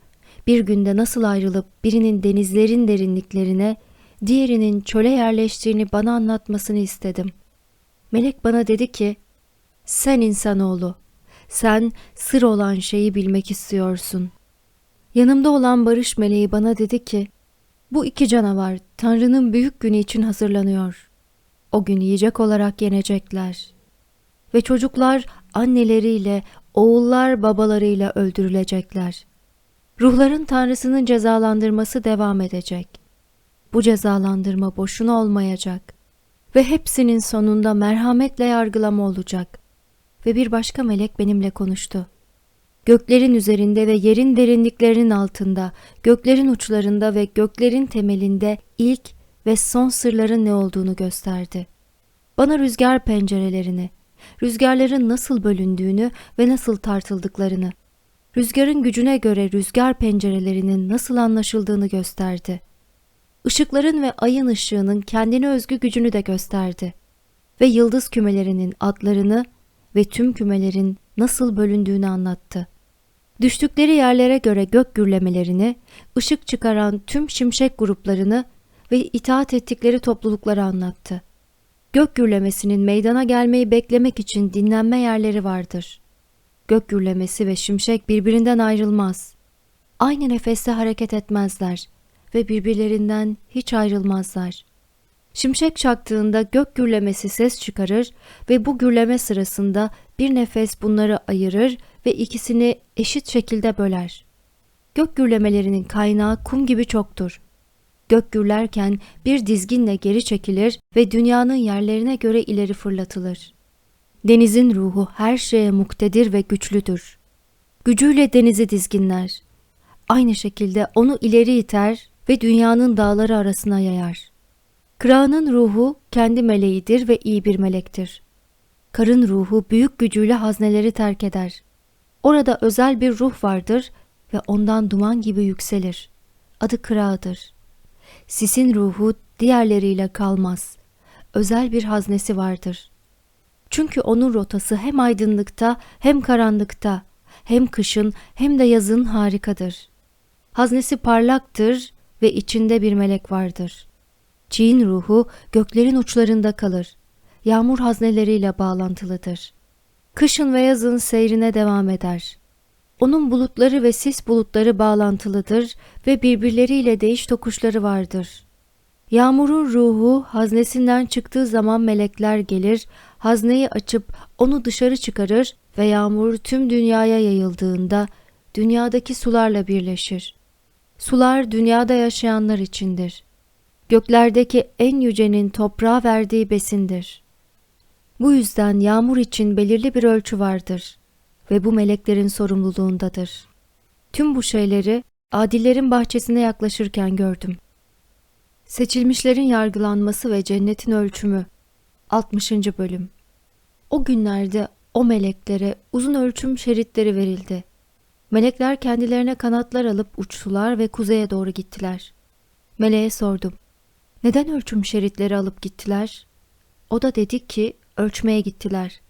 bir günde nasıl ayrılıp birinin denizlerin derinliklerine, diğerinin çöle yerleştiğini bana anlatmasını istedim. Melek bana dedi ki, sen insanoğlu, sen sır olan şeyi bilmek istiyorsun. Yanımda olan barış meleği bana dedi ki, bu iki canavar Tanrı'nın büyük günü için hazırlanıyor. O gün yiyecek olarak yenecekler. Ve çocuklar anneleriyle, oğullar babalarıyla öldürülecekler. Ruhların Tanrısının cezalandırması devam edecek. Bu cezalandırma boşuna olmayacak ve hepsinin sonunda merhametle yargılama olacak. Ve bir başka melek benimle konuştu. Göklerin üzerinde ve yerin derinliklerinin altında, göklerin uçlarında ve göklerin temelinde ilk ve son sırların ne olduğunu gösterdi. Bana rüzgar pencerelerini, rüzgarların nasıl bölündüğünü ve nasıl tartıldıklarını, rüzgarın gücüne göre rüzgar pencerelerinin nasıl anlaşıldığını gösterdi. Işıkların ve ayın ışığının kendine özgü gücünü de gösterdi. Ve yıldız kümelerinin adlarını ve tüm kümelerin nasıl bölündüğünü anlattı. Düştükleri yerlere göre gök gürlemelerini, ışık çıkaran tüm şimşek gruplarını ve itaat ettikleri toplulukları anlattı. Gök gürlemesinin meydana gelmeyi beklemek için dinlenme yerleri vardır. Gök gürlemesi ve şimşek birbirinden ayrılmaz. Aynı nefeste hareket etmezler ve birbirlerinden hiç ayrılmazlar. Şimşek çaktığında gök gürlemesi ses çıkarır ve bu gürleme sırasında bir nefes bunları ayırır ve ikisini eşit şekilde böler. Gök gürlemelerinin kaynağı kum gibi çoktur. Gök gürlerken bir dizginle geri çekilir ve dünyanın yerlerine göre ileri fırlatılır. Denizin ruhu her şeye muktedir ve güçlüdür. Gücüyle denizi dizginler. Aynı şekilde onu ileri iter ve dünyanın dağları arasına yayar. Kırağının ruhu kendi meleğidir ve iyi bir melektir. Karın ruhu büyük gücüyle hazneleri terk eder. Orada özel bir ruh vardır ve ondan duman gibi yükselir. Adı kırağıdır. Sisin ruhu diğerleriyle kalmaz. Özel bir haznesi vardır. Çünkü onun rotası hem aydınlıkta hem karanlıkta, hem kışın hem de yazın harikadır. Haznesi parlaktır ve içinde bir melek vardır.'' Çiğin ruhu göklerin uçlarında kalır. Yağmur hazneleriyle bağlantılıdır. Kışın ve yazın seyrine devam eder. Onun bulutları ve sis bulutları bağlantılıdır ve birbirleriyle değiş tokuşları vardır. Yağmurun ruhu haznesinden çıktığı zaman melekler gelir, hazneyi açıp onu dışarı çıkarır ve yağmur tüm dünyaya yayıldığında dünyadaki sularla birleşir. Sular dünyada yaşayanlar içindir göklerdeki en yücenin toprağa verdiği besindir. Bu yüzden yağmur için belirli bir ölçü vardır. ve bu meleklerin sorumluluğundadır. Tüm bu şeyleri adillerin bahçesine yaklaşırken gördüm. Seçilmişlerin yargılanması ve cennetin ölçümü 60. bölüm O günlerde o meleklere uzun ölçüm şeritleri verildi. Melekler kendilerine kanatlar alıp uçtular ve kuzeye doğru gittiler. Meleğe sordum. Neden ölçüm şeritleri alıp gittiler? O da dedi ki ölçmeye gittiler.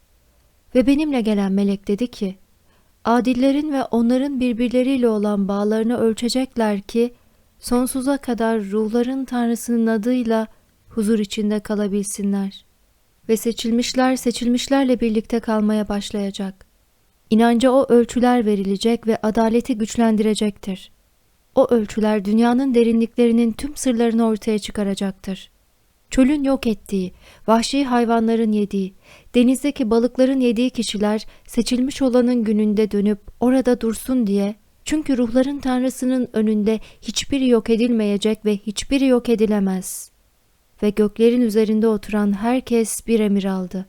Ve benimle gelen melek dedi ki adillerin ve onların birbirleriyle olan bağlarını ölçecekler ki sonsuza kadar ruhların Tanrısının adıyla huzur içinde kalabilsinler. Ve seçilmişler seçilmişlerle birlikte kalmaya başlayacak. İnanca o ölçüler verilecek ve adaleti güçlendirecektir. O ölçüler dünyanın derinliklerinin tüm sırlarını ortaya çıkaracaktır. Çölün yok ettiği, vahşi hayvanların yediği, denizdeki balıkların yediği kişiler seçilmiş olanın gününde dönüp orada dursun diye çünkü ruhların tanrısının önünde hiçbiri yok edilmeyecek ve hiçbiri yok edilemez. Ve göklerin üzerinde oturan herkes bir emir aldı.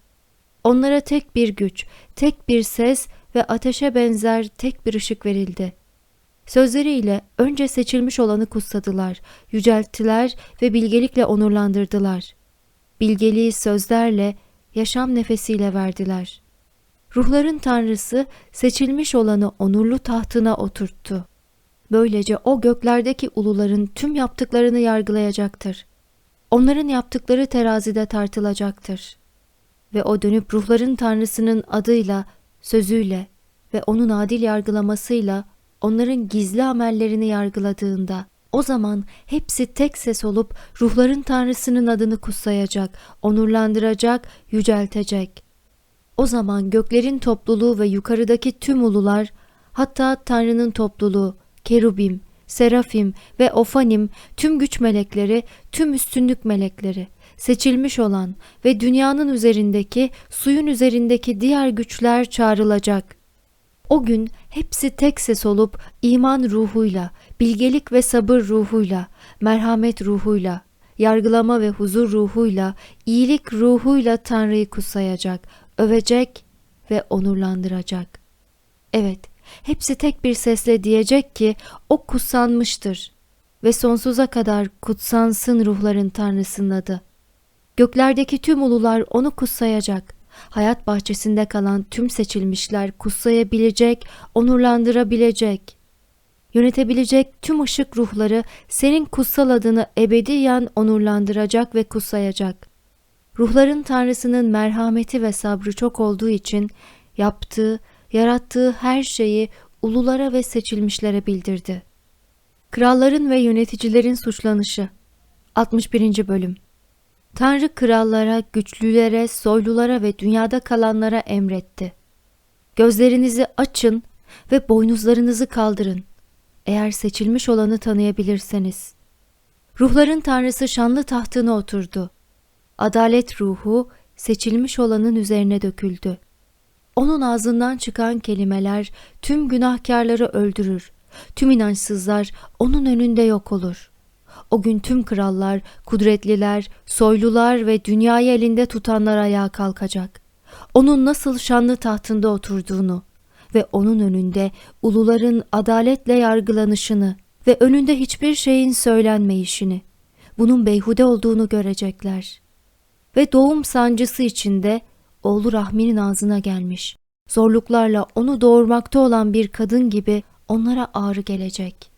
Onlara tek bir güç, tek bir ses ve ateşe benzer tek bir ışık verildi. Sözleriyle önce seçilmiş olanı kutsadılar, yücelttiler ve bilgelikle onurlandırdılar. Bilgeliği sözlerle, yaşam nefesiyle verdiler. Ruhların tanrısı seçilmiş olanı onurlu tahtına oturttu. Böylece o göklerdeki uluların tüm yaptıklarını yargılayacaktır. Onların yaptıkları terazide tartılacaktır. Ve o dönüp ruhların tanrısının adıyla, sözüyle ve onun adil yargılamasıyla onların gizli amellerini yargıladığında o zaman hepsi tek ses olup ruhların tanrısının adını kutsayacak, onurlandıracak, yüceltecek. O zaman göklerin topluluğu ve yukarıdaki tüm ulular, hatta Tanrı'nın topluluğu, kerubim, serafim ve ofanim, tüm güç melekleri, tüm üstünlük melekleri, seçilmiş olan ve dünyanın üzerindeki, suyun üzerindeki diğer güçler çağrılacak. O gün hepsi tek ses olup iman ruhuyla, bilgelik ve sabır ruhuyla, merhamet ruhuyla, yargılama ve huzur ruhuyla, iyilik ruhuyla Tanrı'yı kutsayacak, övecek ve onurlandıracak. Evet, hepsi tek bir sesle diyecek ki o kutsanmıştır ve sonsuza kadar kutsansın ruhların Tanrısının adı. Göklerdeki tüm ulular onu kutsayacak. Hayat bahçesinde kalan tüm seçilmişler kutsayabilecek, onurlandırabilecek. Yönetebilecek tüm ışık ruhları senin kutsal adını ebediyen onurlandıracak ve kutsayacak. Ruhların Tanrısının merhameti ve sabrı çok olduğu için yaptığı, yarattığı her şeyi ululara ve seçilmişlere bildirdi. Kralların ve yöneticilerin suçlanışı 61. Bölüm Tanrı krallara, güçlülere, soylulara ve dünyada kalanlara emretti. Gözlerinizi açın ve boynuzlarınızı kaldırın. Eğer seçilmiş olanı tanıyabilirseniz. Ruhların tanrısı şanlı tahtına oturdu. Adalet ruhu seçilmiş olanın üzerine döküldü. Onun ağzından çıkan kelimeler tüm günahkarları öldürür. Tüm inançsızlar onun önünde yok olur. O gün tüm krallar, kudretliler, soylular ve dünyayı elinde tutanlar ayağa kalkacak. Onun nasıl şanlı tahtında oturduğunu ve onun önünde uluların adaletle yargılanışını ve önünde hiçbir şeyin söylenmeyişini, bunun beyhude olduğunu görecekler. Ve doğum sancısı içinde oğlu rahminin ağzına gelmiş. Zorluklarla onu doğurmakta olan bir kadın gibi onlara ağrı gelecek.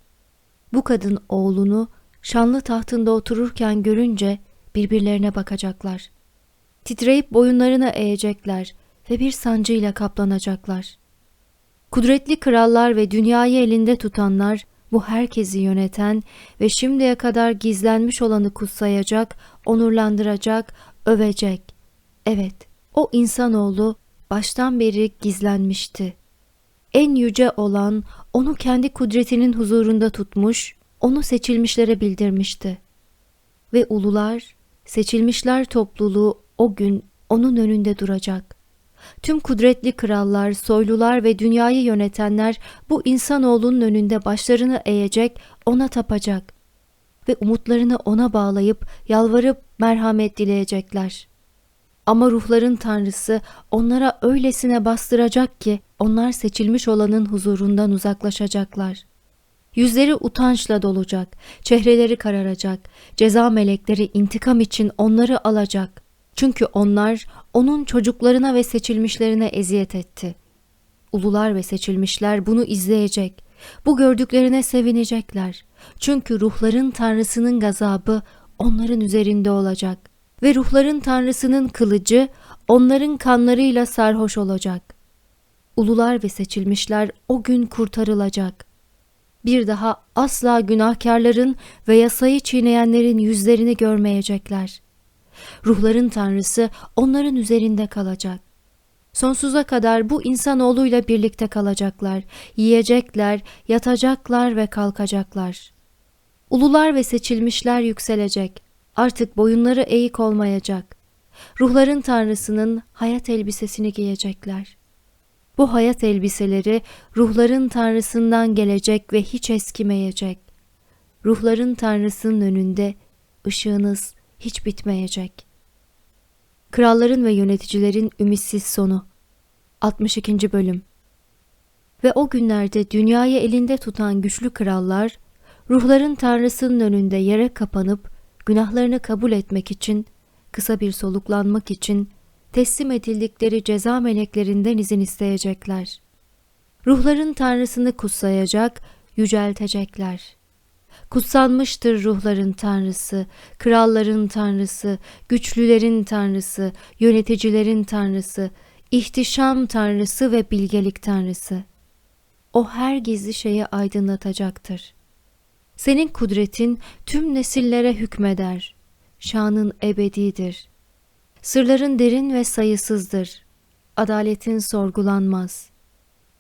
Bu kadın oğlunu şanlı tahtında otururken görünce birbirlerine bakacaklar. Titreyip boyunlarına eğecekler ve bir sancıyla kaplanacaklar. Kudretli krallar ve dünyayı elinde tutanlar bu herkesi yöneten ve şimdiye kadar gizlenmiş olanı kutsayacak, onurlandıracak, övecek. Evet, o insanoğlu baştan beri gizlenmişti. En yüce olan onu kendi kudretinin huzurunda tutmuş, onu seçilmişlere bildirmişti. Ve ulular, seçilmişler topluluğu o gün onun önünde duracak. Tüm kudretli krallar, soylular ve dünyayı yönetenler bu insanoğlunun önünde başlarını eğecek, ona tapacak ve umutlarını ona bağlayıp yalvarıp merhamet dileyecekler. Ama ruhların tanrısı onlara öylesine bastıracak ki onlar seçilmiş olanın huzurundan uzaklaşacaklar. Yüzleri utançla dolacak, çehreleri kararacak, ceza melekleri intikam için onları alacak. Çünkü onlar onun çocuklarına ve seçilmişlerine eziyet etti. Ulular ve seçilmişler bunu izleyecek. Bu gördüklerine sevinecekler. Çünkü ruhların tanrısının gazabı onların üzerinde olacak. Ve ruhların tanrısının kılıcı onların kanlarıyla sarhoş olacak. Ulular ve seçilmişler o gün kurtarılacak. Bir daha asla günahkarların ve yasayı çiğneyenlerin yüzlerini görmeyecekler. Ruhların tanrısı onların üzerinde kalacak. Sonsuza kadar bu insanoğluyla birlikte kalacaklar, yiyecekler, yatacaklar ve kalkacaklar. Ulular ve seçilmişler yükselecek. Artık boyunları eğik olmayacak. Ruhların tanrısının hayat elbisesini giyecekler. Bu hayat elbiseleri ruhların tanrısından gelecek ve hiç eskimeyecek. Ruhların tanrısının önünde ışığınız hiç bitmeyecek. Kralların ve yöneticilerin ümitsiz sonu 62. Bölüm Ve o günlerde dünyayı elinde tutan güçlü krallar, ruhların tanrısının önünde yere kapanıp günahlarını kabul etmek için, kısa bir soluklanmak için teslim edildikleri ceza meleklerinden izin isteyecekler. Ruhların tanrısını kutsayacak, yüceltecekler. Kutsanmıştır ruhların tanrısı, kralların tanrısı, güçlülerin tanrısı, yöneticilerin tanrısı, ihtişam tanrısı ve bilgelik tanrısı. O her gizli şeyi aydınlatacaktır. Senin kudretin tüm nesillere hükmeder. Şanın ebedidir. Sırların derin ve sayısızdır. Adaletin sorgulanmaz.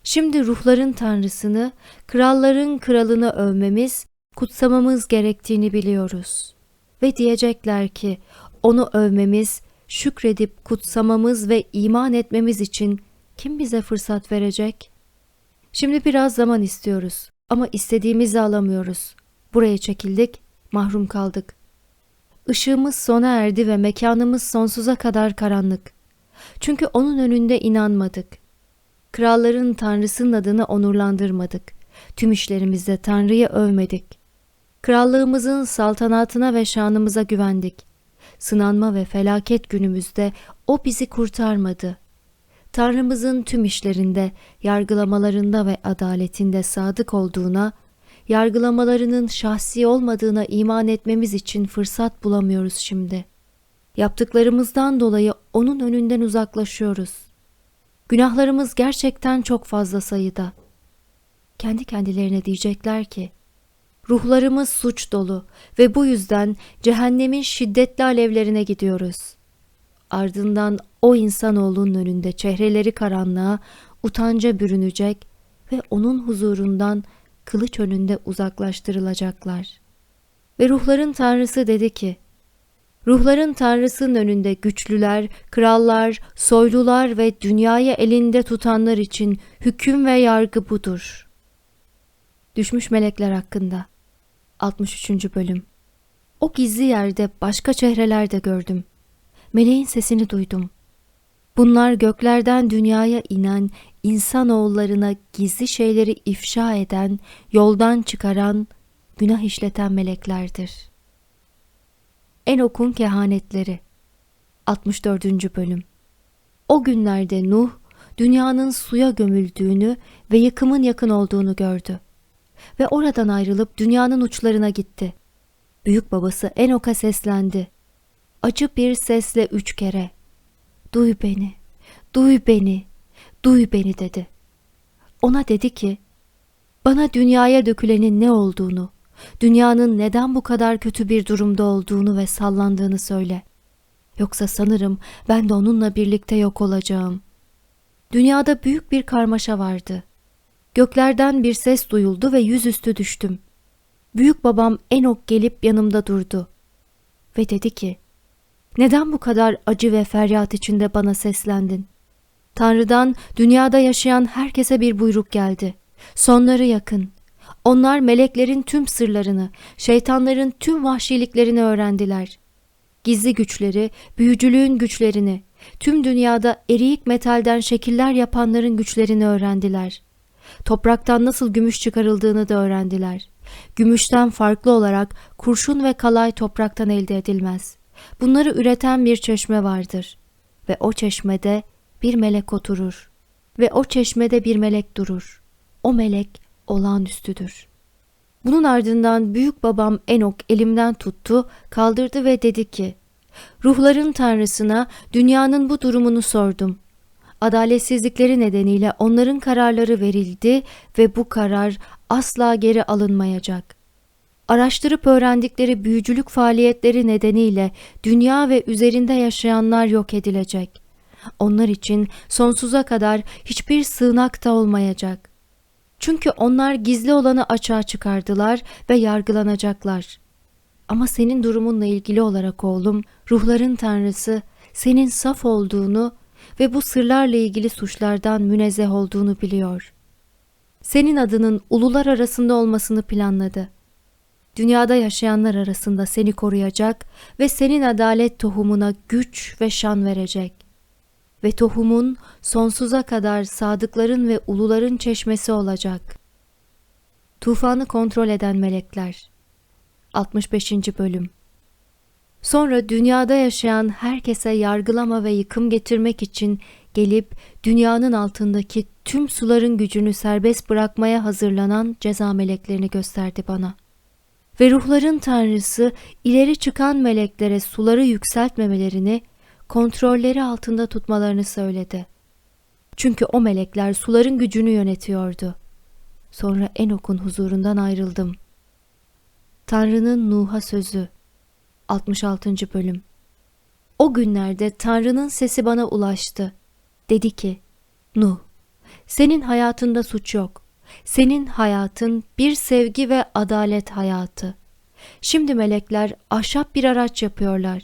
Şimdi ruhların tanrısını, kralların kralını övmemiz, kutsamamız gerektiğini biliyoruz. Ve diyecekler ki onu övmemiz, şükredip kutsamamız ve iman etmemiz için kim bize fırsat verecek? Şimdi biraz zaman istiyoruz ama istediğimizi alamıyoruz. Buraya çekildik, mahrum kaldık. Işığımız sona erdi ve mekanımız sonsuza kadar karanlık. Çünkü onun önünde inanmadık. Kralların Tanrısının adını onurlandırmadık. Tüm işlerimizde Tanrı'yı övmedik. Krallığımızın saltanatına ve şanımıza güvendik. Sınanma ve felaket günümüzde O bizi kurtarmadı. Tanrımızın tüm işlerinde, yargılamalarında ve adaletinde sadık olduğuna, yargılamalarının şahsi olmadığına iman etmemiz için fırsat bulamıyoruz şimdi. Yaptıklarımızdan dolayı onun önünden uzaklaşıyoruz. Günahlarımız gerçekten çok fazla sayıda. Kendi kendilerine diyecekler ki, ruhlarımız suç dolu ve bu yüzden cehennemin şiddetli alevlerine gidiyoruz. Ardından o insanoğlunun önünde çehreleri karanlığa, utanca bürünecek ve onun huzurundan kılıç önünde uzaklaştırılacaklar. Ve ruhların tanrısı dedi ki, Ruhların tanrısının önünde güçlüler, krallar, soylular ve dünyayı elinde tutanlar için hüküm ve yargı budur. Düşmüş melekler hakkında 63. bölüm O gizli yerde başka çehreler de gördüm. Meleğin sesini duydum. Bunlar göklerden dünyaya inen insanoğullarına gizli şeyleri ifşa eden, yoldan çıkaran, günah işleten meleklerdir. Enok'un kehanetleri 64. bölüm O günlerde Nuh, dünyanın suya gömüldüğünü ve yıkımın yakın olduğunu gördü. Ve oradan ayrılıp dünyanın uçlarına gitti. Büyük babası Enok'a seslendi. Acı bir sesle üç kere. Duy beni, duy beni, duy beni dedi. Ona dedi ki, bana dünyaya dökülenin ne olduğunu, dünyanın neden bu kadar kötü bir durumda olduğunu ve sallandığını söyle. Yoksa sanırım ben de onunla birlikte yok olacağım. Dünyada büyük bir karmaşa vardı. Göklerden bir ses duyuldu ve yüzüstü düştüm. Büyük babam Enok gelip yanımda durdu. Ve dedi ki, neden bu kadar acı ve feryat içinde bana seslendin? Tanrı'dan dünyada yaşayan herkese bir buyruk geldi. Sonları yakın. Onlar meleklerin tüm sırlarını, şeytanların tüm vahşiliklerini öğrendiler. Gizli güçleri, büyücülüğün güçlerini, Tüm dünyada eriyik metalden şekiller yapanların güçlerini öğrendiler. Topraktan nasıl gümüş çıkarıldığını da öğrendiler. Gümüşten farklı olarak kurşun ve kalay topraktan elde edilmez. Bunları üreten bir çeşme vardır. Ve o çeşmede bir melek oturur. Ve o çeşmede bir melek durur. O melek olağanüstüdür. Bunun ardından büyük babam Enok elimden tuttu, kaldırdı ve dedi ki, Ruhların Tanrısına dünyanın bu durumunu sordum. Adaletsizlikleri nedeniyle onların kararları verildi ve bu karar asla geri alınmayacak. Araştırıp öğrendikleri büyücülük faaliyetleri nedeniyle dünya ve üzerinde yaşayanlar yok edilecek. Onlar için sonsuza kadar hiçbir sığınak da olmayacak. Çünkü onlar gizli olanı açığa çıkardılar ve yargılanacaklar. Ama senin durumunla ilgili olarak oğlum, ruhların tanrısı senin saf olduğunu ve bu sırlarla ilgili suçlardan münezzeh olduğunu biliyor. Senin adının ulular arasında olmasını planladı. Dünyada yaşayanlar arasında seni koruyacak ve senin adalet tohumuna güç ve şan verecek. Ve tohumun sonsuza kadar sadıkların ve uluların çeşmesi olacak. Tufanı kontrol eden melekler 65. Bölüm Sonra dünyada yaşayan herkese yargılama ve yıkım getirmek için gelip dünyanın altındaki tüm suların gücünü serbest bırakmaya hazırlanan ceza meleklerini gösterdi bana. Ve ruhların tanrısı ileri çıkan meleklere suları yükseltmemelerini, kontrolleri altında tutmalarını söyledi. Çünkü o melekler suların gücünü yönetiyordu. Sonra Enok'un huzurundan ayrıldım. Tanrı'nın Nuh'a sözü 66. Bölüm O günlerde Tanrı'nın sesi bana ulaştı. Dedi ki, Nuh, senin hayatında suç yok. Senin hayatın bir sevgi ve adalet hayatı. Şimdi melekler ahşap bir araç yapıyorlar.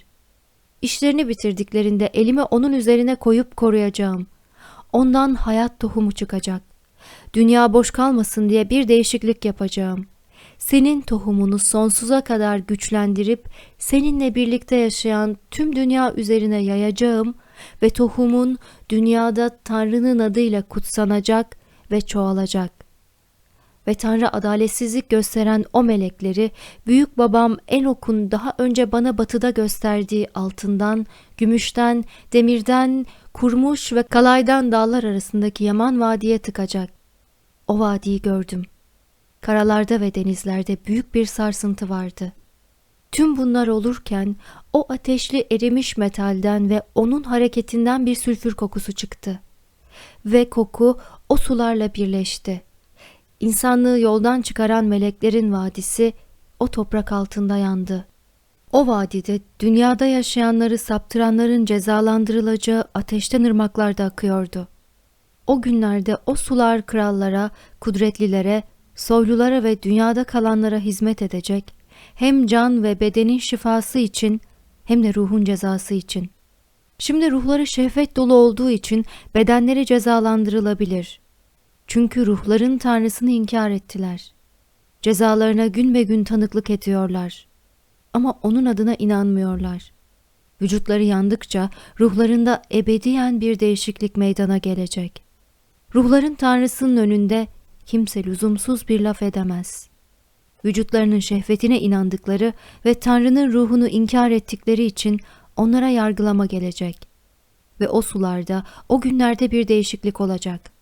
İşlerini bitirdiklerinde elimi onun üzerine koyup koruyacağım. Ondan hayat tohumu çıkacak. Dünya boş kalmasın diye bir değişiklik yapacağım.'' senin tohumunu sonsuza kadar güçlendirip seninle birlikte yaşayan tüm dünya üzerine yayacağım ve tohumun dünyada Tanrı'nın adıyla kutsanacak ve çoğalacak. Ve Tanrı adaletsizlik gösteren o melekleri büyük babam Enok'un daha önce bana batıda gösterdiği altından, gümüşten, demirden, kurmuş ve kalaydan dağlar arasındaki Yaman Vadi'ye tıkacak. O vadiyi gördüm.'' Karalarda ve denizlerde büyük bir sarsıntı vardı. Tüm bunlar olurken o ateşli erimiş metalden ve onun hareketinden bir sülfür kokusu çıktı. Ve koku o sularla birleşti. İnsanlığı yoldan çıkaran meleklerin vadisi o toprak altında yandı. O vadide dünyada yaşayanları saptıranların cezalandırılacağı ateşten ırmaklarda akıyordu. O günlerde o sular krallara, kudretlilere soylulara ve dünyada kalanlara hizmet edecek, hem can ve bedenin şifası için hem de ruhun cezası için. Şimdi ruhları şehvet dolu olduğu için bedenleri cezalandırılabilir. Çünkü ruhların tanrısını inkar ettiler. Cezalarına gün be gün tanıklık ediyorlar. Ama onun adına inanmıyorlar. Vücutları yandıkça ruhlarında ebediyen bir değişiklik meydana gelecek. Ruhların tanrısının önünde kimse lüzumsuz bir laf edemez. Vücutlarının şehvetine inandıkları ve Tanrı'nın ruhunu inkar ettikleri için onlara yargılama gelecek. Ve o sularda, o günlerde bir değişiklik olacak.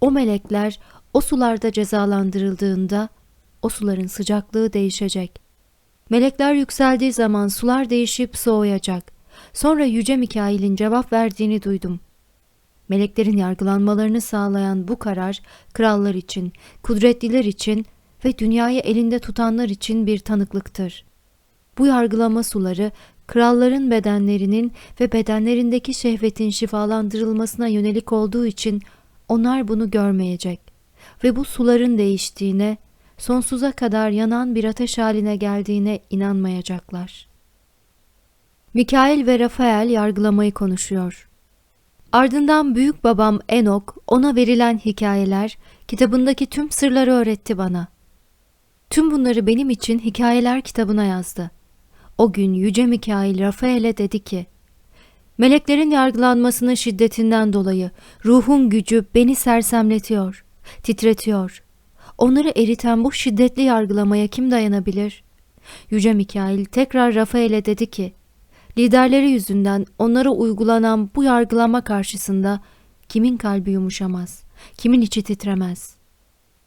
O melekler o sularda cezalandırıldığında o suların sıcaklığı değişecek. Melekler yükseldiği zaman sular değişip soğuyacak. Sonra Yüce Mikail'in cevap verdiğini duydum. Meleklerin yargılanmalarını sağlayan bu karar krallar için, kudretliler için ve dünyayı elinde tutanlar için bir tanıklıktır. Bu yargılama suları kralların bedenlerinin ve bedenlerindeki şehvetin şifalandırılmasına yönelik olduğu için onlar bunu görmeyecek ve bu suların değiştiğine, sonsuza kadar yanan bir ateş haline geldiğine inanmayacaklar. Mikail ve Rafael yargılamayı konuşuyor. Ardından büyük babam Enok ona verilen hikayeler, kitabındaki tüm sırları öğretti bana. Tüm bunları benim için hikayeler kitabına yazdı. O gün Yüce Mikail Rafael'e dedi ki, Meleklerin yargılanmasının şiddetinden dolayı ruhun gücü beni sersemletiyor, titretiyor. Onları eriten bu şiddetli yargılamaya kim dayanabilir? Yüce Mikail tekrar Rafael'e dedi ki, liderleri yüzünden onlara uygulanan bu yargılama karşısında kimin kalbi yumuşamaz, kimin içi titremez?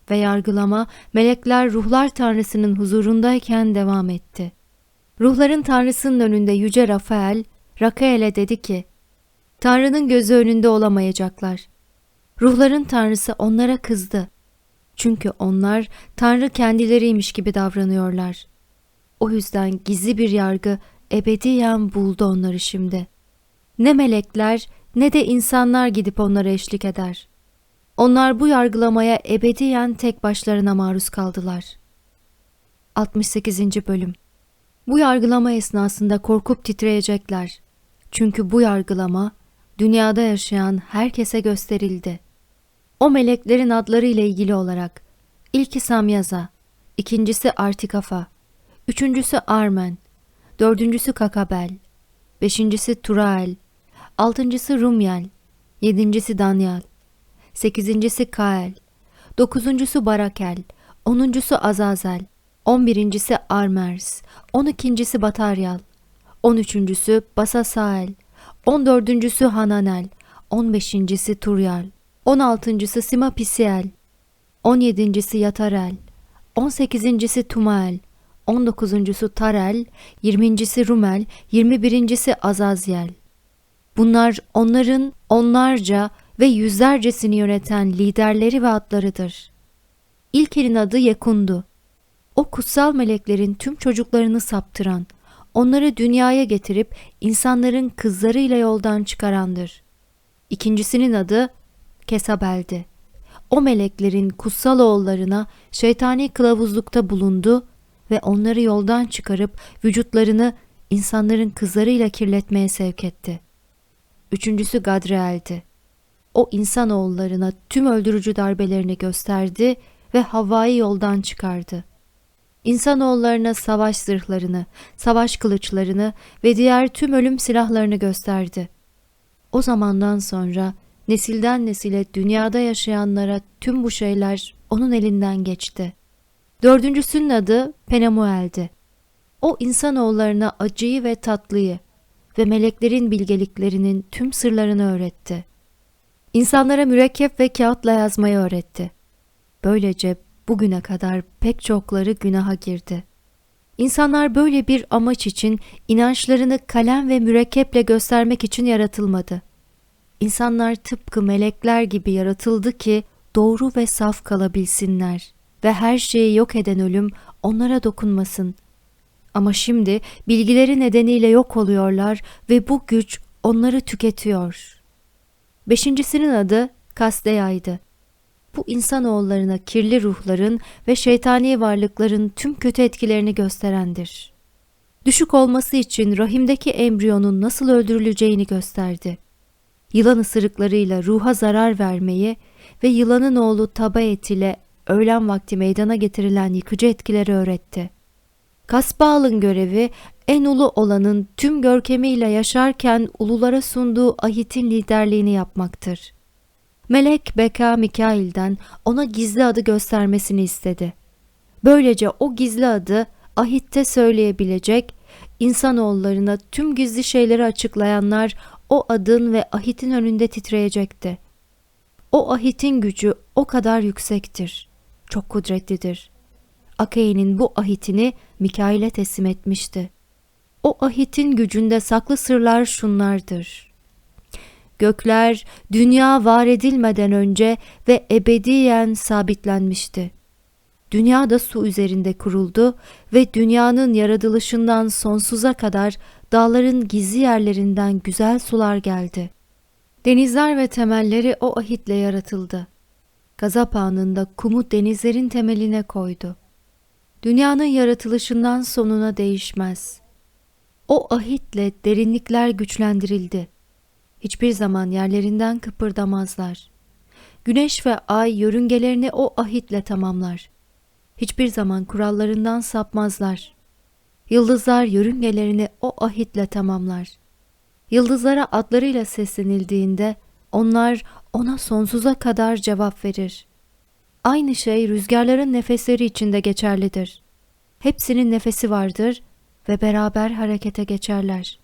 Ve yargılama melekler ruhlar tanrısının huzurundayken devam etti. Ruhların tanrısının önünde Yüce Rafael, Rakael'e dedi ki, Tanrı'nın gözü önünde olamayacaklar. Ruhların tanrısı onlara kızdı. Çünkü onlar Tanrı kendileriymiş gibi davranıyorlar. O yüzden gizli bir yargı ebediyen buldu onları şimdi. Ne melekler ne de insanlar gidip onlara eşlik eder. Onlar bu yargılamaya ebediyen tek başlarına maruz kaldılar. 68. Bölüm Bu yargılama esnasında korkup titreyecekler. Çünkü bu yargılama dünyada yaşayan herkese gösterildi. O meleklerin adları ile ilgili olarak ilki Samyaza, ikincisi Artikafa, üçüncüsü Armen, dördüncüsü Kakabel, beşincisi Turael, altıncısı Rumyel, yedincisi Danyal, sekizincisi Kael, dokuzuncusu Barakel, onuncusu Azazel, on birincisi Armers, on ikincisi Bataryal, on üçüncüsü Basasael, on dördüncüsü Hananel, on beşincisi Turyal, on altıncısı Simapisiel, on yedincisi Yatarel, on sekizincisi Tumael, on dokuzuncusu Tarel, yirmincisi Rumel, yirmi birincisi Azazyel. Bunlar onların onlarca ve yüzlercesini yöneten liderleri ve adlarıdır. İlker'in adı Yekundu. O kutsal meleklerin tüm çocuklarını saptıran, onları dünyaya getirip insanların kızlarıyla yoldan çıkarandır. İkincisinin adı Kesabel'di. O meleklerin kutsal oğullarına şeytani kılavuzlukta bulundu ve onları yoldan çıkarıp vücutlarını insanların kızlarıyla kirletmeye sevk etti. Üçüncüsü Gadriel'di. O insanoğullarına tüm öldürücü darbelerini gösterdi ve Havva'yı yoldan çıkardı. İnsanoğullarına savaş zırhlarını, savaş kılıçlarını ve diğer tüm ölüm silahlarını gösterdi. O zamandan sonra nesilden nesile dünyada yaşayanlara tüm bu şeyler onun elinden geçti. Dördüncüsünün adı Penamuel'di. O insanoğullarına acıyı ve tatlıyı ve meleklerin bilgeliklerinin tüm sırlarını öğretti. İnsanlara mürekkep ve kağıtla yazmayı öğretti. Böylece bugüne kadar pek çokları günaha girdi. İnsanlar böyle bir amaç için inançlarını kalem ve mürekkeple göstermek için yaratılmadı. İnsanlar tıpkı melekler gibi yaratıldı ki doğru ve saf kalabilsinler ve her şeyi yok eden ölüm onlara dokunmasın. Ama şimdi bilgileri nedeniyle yok oluyorlar ve bu güç onları tüketiyor. Beşincisinin adı Kasteya'ydı. Bu insanoğullarına kirli ruhların ve şeytani varlıkların tüm kötü etkilerini gösterendir. Düşük olması için rahimdeki embriyonun nasıl öldürüleceğini gösterdi. Yılan ısırıklarıyla ruha zarar vermeyi ve yılanın oğlu Tabaet ile öğlen vakti meydana getirilen yıkıcı etkileri öğretti. Kasbağal'ın görevi en ulu olanın tüm görkemiyle yaşarken ululara sunduğu ahitin liderliğini yapmaktır. Melek Beka Mikail'den ona gizli adı göstermesini istedi. Böylece o gizli adı ahitte söyleyebilecek, insanoğullarına tüm gizli şeyleri açıklayanlar o adın ve ahitin önünde titreyecekti. O ahitin gücü o kadar yüksektir, çok kudretlidir. Akei'nin bu ahitini Mikail'e teslim etmişti. O ahitin gücünde saklı sırlar şunlardır. Gökler dünya var edilmeden önce ve ebediyen sabitlenmişti. Dünya da su üzerinde kuruldu ve dünyanın yaratılışından sonsuza kadar dağların gizli yerlerinden güzel sular geldi. Denizler ve temelleri o ahitle yaratıldı. Gazap anında kumu denizlerin temeline koydu. Dünyanın yaratılışından sonuna değişmez. O ahitle derinlikler güçlendirildi. Hiçbir zaman yerlerinden kıpırdamazlar. Güneş ve ay yörüngelerini o ahitle tamamlar. Hiçbir zaman kurallarından sapmazlar. Yıldızlar yörüngelerini o ahitle tamamlar. Yıldızlara adlarıyla seslenildiğinde onlar ona sonsuza kadar cevap verir. Aynı şey rüzgarların nefesleri için de geçerlidir. Hepsinin nefesi vardır ve beraber harekete geçerler.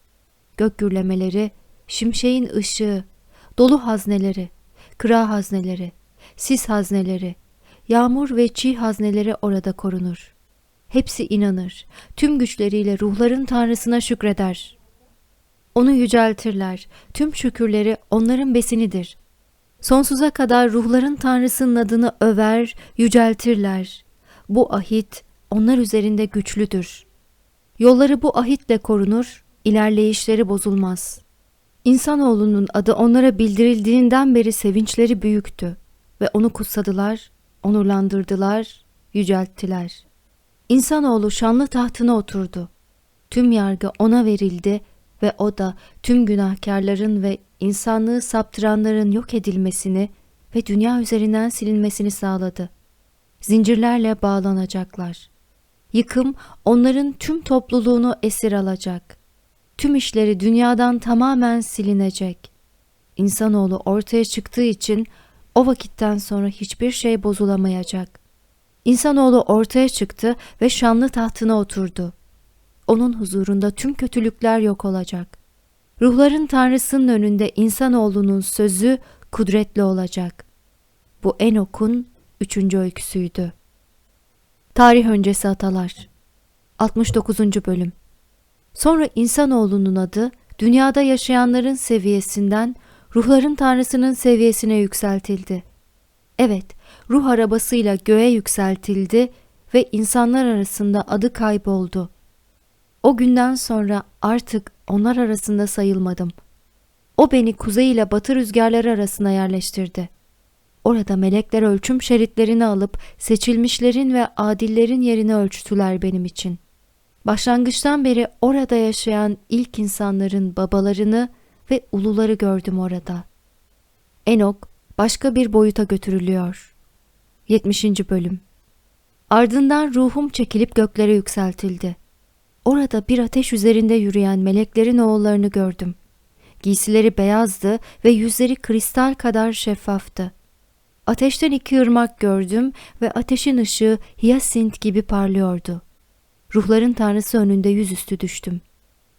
Gök gürlemeleri, şimşeğin ışığı, dolu hazneleri, kıra hazneleri, sis hazneleri, yağmur ve çiğ hazneleri orada korunur. Hepsi inanır, tüm güçleriyle ruhların tanrısına şükreder. Onu yüceltirler, tüm şükürleri onların besinidir. Sonsuza kadar ruhların tanrısının adını över, yüceltirler. Bu ahit onlar üzerinde güçlüdür. Yolları bu ahitle korunur, ilerleyişleri bozulmaz. İnsanoğlunun adı onlara bildirildiğinden beri sevinçleri büyüktü ve onu kutsadılar, onurlandırdılar, yücelttiler. İnsanoğlu şanlı tahtına oturdu. Tüm yargı ona verildi ve o da tüm günahkarların ve insanlığı saptıranların yok edilmesini ve dünya üzerinden silinmesini sağladı. Zincirlerle bağlanacaklar. Yıkım onların tüm topluluğunu esir alacak. Tüm işleri dünyadan tamamen silinecek. İnsanoğlu ortaya çıktığı için o vakitten sonra hiçbir şey bozulamayacak. İnsanoğlu ortaya çıktı ve şanlı tahtına oturdu. Onun huzurunda tüm kötülükler yok olacak. Ruhların Tanrısının önünde insanoğlunun sözü kudretli olacak. Bu Enok'un üçüncü öyküsüydü. Tarih öncesi atalar 69. bölüm Sonra insanoğlunun adı dünyada yaşayanların seviyesinden ruhların tanrısının seviyesine yükseltildi. Evet, ruh arabasıyla göğe yükseltildi ve insanlar arasında adı kayboldu. O günden sonra artık onlar arasında sayılmadım. O beni kuzey ile batı rüzgarları arasına yerleştirdi. Orada melekler ölçüm şeritlerini alıp seçilmişlerin ve adillerin yerini ölçtüler benim için. Başlangıçtan beri orada yaşayan ilk insanların babalarını ve uluları gördüm orada. Enok başka bir boyuta götürülüyor. 70. Bölüm Ardından ruhum çekilip göklere yükseltildi. Orada bir ateş üzerinde yürüyen meleklerin oğullarını gördüm. Giysileri beyazdı ve yüzleri kristal kadar şeffaftı. Ateşten iki ırmak gördüm ve ateşin ışığı hiyasint gibi parlıyordu. Ruhların tanrısı önünde yüzüstü düştüm.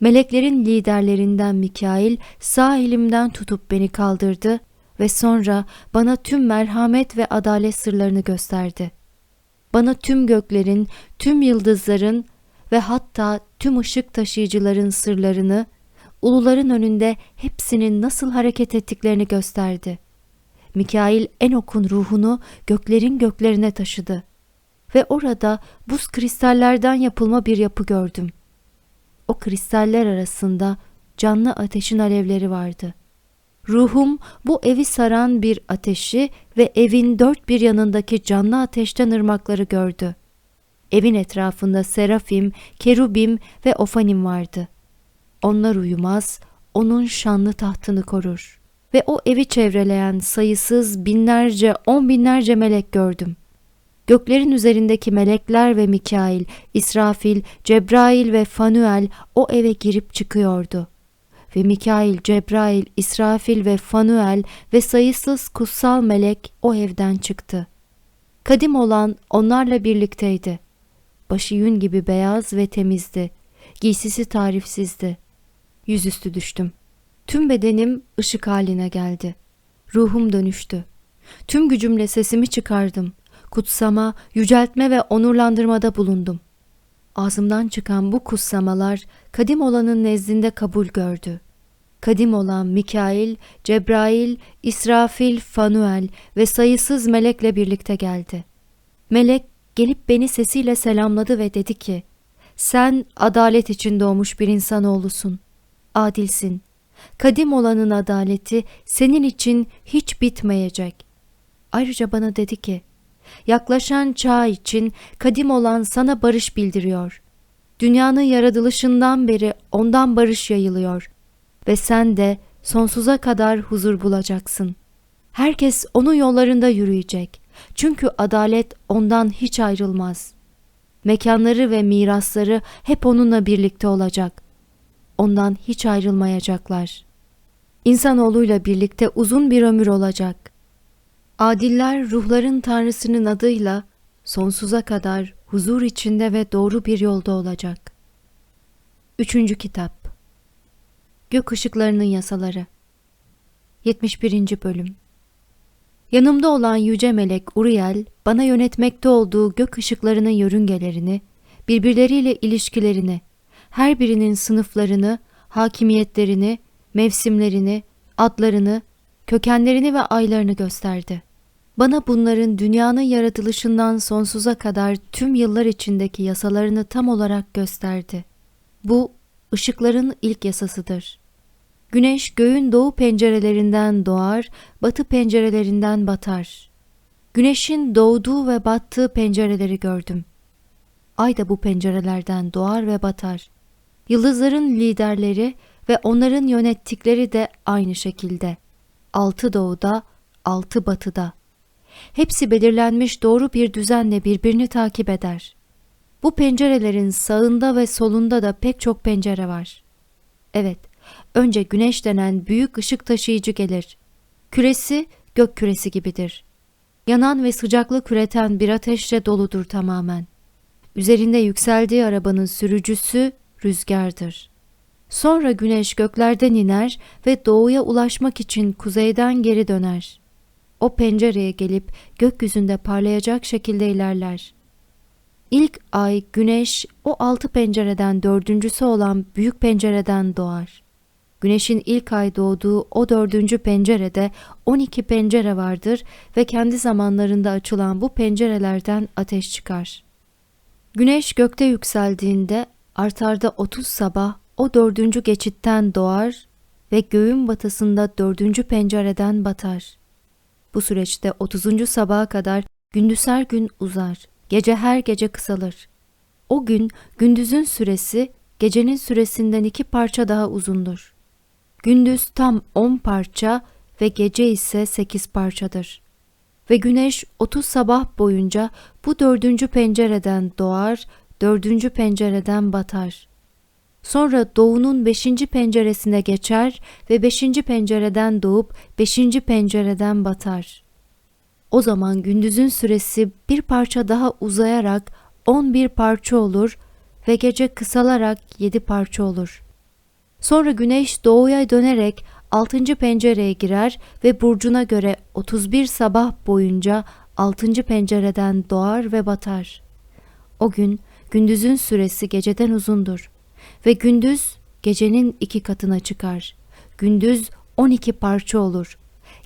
Meleklerin liderlerinden Mikail sağ elimden tutup beni kaldırdı ve sonra bana tüm merhamet ve adalet sırlarını gösterdi. Bana tüm göklerin, tüm yıldızların ve hatta tüm ışık taşıyıcıların sırlarını, uluların önünde hepsinin nasıl hareket ettiklerini gösterdi. Mikail Enok'un ruhunu göklerin göklerine taşıdı ve orada buz kristallerden yapılma bir yapı gördüm. O kristaller arasında canlı ateşin alevleri vardı. Ruhum bu evi saran bir ateşi ve evin dört bir yanındaki canlı ateşten ırmakları gördü. Evin etrafında serafim, kerubim ve ofanim vardı. Onlar uyumaz, onun şanlı tahtını korur. Ve o evi çevreleyen sayısız binlerce, on binlerce melek gördüm. Göklerin üzerindeki melekler ve Mikail, İsrafil, Cebrail ve Fanuel o eve girip çıkıyordu. Ve Mikail, Cebrail, İsrafil ve Fanuel ve sayısız kutsal melek o evden çıktı. Kadim olan onlarla birlikteydi. Başı yün gibi beyaz ve temizdi. Giysisi tarifsizdi. Yüzüstü düştüm. Tüm bedenim ışık haline geldi. Ruhum dönüştü. Tüm gücümle sesimi çıkardım kutsama, yüceltme ve onurlandırmada bulundum. Ağzımdan çıkan bu kutsamalar kadim olanın nezdinde kabul gördü. Kadim olan Mikail, Cebrail, İsrafil, Fanuel ve sayısız melekle birlikte geldi. Melek gelip beni sesiyle selamladı ve dedi ki, sen adalet için doğmuş bir insanoğlusun. Adilsin. Kadim olanın adaleti senin için hiç bitmeyecek. Ayrıca bana dedi ki, yaklaşan çağ için kadim olan sana barış bildiriyor. Dünyanın yaratılışından beri ondan barış yayılıyor ve sen de sonsuza kadar huzur bulacaksın. Herkes onun yollarında yürüyecek. Çünkü adalet ondan hiç ayrılmaz. Mekanları ve mirasları hep onunla birlikte olacak. ondan hiç ayrılmayacaklar. İnsanoğluyla birlikte uzun bir ömür olacak. Adiller ruhların Tanrısının adıyla sonsuza kadar huzur içinde ve doğru bir yolda olacak. Üçüncü Kitap Gök Işıklarının Yasaları 71. Bölüm Yanımda olan yüce melek Uriel, bana yönetmekte olduğu gök ışıklarının yörüngelerini, birbirleriyle ilişkilerini, her birinin sınıflarını, hakimiyetlerini, mevsimlerini, adlarını, kökenlerini ve aylarını gösterdi. Bana bunların dünyanın yaratılışından sonsuza kadar tüm yıllar içindeki yasalarını tam olarak gösterdi. Bu, ışıkların ilk yasasıdır. Güneş göğün doğu pencerelerinden doğar, batı pencerelerinden batar. Güneşin doğduğu ve battığı pencereleri gördüm. Ay da bu pencerelerden doğar ve batar. Yıldızların liderleri ve onların yönettikleri de aynı şekilde. Altı doğuda, altı batıda. Hepsi belirlenmiş doğru bir düzenle birbirini takip eder. Bu pencerelerin sağında ve solunda da pek çok pencere var. Evet, önce güneş denen büyük ışık taşıyıcı gelir. Küresi gök küresi gibidir. Yanan ve sıcaklık üreten bir ateşle doludur tamamen. Üzerinde yükseldiği arabanın sürücüsü rüzgardır. Sonra güneş göklerden iner ve doğuya ulaşmak için kuzeyden geri döner. O pencereye gelip gökyüzünde parlayacak şekilde ilerler. İlk ay güneş o altı pencereden dördüncüsü olan büyük pencereden doğar. Güneşin ilk ay doğduğu o dördüncü pencerede 12 pencere vardır ve kendi zamanlarında açılan bu pencerelerden ateş çıkar. Güneş gökte yükseldiğinde artarda 30 sabah o dördüncü geçitten doğar ve göğün batısında dördüncü pencereden batar. Bu süreçte 30. sabaha kadar gündüz her gün uzar, gece her gece kısalır. O gün gündüzün süresi gecenin süresinden iki parça daha uzundur. Gündüz tam 10 parça ve gece ise 8 parçadır. Ve güneş 30 sabah boyunca bu dördüncü pencereden doğar, dördüncü pencereden batar. Sonra doğunun beşinci penceresine geçer ve beşinci pencereden doğup beşinci pencereden batar. O zaman gündüzün süresi bir parça daha uzayarak on bir parça olur ve gece kısalarak yedi parça olur. Sonra güneş doğuya dönerek altıncı pencereye girer ve burcuna göre 31 sabah boyunca altıncı pencereden doğar ve batar. O gün gündüzün süresi geceden uzundur ve gündüz gecenin iki katına çıkar. Gündüz 12 parça olur.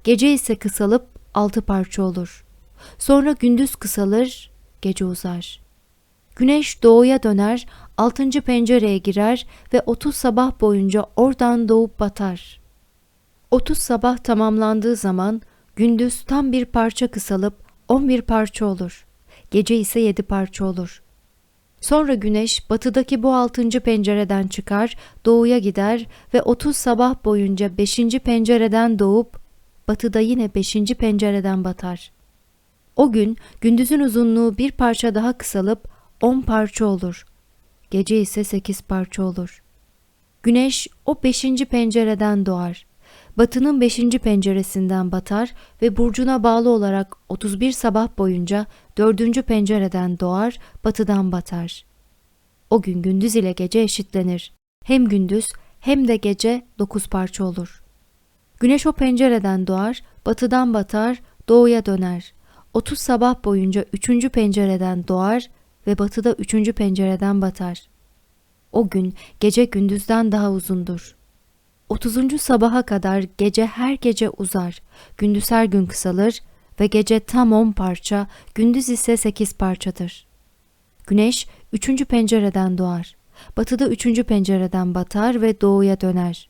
Gece ise kısalıp 6 parça olur. Sonra gündüz kısalır, gece uzar. Güneş doğuya döner, altıncı pencereye girer ve 30 sabah boyunca oradan doğup batar. 30 sabah tamamlandığı zaman gündüz tam bir parça kısalıp 11 parça olur. Gece ise 7 parça olur. Sonra güneş batıdaki bu altıncı pencereden çıkar, doğuya gider ve 30 sabah boyunca beşinci pencereden doğup batıda yine beşinci pencereden batar. O gün gündüzün uzunluğu bir parça daha kısalıp on parça olur. Gece ise sekiz parça olur. Güneş o beşinci pencereden doğar. Batının beşinci penceresinden batar ve burcuna bağlı olarak 31 sabah boyunca dördüncü pencereden doğar, batıdan batar. O gün gündüz ile gece eşitlenir. Hem gündüz hem de gece dokuz parça olur. Güneş o pencereden doğar, batıdan batar, doğuya döner. 30 sabah boyunca üçüncü pencereden doğar ve batıda üçüncü pencereden batar. O gün gece gündüzden daha uzundur. 30. sabaha kadar gece her gece uzar, gündüz her gün kısalır ve gece tam 10 parça, gündüz ise 8 parçadır. Güneş üçüncü pencereden doğar. Batıda üçüncü pencereden batar ve doğuya döner.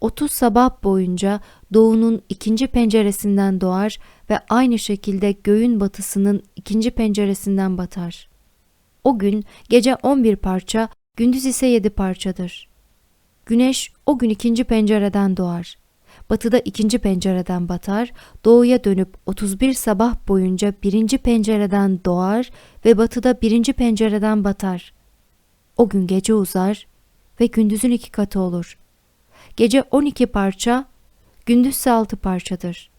30 sabah boyunca doğunun ikinci penceresinden doğar ve aynı şekilde göğün batısının ikinci penceresinden batar. O gün gece 11 parça, gündüz ise 7 parçadır. Güneş o gün ikinci pencereden doğar. Batıda ikinci pencereden batar, doğuya dönüp 31 sabah boyunca birinci pencereden doğar ve batıda birinci pencereden batar. O gün gece uzar ve gündüzün iki katı olur. Gece 12 parça, gündüzse 6 parçadır.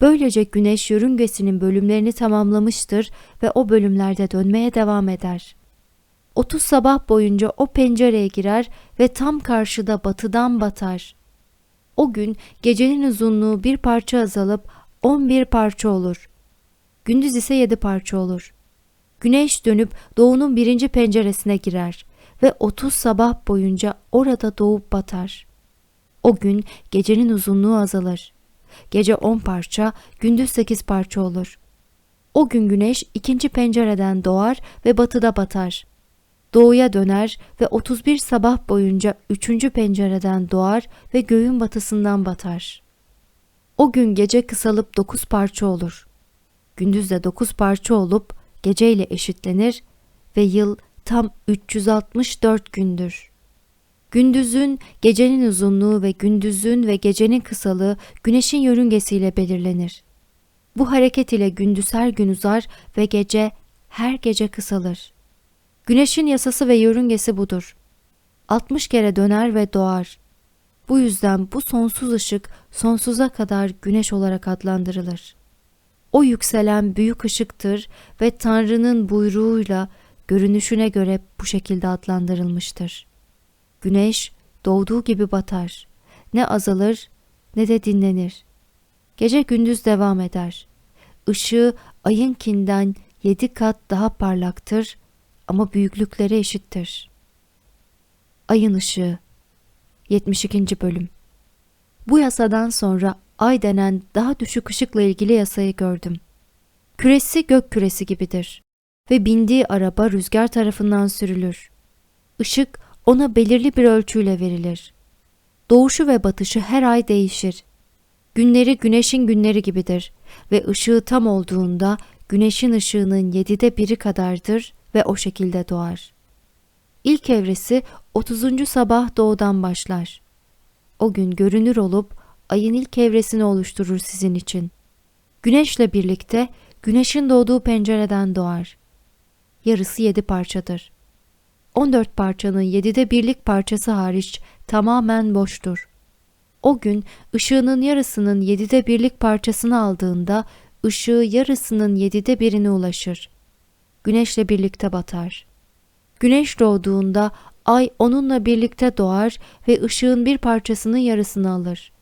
Böylece güneş yörüngesinin bölümlerini tamamlamıştır ve o bölümlerde dönmeye devam eder. 30 sabah boyunca o pencereye girer ve tam karşıda batıdan batar. O gün gecenin uzunluğu bir parça azalıp 11 parça olur. Gündüz ise 7 parça olur. Güneş dönüp doğunun birinci penceresine girer ve 30 sabah boyunca orada doğup batar. O gün gecenin uzunluğu azalır. Gece 10 parça, gündüz 8 parça olur. O gün güneş ikinci pencereden doğar ve batıda batar. Doğuya döner ve 31 sabah boyunca üçüncü pencereden doğar ve göğün batısından batar. O gün gece kısalıp 9 parça olur. Gündüz de 9 parça olup geceyle eşitlenir ve yıl tam 364 gündür. Gündüzün, gecenin uzunluğu ve gündüzün ve gecenin kısalığı güneşin yörüngesiyle belirlenir. Bu hareket ile gündüz her gün uzar ve gece her gece kısalır. Güneşin yasası ve yörüngesi budur. 60 kere döner ve doğar. Bu yüzden bu sonsuz ışık sonsuza kadar güneş olarak adlandırılır. O yükselen büyük ışıktır ve Tanrı'nın buyruğuyla görünüşüne göre bu şekilde adlandırılmıştır. Güneş doğduğu gibi batar. Ne azalır ne de dinlenir. Gece gündüz devam eder. Işığı ayınkinden yedi kat daha parlaktır ama büyüklükleri eşittir. Ayın ışığı 72. bölüm Bu yasadan sonra ay denen daha düşük ışıkla ilgili yasayı gördüm. Küresi gök küresi gibidir ve bindiği araba rüzgar tarafından sürülür. Işık ona belirli bir ölçüyle verilir. Doğuşu ve batışı her ay değişir. Günleri güneşin günleri gibidir ve ışığı tam olduğunda güneşin ışığının yedide biri kadardır ve o şekilde doğar. İlk evresi 30. sabah doğudan başlar. O gün görünür olup ayın ilk evresini oluşturur sizin için. Güneşle birlikte güneşin doğduğu pencereden doğar. Yarısı yedi parçadır. 14 parçanın yedide birlik parçası hariç tamamen boştur. O gün ışığının yarısının yedide birlik parçasını aldığında ışığı yarısının yedide birine ulaşır. Güneşle birlikte batar. Güneş doğduğunda ay onunla birlikte doğar ve ışığın bir parçasının yarısını alır.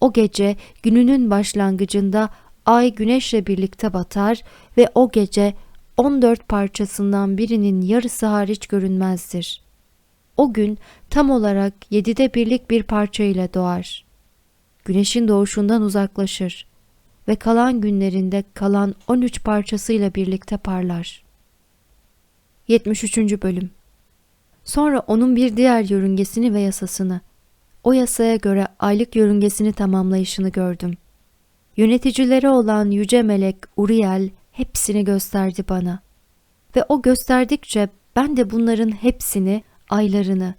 O gece gününün başlangıcında ay güneşle birlikte batar ve o gece 14 parçasından birinin yarısı hariç görünmezdir. O gün tam olarak yedide birlik bir parça ile doğar. Güneşin doğuşundan uzaklaşır ve kalan günlerinde kalan 13 parçasıyla birlikte parlar. 73. Bölüm Sonra onun bir diğer yörüngesini ve yasasını, o yasaya göre aylık yörüngesini tamamlayışını gördüm. Yöneticileri olan yüce melek Uriel hepsini gösterdi bana. Ve o gösterdikçe ben de bunların hepsini, aylarını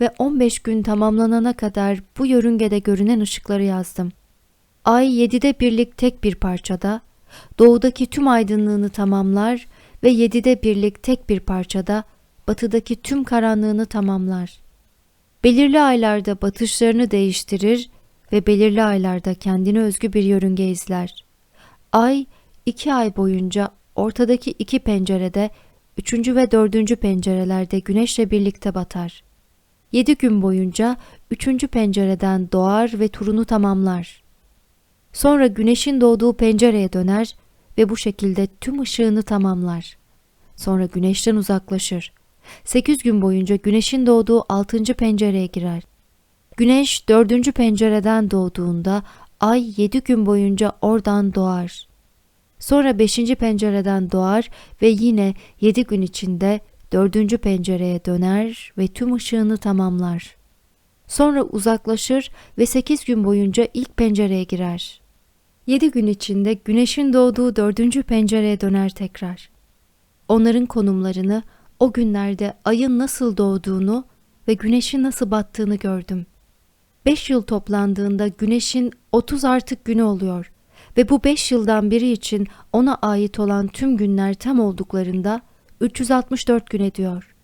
ve 15 gün tamamlanana kadar bu yörüngede görünen ışıkları yazdım. Ay yedide birlik tek bir parçada, doğudaki tüm aydınlığını tamamlar ve yedide birlik tek bir parçada, batıdaki tüm karanlığını tamamlar. Belirli aylarda batışlarını değiştirir ve belirli aylarda kendine özgü bir yörünge izler. Ay, iki ay boyunca ortadaki iki pencerede, üçüncü ve dördüncü pencerelerde güneşle birlikte batar. Yedi gün boyunca üçüncü pencereden doğar ve turunu tamamlar. Sonra güneşin doğduğu pencereye döner ve bu şekilde tüm ışığını tamamlar. Sonra güneşten uzaklaşır. Sekiz gün boyunca güneşin doğduğu altıncı pencereye girer. Güneş dördüncü pencereden doğduğunda ay yedi gün boyunca oradan doğar. Sonra beşinci pencereden doğar ve yine yedi gün içinde dördüncü pencereye döner ve tüm ışığını tamamlar. Sonra uzaklaşır ve sekiz gün boyunca ilk pencereye girer. Yedi gün içinde güneşin doğduğu dördüncü pencereye döner tekrar. Onların konumlarını, o günlerde ayın nasıl doğduğunu ve güneşin nasıl battığını gördüm. Beş yıl toplandığında güneşin otuz artık günü oluyor ve bu beş yıldan biri için ona ait olan tüm günler tam olduklarında 364 gün ediyor.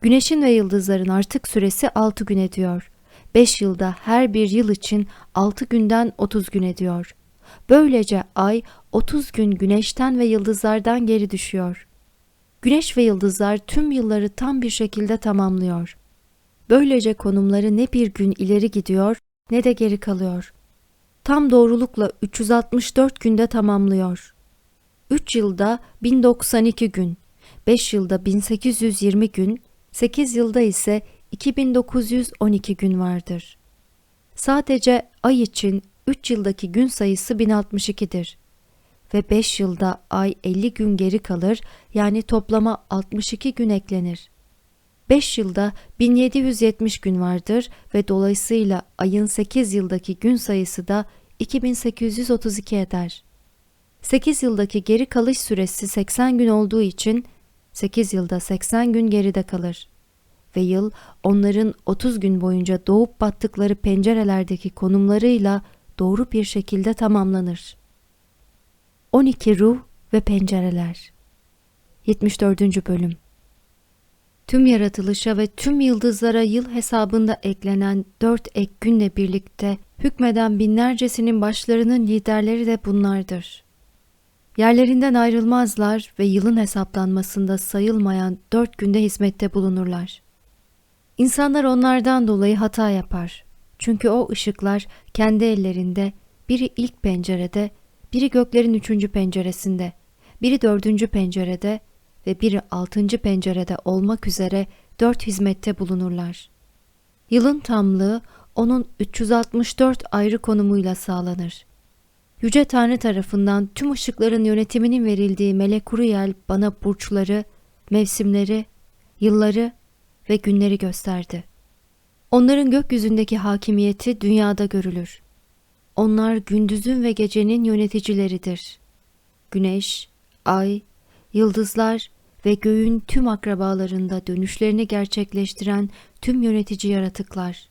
Güneşin ve yıldızların artık süresi 6 gün ediyor. 5 yılda her bir yıl için 6 günden 30 gün ediyor. Böylece ay 30 gün güneşten ve yıldızlardan geri düşüyor. Güneş ve yıldızlar tüm yılları tam bir şekilde tamamlıyor. Böylece konumları ne bir gün ileri gidiyor ne de geri kalıyor. Tam doğrulukla 364 günde tamamlıyor. 3 yılda 1092 gün, 5 yılda 1820 gün, 8 yılda ise 2912 gün vardır. Sadece ay için 3 yıldaki gün sayısı 1062'dir. Ve 5 yılda ay 50 gün geri kalır yani toplama 62 gün eklenir. 5 yılda 1770 gün vardır ve dolayısıyla ayın 8 yıldaki gün sayısı da 2832 eder. 8 yıldaki geri kalış süresi 80 gün olduğu için 8 yılda 80 gün geride kalır ve yıl onların 30 gün boyunca doğup battıkları pencerelerdeki konumlarıyla doğru bir şekilde tamamlanır. 12 Ruh ve Pencereler 74. Bölüm Tüm yaratılışa ve tüm yıldızlara yıl hesabında eklenen dört ek günle birlikte hükmeden binlercesinin başlarının liderleri de bunlardır. Yerlerinden ayrılmazlar ve yılın hesaplanmasında sayılmayan dört günde hizmette bulunurlar. İnsanlar onlardan dolayı hata yapar. Çünkü o ışıklar kendi ellerinde, biri ilk pencerede, biri göklerin üçüncü penceresinde, biri dördüncü pencerede ve biri altıncı pencerede olmak üzere dört hizmette bulunurlar. Yılın tamlığı onun 364 ayrı konumuyla sağlanır. Yüce Tanrı tarafından tüm ışıkların yönetiminin verildiği Melek Uriyel bana burçları, mevsimleri, yılları ve günleri gösterdi. Onların gökyüzündeki hakimiyeti dünyada görülür. Onlar gündüzün ve gecenin yöneticileridir. Güneş, ay, yıldızlar ve göğün tüm akrabalarında dönüşlerini gerçekleştiren tüm yönetici yaratıklar.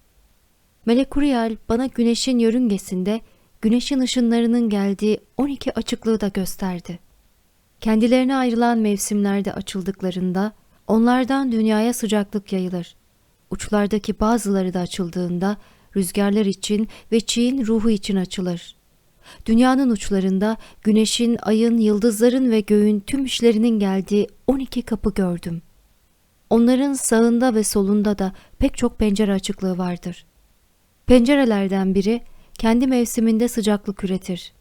Melek Uriel bana güneşin yörüngesinde güneşin ışınlarının geldiği 12 açıklığı da gösterdi. Kendilerine ayrılan mevsimlerde açıldıklarında onlardan dünyaya sıcaklık yayılır. Uçlardaki bazıları da açıldığında rüzgarlar için ve çiğin ruhu için açılır. Dünyanın uçlarında güneşin, ayın, yıldızların ve göğün tüm işlerinin geldiği 12 kapı gördüm. Onların sağında ve solunda da pek çok pencere açıklığı vardır. Pencerelerden biri kendi mevsiminde sıcaklık üretir.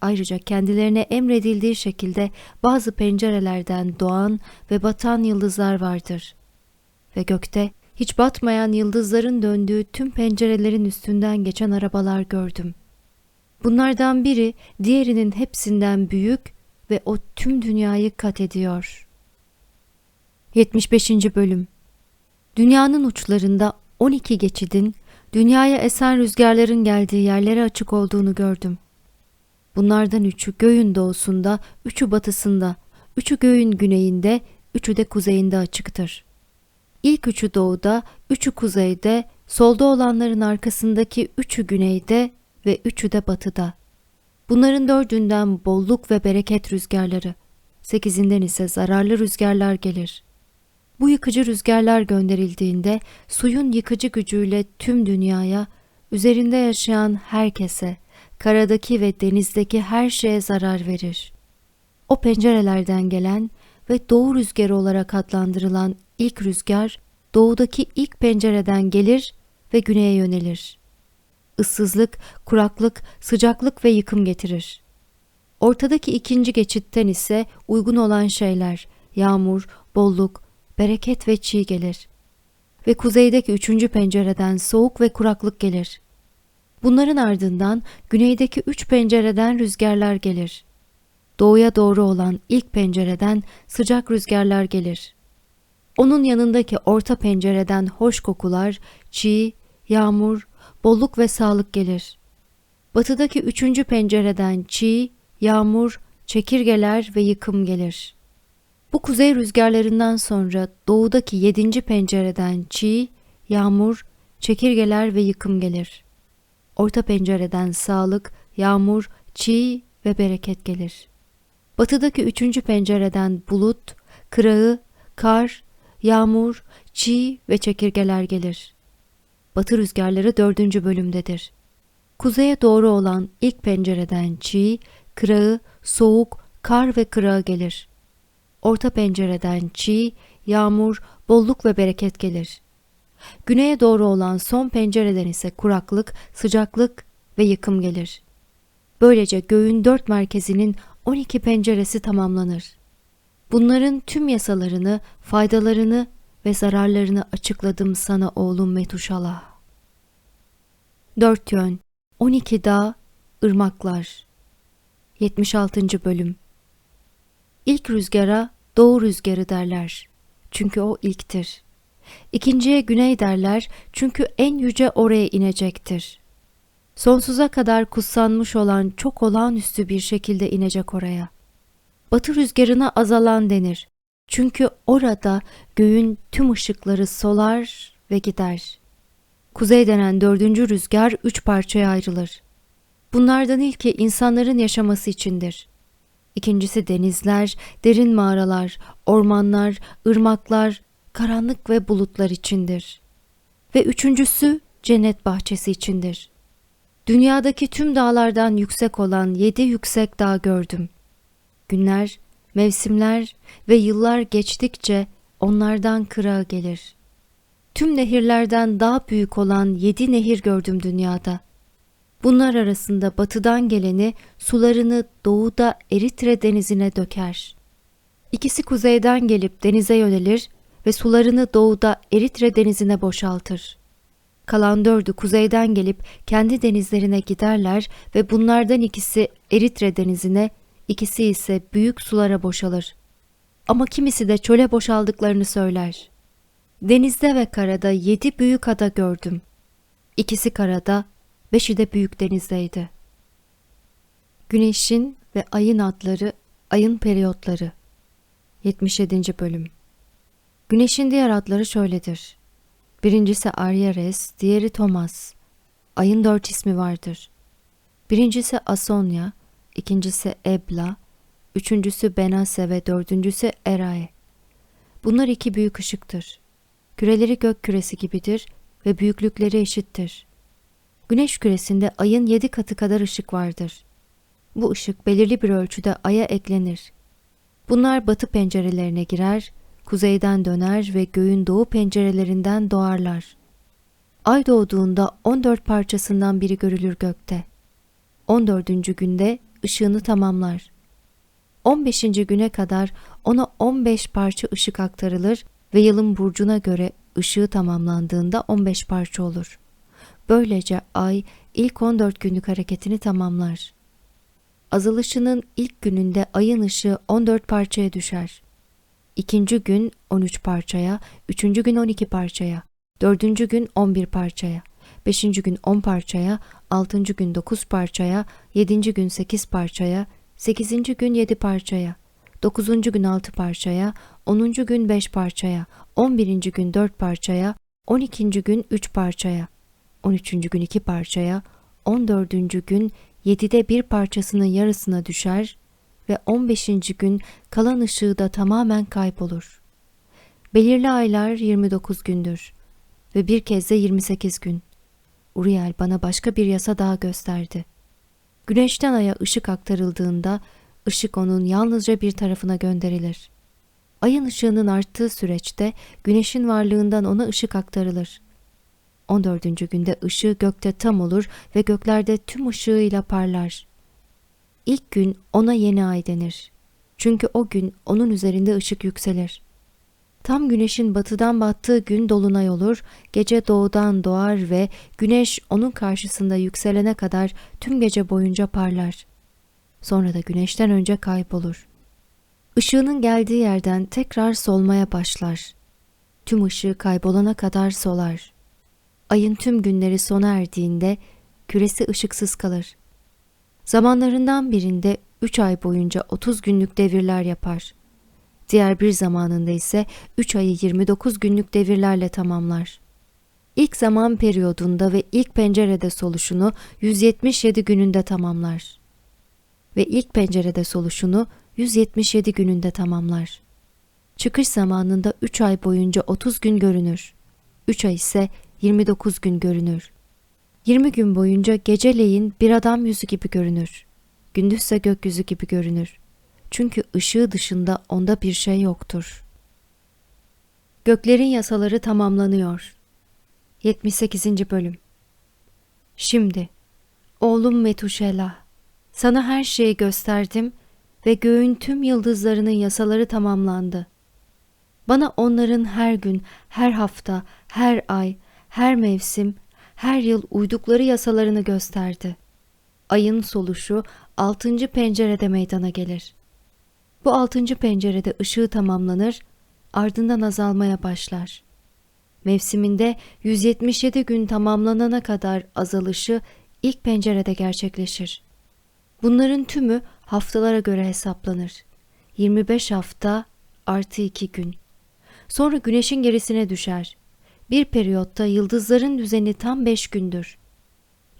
Ayrıca kendilerine emredildiği şekilde bazı pencerelerden doğan ve batan yıldızlar vardır. Ve gökte hiç batmayan yıldızların döndüğü tüm pencerelerin üstünden geçen arabalar gördüm. Bunlardan biri diğerinin hepsinden büyük ve o tüm dünyayı kat ediyor. 75. Bölüm Dünyanın uçlarında 12 geçidin, dünyaya esen rüzgarların geldiği yerlere açık olduğunu gördüm. Bunlardan üçü göğün doğusunda, üçü batısında, üçü göğün güneyinde, üçü de kuzeyinde açıktır. İlk üçü doğuda, üçü kuzeyde, solda olanların arkasındaki üçü güneyde ve üçü de batıda. Bunların dördünden bolluk ve bereket rüzgarları, sekizinden ise zararlı rüzgarlar gelir. Bu yıkıcı rüzgarlar gönderildiğinde suyun yıkıcı gücüyle tüm dünyaya, üzerinde yaşayan herkese, karadaki ve denizdeki her şeye zarar verir. O pencerelerden gelen ve doğu rüzgarı olarak adlandırılan ilk rüzgar doğudaki ilk pencereden gelir ve güneye yönelir. Issızlık, kuraklık, sıcaklık ve yıkım getirir. Ortadaki ikinci geçitten ise uygun olan şeyler, yağmur, bolluk, bereket ve çiğ gelir. Ve kuzeydeki üçüncü pencereden soğuk ve kuraklık gelir. Bunların ardından güneydeki üç pencereden rüzgarlar gelir. Doğuya doğru olan ilk pencereden sıcak rüzgarlar gelir. Onun yanındaki orta pencereden hoş kokular, çiğ, yağmur, bolluk ve sağlık gelir. Batıdaki üçüncü pencereden çiğ, yağmur, çekirgeler ve yıkım gelir. Bu kuzey rüzgarlarından sonra doğudaki yedinci pencereden çiğ, yağmur, çekirgeler ve yıkım gelir. Orta pencereden sağlık, yağmur, çiğ ve bereket gelir. Batıdaki üçüncü pencereden bulut, kırağı, kar, yağmur, çiğ ve çekirgeler gelir. Batı rüzgarları dördüncü bölümdedir. Kuzeye doğru olan ilk pencereden çiğ, kırağı, soğuk, kar ve kırağı gelir. Orta pencereden çiğ, yağmur, bolluk ve bereket gelir. Güneye doğru olan son pencereden ise kuraklık, sıcaklık ve yıkım gelir. Böylece göğün dört merkezinin 12 penceresi tamamlanır. Bunların tüm yasalarını, faydalarını ve zararlarını açıkladım sana oğlum Metuşala. Dört yön, 12 dağ, ırmaklar. 76. bölüm İlk rüzgara doğu rüzgarı derler. Çünkü o ilktir. İkinciye güney derler çünkü en yüce oraya inecektir. Sonsuza kadar kutsanmış olan çok olağanüstü bir şekilde inecek oraya. Batı rüzgarına azalan denir. Çünkü orada göğün tüm ışıkları solar ve gider. Kuzey denen dördüncü rüzgar üç parçaya ayrılır. Bunlardan ilki insanların yaşaması içindir. İkincisi denizler, derin mağaralar, ormanlar, ırmaklar, karanlık ve bulutlar içindir. Ve üçüncüsü cennet bahçesi içindir. Dünyadaki tüm dağlardan yüksek olan yedi yüksek dağ gördüm. Günler, mevsimler ve yıllar geçtikçe onlardan kırağı gelir. Tüm nehirlerden daha büyük olan yedi nehir gördüm dünyada. Bunlar arasında batıdan geleni sularını doğuda Eritre denizine döker. İkisi kuzeyden gelip denize yönelir ve sularını doğuda Eritre denizine boşaltır. Kalan dördü kuzeyden gelip kendi denizlerine giderler ve bunlardan ikisi Eritre denizine, ikisi ise büyük sulara boşalır. Ama kimisi de çöle boşaldıklarını söyler. Denizde ve karada yedi büyük ada gördüm. İkisi karada, beşi de büyük denizdeydi. Güneşin ve ayın adları, ayın periyotları. 77. bölüm Güneşin diğer adları şöyledir. Birincisi Aryares, diğeri Thomas. Ayın dört ismi vardır. Birincisi Asonya, ikincisi Ebla, üçüncüsü Benase ve dördüncüsü Erae. Bunlar iki büyük ışıktır. Küreleri gök küresi gibidir ve büyüklükleri eşittir. Güneş küresinde ayın yedi katı kadar ışık vardır. Bu ışık belirli bir ölçüde aya eklenir. Bunlar batı pencerelerine girer kuzeyden döner ve göğün doğu pencerelerinden doğarlar. Ay doğduğunda 14 parçasından biri görülür gökte. 14. günde ışığını tamamlar. 15. güne kadar ona 15 parça ışık aktarılır ve yılın burcuna göre ışığı tamamlandığında 15 parça olur. Böylece ay ilk 14 günlük hareketini tamamlar. Azalışının ilk gününde ayın ışığı 14 parçaya düşer. İkinci gün 13 parçaya, üçüncü gün 12 parçaya, dördüncü gün 11 parçaya, beşinci gün 10 parçaya, altıncı gün 9 parçaya, yedinci gün 8 parçaya, sekizinci gün 7 parçaya, dokuzuncu gün 6 parçaya, onuncu gün 5 parçaya, on birinci gün 4 parçaya, on ikinci gün 3 parçaya, on üçüncü gün 2 parçaya, on dördüncü gün 7'de bir parçasının yarısına düşer, ve 15. gün kalan ışığı da tamamen kaybolur. Belirli aylar 29 gündür ve bir kez de 28 gün. Uriel bana başka bir yasa daha gösterdi. Güneşten aya ışık aktarıldığında ışık onun yalnızca bir tarafına gönderilir. Ayın ışığının arttığı süreçte güneşin varlığından ona ışık aktarılır. 14. günde ışığı gökte tam olur ve göklerde tüm ışığıyla parlar. İlk gün ona yeni ay denir. Çünkü o gün onun üzerinde ışık yükselir. Tam güneşin batıdan battığı gün dolunay olur, gece doğudan doğar ve güneş onun karşısında yükselene kadar tüm gece boyunca parlar. Sonra da güneşten önce kaybolur. Işığının geldiği yerden tekrar solmaya başlar. Tüm ışığı kaybolana kadar solar. Ayın tüm günleri sona erdiğinde küresi ışıksız kalır. Zamanlarından birinde 3 ay boyunca 30 günlük devirler yapar. Diğer bir zamanında ise 3 ayı 29 günlük devirlerle tamamlar. İlk zaman periyodunda ve ilk pencerede soluşunu 177 gününde tamamlar. Ve ilk pencerede soluşunu 177 gününde tamamlar. Çıkış zamanında 3 ay boyunca 30 gün görünür. 3 ay ise 29 gün görünür. 20 gün boyunca geceleyin bir adam yüzü gibi görünür. Gündüzse gökyüzü gibi görünür. Çünkü ışığı dışında onda bir şey yoktur. Göklerin yasaları tamamlanıyor. 78. Bölüm Şimdi, oğlum Metuşela, sana her şeyi gösterdim ve göğün tüm yıldızlarının yasaları tamamlandı. Bana onların her gün, her hafta, her ay, her mevsim, her yıl uydukları yasalarını gösterdi. Ayın soluşu altıncı pencerede meydana gelir. Bu altıncı pencerede ışığı tamamlanır, ardından azalmaya başlar. Mevsiminde 177 gün tamamlanana kadar azalışı ilk pencerede gerçekleşir. Bunların tümü haftalara göre hesaplanır. 25 hafta artı 2 gün. Sonra güneşin gerisine düşer. Bir periyotta yıldızların düzeni tam 5 gündür.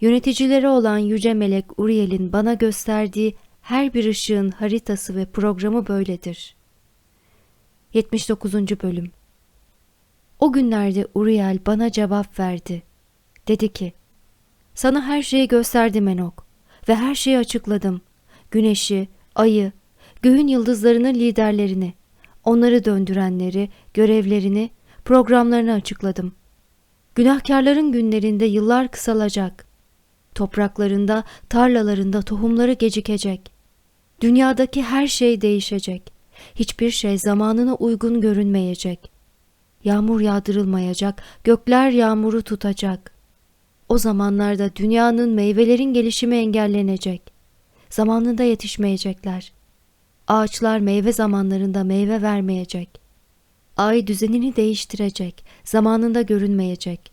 Yöneticileri olan Yüce Melek Uriel'in bana gösterdiği her bir ışığın haritası ve programı böyledir. 79. Bölüm O günlerde Uriel bana cevap verdi. Dedi ki, Sana her şeyi gösterdim Enok ve her şeyi açıkladım. Güneşi, ayı, göğün yıldızlarının liderlerini, onları döndürenleri, görevlerini, programlarını açıkladım. Günahkarların günlerinde yıllar kısalacak. Topraklarında, tarlalarında tohumları gecikecek. Dünyadaki her şey değişecek. Hiçbir şey zamanına uygun görünmeyecek. Yağmur yağdırılmayacak, gökler yağmuru tutacak. O zamanlarda dünyanın meyvelerin gelişimi engellenecek. Zamanında yetişmeyecekler. Ağaçlar meyve zamanlarında meyve vermeyecek. Ay düzenini değiştirecek, zamanında görünmeyecek.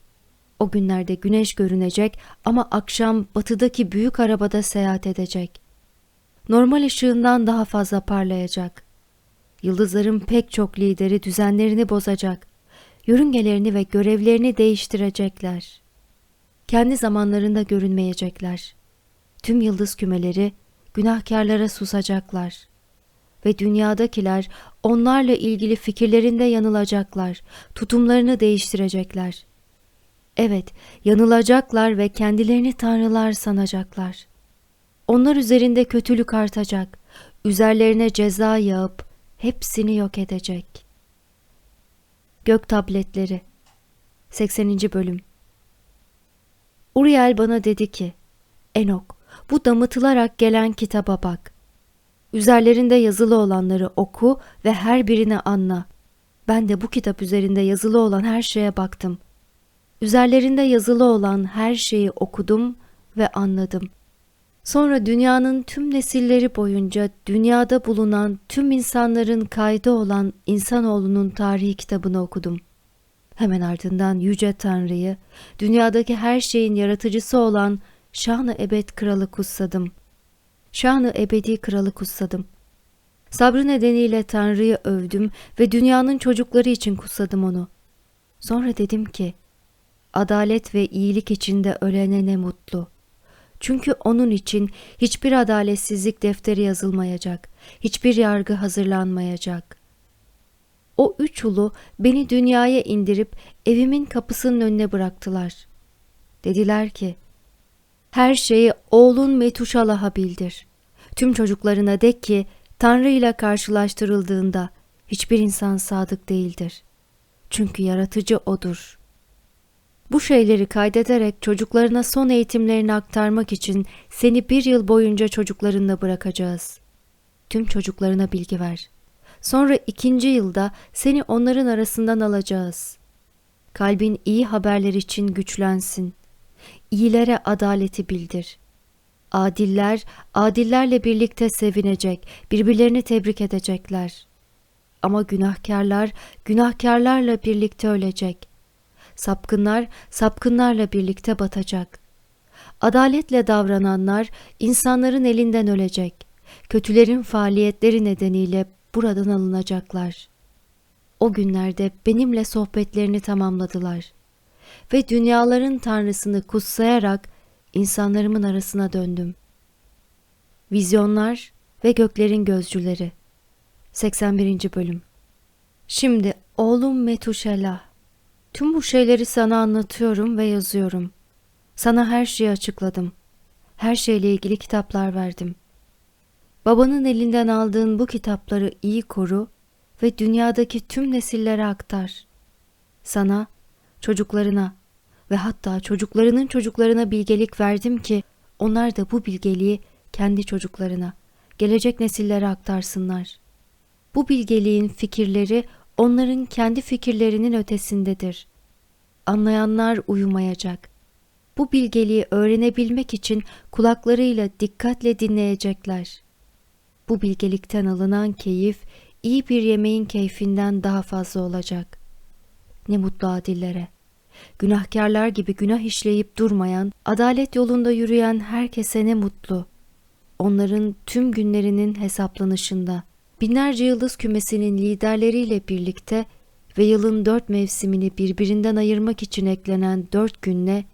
O günlerde güneş görünecek ama akşam batıdaki büyük arabada seyahat edecek. Normal ışığından daha fazla parlayacak. Yıldızların pek çok lideri düzenlerini bozacak. Yörüngelerini ve görevlerini değiştirecekler. Kendi zamanlarında görünmeyecekler. Tüm yıldız kümeleri günahkarlara susacaklar. Ve dünyadakiler onlarla ilgili fikirlerinde yanılacaklar, tutumlarını değiştirecekler. Evet, yanılacaklar ve kendilerini tanrılar sanacaklar. Onlar üzerinde kötülük artacak, üzerlerine ceza yağıp hepsini yok edecek. Gök Tabletleri 80. Bölüm Uriel bana dedi ki, Enok, bu damıtılarak gelen kitaba bak. Üzerlerinde yazılı olanları oku ve her birini anla. Ben de bu kitap üzerinde yazılı olan her şeye baktım. Üzerlerinde yazılı olan her şeyi okudum ve anladım. Sonra dünyanın tüm nesilleri boyunca dünyada bulunan tüm insanların kaydı olan insanoğlunun tarihi kitabını okudum. Hemen ardından Yüce Tanrı'yı, dünyadaki her şeyin yaratıcısı olan Şanı Ebed Kralı kutsadım. Şanı Ebedi Kralı kutsadım. Sabrı nedeniyle Tanrı'yı övdüm ve dünyanın çocukları için kutsadım onu. Sonra dedim ki, adalet ve iyilik içinde ölene ne mutlu. Çünkü onun için hiçbir adaletsizlik defteri yazılmayacak, hiçbir yargı hazırlanmayacak. O üç ulu beni dünyaya indirip evimin kapısının önüne bıraktılar. Dediler ki, her şeyi oğlun Metuşalah'a bildir. Tüm çocuklarına de ki Tanrı ile karşılaştırıldığında hiçbir insan sadık değildir. Çünkü yaratıcı odur. Bu şeyleri kaydederek çocuklarına son eğitimlerini aktarmak için seni bir yıl boyunca çocuklarınla bırakacağız. Tüm çocuklarına bilgi ver. Sonra ikinci yılda seni onların arasından alacağız. Kalbin iyi haberler için güçlensin iyilere adaleti bildir. Adiller, adillerle birlikte sevinecek, birbirlerini tebrik edecekler. Ama günahkarlar, günahkarlarla birlikte ölecek. Sapkınlar, sapkınlarla birlikte batacak. Adaletle davrananlar, insanların elinden ölecek. Kötülerin faaliyetleri nedeniyle buradan alınacaklar. O günlerde benimle sohbetlerini tamamladılar.'' ve dünyaların tanrısını kutsayarak insanlarımın arasına döndüm. Vizyonlar ve göklerin gözcüleri 81. bölüm Şimdi oğlum Metuşela. Tüm bu şeyleri sana anlatıyorum ve yazıyorum. Sana her şeyi açıkladım. Her şeyle ilgili kitaplar verdim. Babanın elinden aldığın bu kitapları iyi koru ve dünyadaki tüm nesillere aktar. Sana, çocuklarına ve hatta çocuklarının çocuklarına bilgelik verdim ki onlar da bu bilgeliği kendi çocuklarına, gelecek nesillere aktarsınlar. Bu bilgeliğin fikirleri onların kendi fikirlerinin ötesindedir. Anlayanlar uyumayacak. Bu bilgeliği öğrenebilmek için kulaklarıyla dikkatle dinleyecekler. Bu bilgelikten alınan keyif iyi bir yemeğin keyfinden daha fazla olacak. Ne mutlu adillere. Günahkarlar gibi günah işleyip durmayan, adalet yolunda yürüyen herkese ne mutlu. Onların tüm günlerinin hesaplanışında, binlerce yıldız kümesinin liderleriyle birlikte ve yılın dört mevsimini birbirinden ayırmak için eklenen dört günle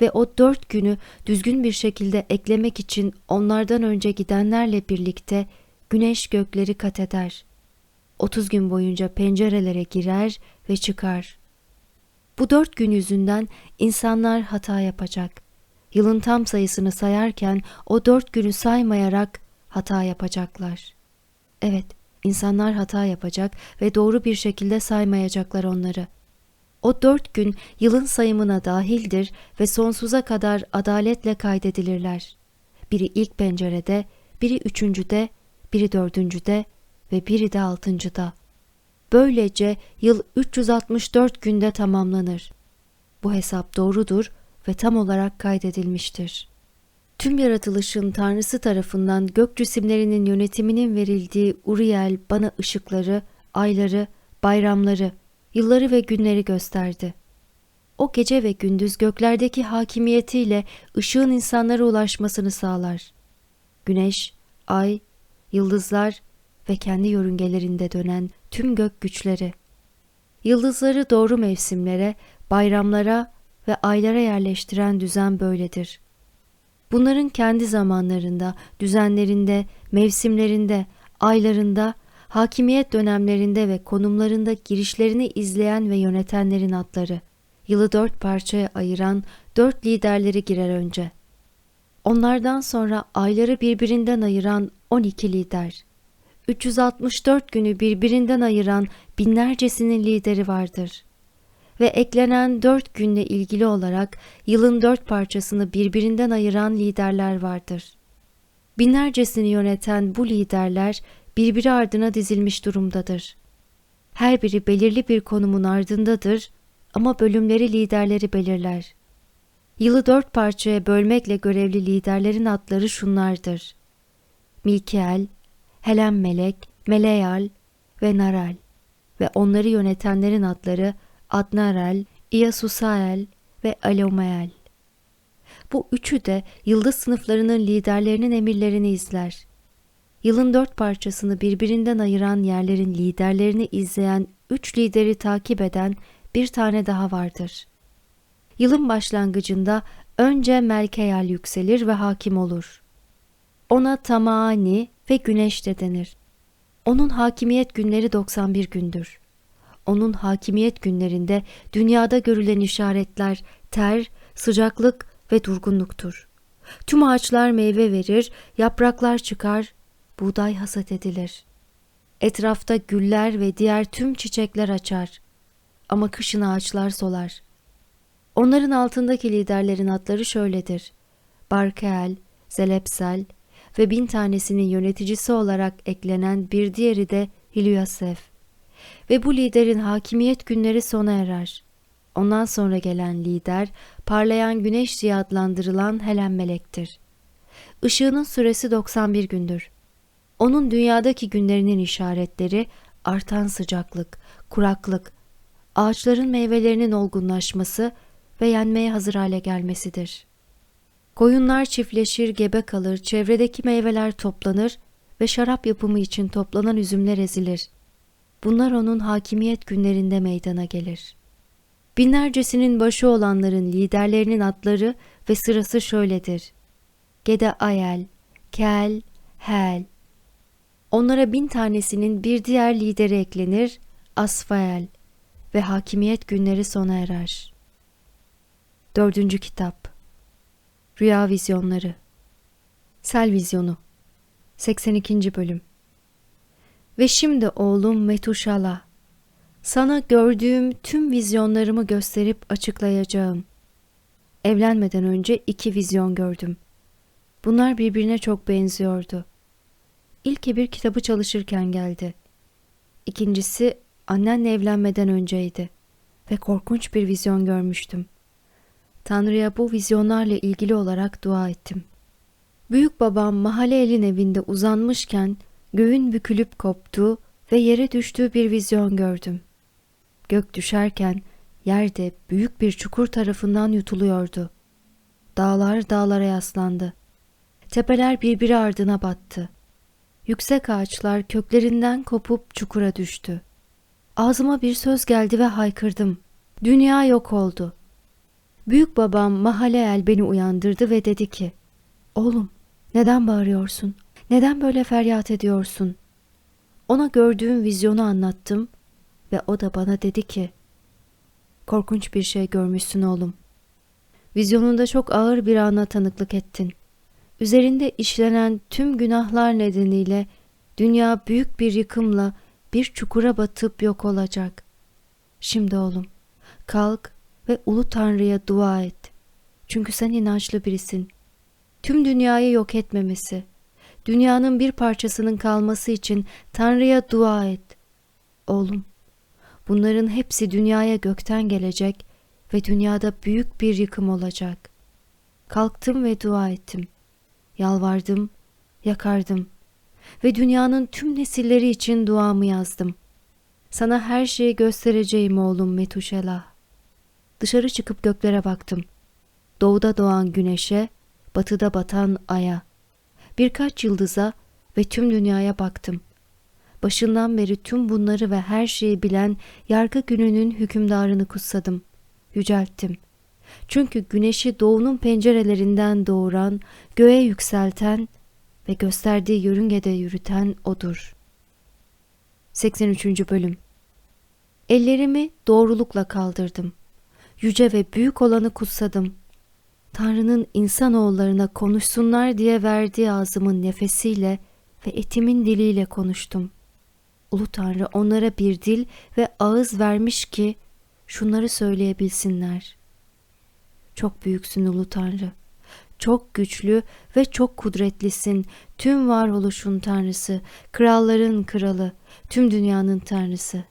ve o dört günü düzgün bir şekilde eklemek için onlardan önce gidenlerle birlikte güneş gökleri kat eder. Otuz gün boyunca pencerelere girer ve çıkar. Bu dört gün yüzünden insanlar hata yapacak. Yılın tam sayısını sayarken o dört günü saymayarak hata yapacaklar. Evet, insanlar hata yapacak ve doğru bir şekilde saymayacaklar onları. O dört gün yılın sayımına dahildir ve sonsuza kadar adaletle kaydedilirler. Biri ilk pencerede, biri üçüncüde, biri dördüncüde ve biri de altıncıda. Böylece yıl 364 günde tamamlanır. Bu hesap doğrudur ve tam olarak kaydedilmiştir. Tüm yaratılışın Tanrısı tarafından gök cisimlerinin yönetiminin verildiği Uriel bana ışıkları, ayları, bayramları, yılları ve günleri gösterdi. O gece ve gündüz göklerdeki hakimiyetiyle ışığın insanlara ulaşmasını sağlar. Güneş, ay, yıldızlar ve kendi yörüngelerinde dönen tüm gök güçleri. Yıldızları doğru mevsimlere, bayramlara ve aylara yerleştiren düzen böyledir. Bunların kendi zamanlarında, düzenlerinde, mevsimlerinde, aylarında, hakimiyet dönemlerinde ve konumlarında girişlerini izleyen ve yönetenlerin adları, yılı dört parçaya ayıran dört liderleri girer önce. Onlardan sonra ayları birbirinden ayıran 12 lider, 364 günü birbirinden ayıran binlercesinin lideri vardır. Ve eklenen dört günle ilgili olarak yılın dört parçasını birbirinden ayıran liderler vardır. Binlercesini yöneten bu liderler birbiri ardına dizilmiş durumdadır. Her biri belirli bir konumun ardındadır ama bölümleri liderleri belirler. Yılı dört parçaya bölmekle görevli liderlerin adları şunlardır. Milkiel, Helen Melek, Meleyal ve Naral ve onları yönetenlerin adları Adnarel, Iyasusael ve Alomael. Bu üçü de yıldız sınıflarının liderlerinin emirlerini izler. Yılın dört parçasını birbirinden ayıran yerlerin liderlerini izleyen üç lideri takip eden bir tane daha vardır. Yılın başlangıcında önce Melkeyal yükselir ve hakim olur. Ona Tamaani ve Güneş de denir. Onun hakimiyet günleri 91 gündür. Onun hakimiyet günlerinde dünyada görülen işaretler ter, sıcaklık ve durgunluktur. Tüm ağaçlar meyve verir, yapraklar çıkar, buğday hasat edilir. Etrafta güller ve diğer tüm çiçekler açar. Ama kışın ağaçlar solar. Onların altındaki liderlerin adları şöyledir. Barkel, Zelepsel, ve bin tanesinin yöneticisi olarak eklenen bir diğeri de Hilyasef. Ve bu liderin hakimiyet günleri sona erer. Ondan sonra gelen lider, parlayan güneş diye adlandırılan Helen Melek'tir. Işığının süresi 91 gündür. Onun dünyadaki günlerinin işaretleri artan sıcaklık, kuraklık, ağaçların meyvelerinin olgunlaşması ve yenmeye hazır hale gelmesidir. Koyunlar çiftleşir, gebe kalır, çevredeki meyveler toplanır ve şarap yapımı için toplanan üzümler ezilir. Bunlar onun hakimiyet günlerinde meydana gelir. Binlercesinin başı olanların liderlerinin adları ve sırası şöyledir. Gede Ayel, Kel, Hel. Onlara bin tanesinin bir diğer lideri eklenir, Asfael ve Hakimiyet Günleri sona erer. Dördüncü kitap Rüya Vizyonları Sel Vizyonu 82. Bölüm Ve şimdi oğlum Metuşala, sana gördüğüm tüm vizyonlarımı gösterip açıklayacağım. Evlenmeden önce iki vizyon gördüm. Bunlar birbirine çok benziyordu. İlki bir kitabı çalışırken geldi. İkincisi annenle evlenmeden önceydi ve korkunç bir vizyon görmüştüm. Tanrı'ya bu vizyonlarla ilgili olarak dua ettim. Büyük babam mahalle elin evinde uzanmışken göğün bükülüp koptuğu ve yere düştüğü bir vizyon gördüm. Gök düşerken yerde büyük bir çukur tarafından yutuluyordu. Dağlar dağlara yaslandı. Tepeler birbiri ardına battı. Yüksek ağaçlar köklerinden kopup çukura düştü. Ağzıma bir söz geldi ve haykırdım. Dünya yok oldu. Büyük babam Mahaleel beni uyandırdı ve dedi ki, Oğlum, neden bağırıyorsun? Neden böyle feryat ediyorsun? Ona gördüğüm vizyonu anlattım ve o da bana dedi ki, Korkunç bir şey görmüşsün oğlum. Vizyonunda çok ağır bir ana tanıklık ettin. Üzerinde işlenen tüm günahlar nedeniyle dünya büyük bir yıkımla bir çukura batıp yok olacak. Şimdi oğlum, kalk ve Ulu Tanrı'ya dua et. Çünkü sen inançlı birisin. Tüm dünyayı yok etmemesi, dünyanın bir parçasının kalması için Tanrı'ya dua et. Oğlum, bunların hepsi dünyaya gökten gelecek ve dünyada büyük bir yıkım olacak. Kalktım ve dua ettim. Yalvardım, yakardım ve dünyanın tüm nesilleri için duamı yazdım. Sana her şeyi göstereceğim oğlum Metuşela. Dışarı çıkıp göklere baktım. Doğuda doğan güneşe, batıda batan aya, birkaç yıldıza ve tüm dünyaya baktım. Başından beri tüm bunları ve her şeyi bilen yargı gününün hükümdarını kutsadım, yücelttim. Çünkü güneşi doğunun pencerelerinden doğuran, göğe yükselten ve gösterdiği yörüngede yürüten O'dur. 83. Bölüm Ellerimi doğrulukla kaldırdım. Yüce ve büyük olanı kutsadım. Tanrı'nın insanoğullarına konuşsunlar diye verdiği ağzımın nefesiyle ve etimin diliyle konuştum. Ulu Tanrı onlara bir dil ve ağız vermiş ki şunları söyleyebilsinler. Çok büyüksün Ulu Tanrı. Çok güçlü ve çok kudretlisin. Tüm varoluşun Tanrısı, kralların kralı, tüm dünyanın Tanrısı.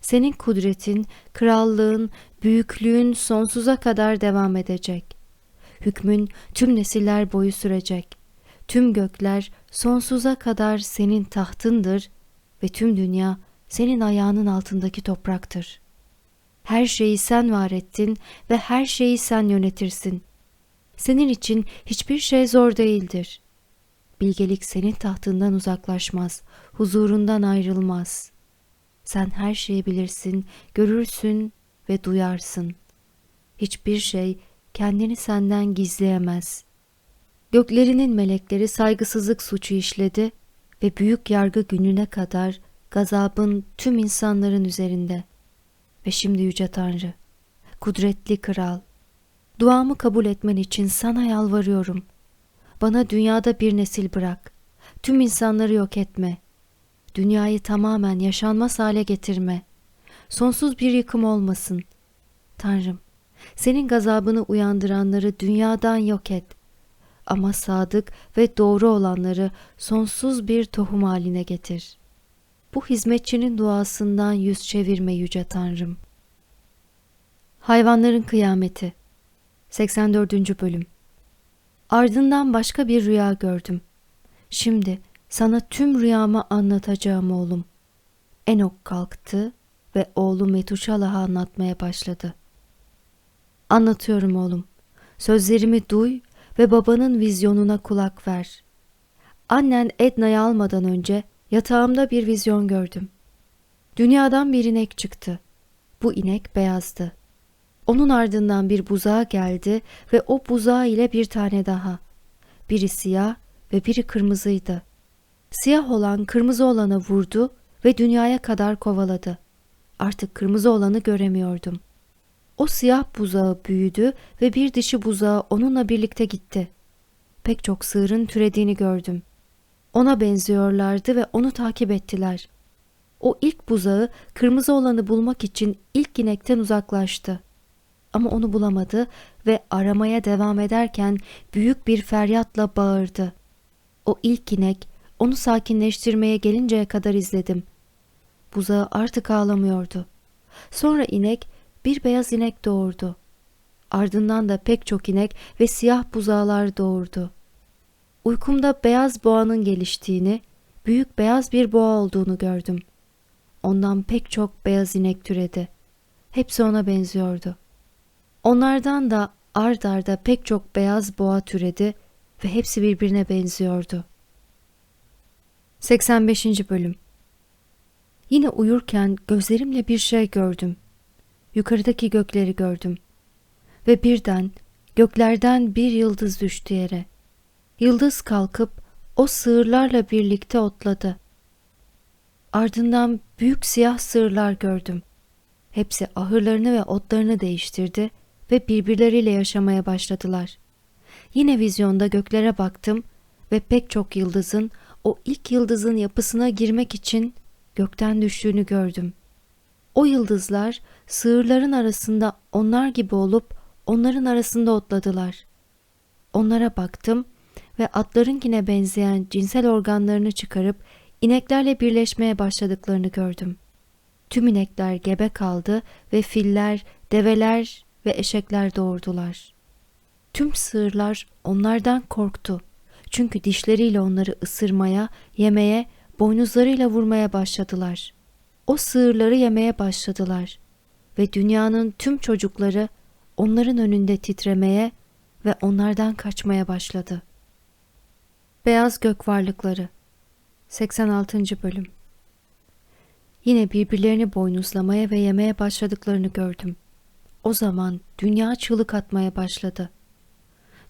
Senin kudretin, krallığın, büyüklüğün sonsuza kadar devam edecek. Hükmün tüm nesiller boyu sürecek. Tüm gökler sonsuza kadar senin tahtındır ve tüm dünya senin ayağının altındaki topraktır. Her şeyi sen var ettin ve her şeyi sen yönetirsin. Senin için hiçbir şey zor değildir. Bilgelik senin tahtından uzaklaşmaz, huzurundan ayrılmaz. Sen her şeyi bilirsin, görürsün ve duyarsın. Hiçbir şey kendini senden gizleyemez. Göklerinin melekleri saygısızlık suçu işledi ve büyük yargı gününe kadar gazabın tüm insanların üzerinde. Ve şimdi Yüce Tanrı, kudretli Kral, duamı kabul etmen için sana yalvarıyorum. Bana dünyada bir nesil bırak. Tüm insanları yok etme. Dünyayı tamamen yaşanmaz hale getirme. Sonsuz bir yıkım olmasın. Tanrım, senin gazabını uyandıranları dünyadan yok et. Ama sadık ve doğru olanları sonsuz bir tohum haline getir. Bu hizmetçinin duasından yüz çevirme yüce Tanrım. Hayvanların Kıyameti 84. Bölüm Ardından başka bir rüya gördüm. Şimdi sana tüm rüyamı anlatacağım oğlum. Enok kalktı ve oğlu Metuşalah'a anlatmaya başladı. Anlatıyorum oğlum. Sözlerimi duy ve babanın vizyonuna kulak ver. Annen Edna'yı almadan önce yatağımda bir vizyon gördüm. Dünyadan bir inek çıktı. Bu inek beyazdı. Onun ardından bir buzağı geldi ve o buzağı ile bir tane daha. Biri siyah ve biri kırmızıydı. Siyah olan kırmızı olana vurdu ve dünyaya kadar kovaladı. Artık kırmızı olanı göremiyordum. O siyah buzağı büyüdü ve bir dişi buzağı onunla birlikte gitti. Pek çok sığırın türediğini gördüm. Ona benziyorlardı ve onu takip ettiler. O ilk buzağı kırmızı olanı bulmak için ilk inekten uzaklaştı. Ama onu bulamadı ve aramaya devam ederken büyük bir feryatla bağırdı. O ilk inek onu sakinleştirmeye gelinceye kadar izledim. Buzağı artık ağlamıyordu. Sonra inek bir beyaz inek doğurdu. Ardından da pek çok inek ve siyah buzağlar doğurdu. Uykumda beyaz boğanın geliştiğini, büyük beyaz bir boğa olduğunu gördüm. Ondan pek çok beyaz inek türedi. Hepsi ona benziyordu. Onlardan da ard arda pek çok beyaz boğa türedi ve hepsi birbirine benziyordu. 85. Bölüm Yine uyurken gözlerimle bir şey gördüm. Yukarıdaki gökleri gördüm. Ve birden göklerden bir yıldız düştü yere. Yıldız kalkıp o sığırlarla birlikte otladı. Ardından büyük siyah sığırlar gördüm. Hepsi ahırlarını ve otlarını değiştirdi ve birbirleriyle yaşamaya başladılar. Yine vizyonda göklere baktım ve pek çok yıldızın o ilk yıldızın yapısına girmek için gökten düştüğünü gördüm. O yıldızlar sığırların arasında onlar gibi olup onların arasında otladılar. Onlara baktım ve atlarınkine benzeyen cinsel organlarını çıkarıp ineklerle birleşmeye başladıklarını gördüm. Tüm inekler gebe kaldı ve filler, develer ve eşekler doğurdular. Tüm sığırlar onlardan korktu. Çünkü dişleriyle onları ısırmaya, yemeye, boynuzlarıyla vurmaya başladılar. O sığırları yemeye başladılar ve dünyanın tüm çocukları onların önünde titremeye ve onlardan kaçmaya başladı. Beyaz Gök Varlıkları 86. Bölüm Yine birbirlerini boynuzlamaya ve yemeye başladıklarını gördüm. O zaman dünya çığlık atmaya başladı.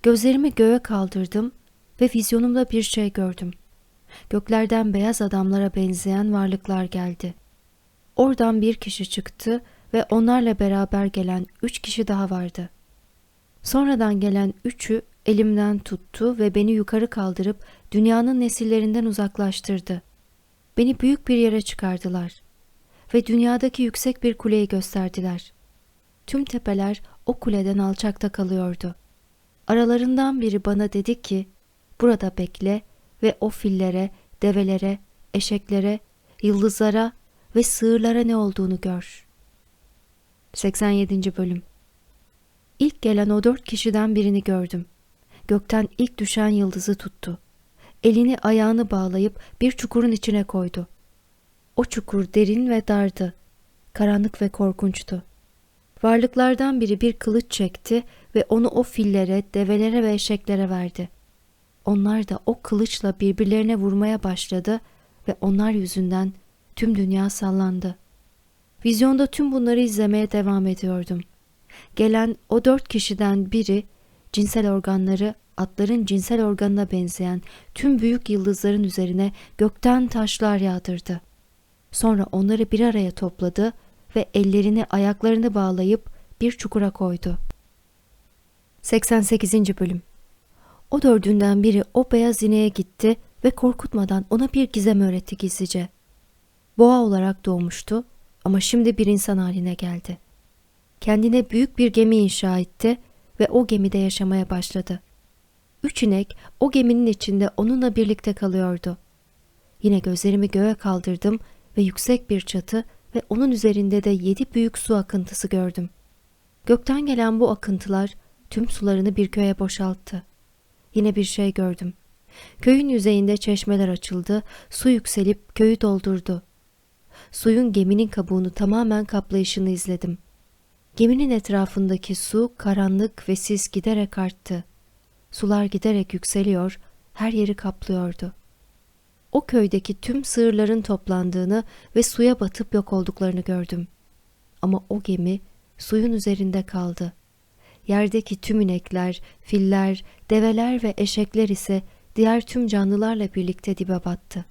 Gözlerimi göğe kaldırdım ve vizyonumda bir şey gördüm. Göklerden beyaz adamlara benzeyen varlıklar geldi. Oradan bir kişi çıktı ve onlarla beraber gelen üç kişi daha vardı. Sonradan gelen üçü elimden tuttu ve beni yukarı kaldırıp dünyanın nesillerinden uzaklaştırdı. Beni büyük bir yere çıkardılar ve dünyadaki yüksek bir kuleyi gösterdiler. Tüm tepeler o kuleden alçakta kalıyordu. Aralarından biri bana dedi ki, burada bekle ve o fillere, develere, eşeklere, yıldızlara ve sığırlara ne olduğunu gör. 87. Bölüm İlk gelen o dört kişiden birini gördüm. Gökten ilk düşen yıldızı tuttu. Elini ayağını bağlayıp bir çukurun içine koydu. O çukur derin ve dardı. Karanlık ve korkunçtu. Varlıklardan biri bir kılıç çekti ve onu o fillere, develere ve eşeklere verdi. Onlar da o kılıçla birbirlerine vurmaya başladı ve onlar yüzünden tüm dünya sallandı. Vizyonda tüm bunları izlemeye devam ediyordum. Gelen o dört kişiden biri cinsel organları atların cinsel organına benzeyen tüm büyük yıldızların üzerine gökten taşlar yağdırdı. Sonra onları bir araya topladı ve ellerini ayaklarını bağlayıp bir çukura koydu. 88. Bölüm O dördünden biri o beyaz ineğe gitti ve korkutmadan ona bir gizem öğretti gizlice. Boğa olarak doğmuştu ama şimdi bir insan haline geldi. Kendine büyük bir gemi inşa etti ve o gemide yaşamaya başladı. Üç inek o geminin içinde onunla birlikte kalıyordu. Yine gözlerimi göğe kaldırdım ve yüksek bir çatı ve onun üzerinde de yedi büyük su akıntısı gördüm. Gökten gelen bu akıntılar tüm sularını bir köye boşalttı. Yine bir şey gördüm. Köyün yüzeyinde çeşmeler açıldı, su yükselip köyü doldurdu. Suyun geminin kabuğunu tamamen kaplayışını izledim. Geminin etrafındaki su karanlık ve sis giderek arttı. Sular giderek yükseliyor, her yeri kaplıyordu o köydeki tüm sığırların toplandığını ve suya batıp yok olduklarını gördüm. Ama o gemi suyun üzerinde kaldı. Yerdeki tüm inekler, filler, develer ve eşekler ise diğer tüm canlılarla birlikte dibe battı.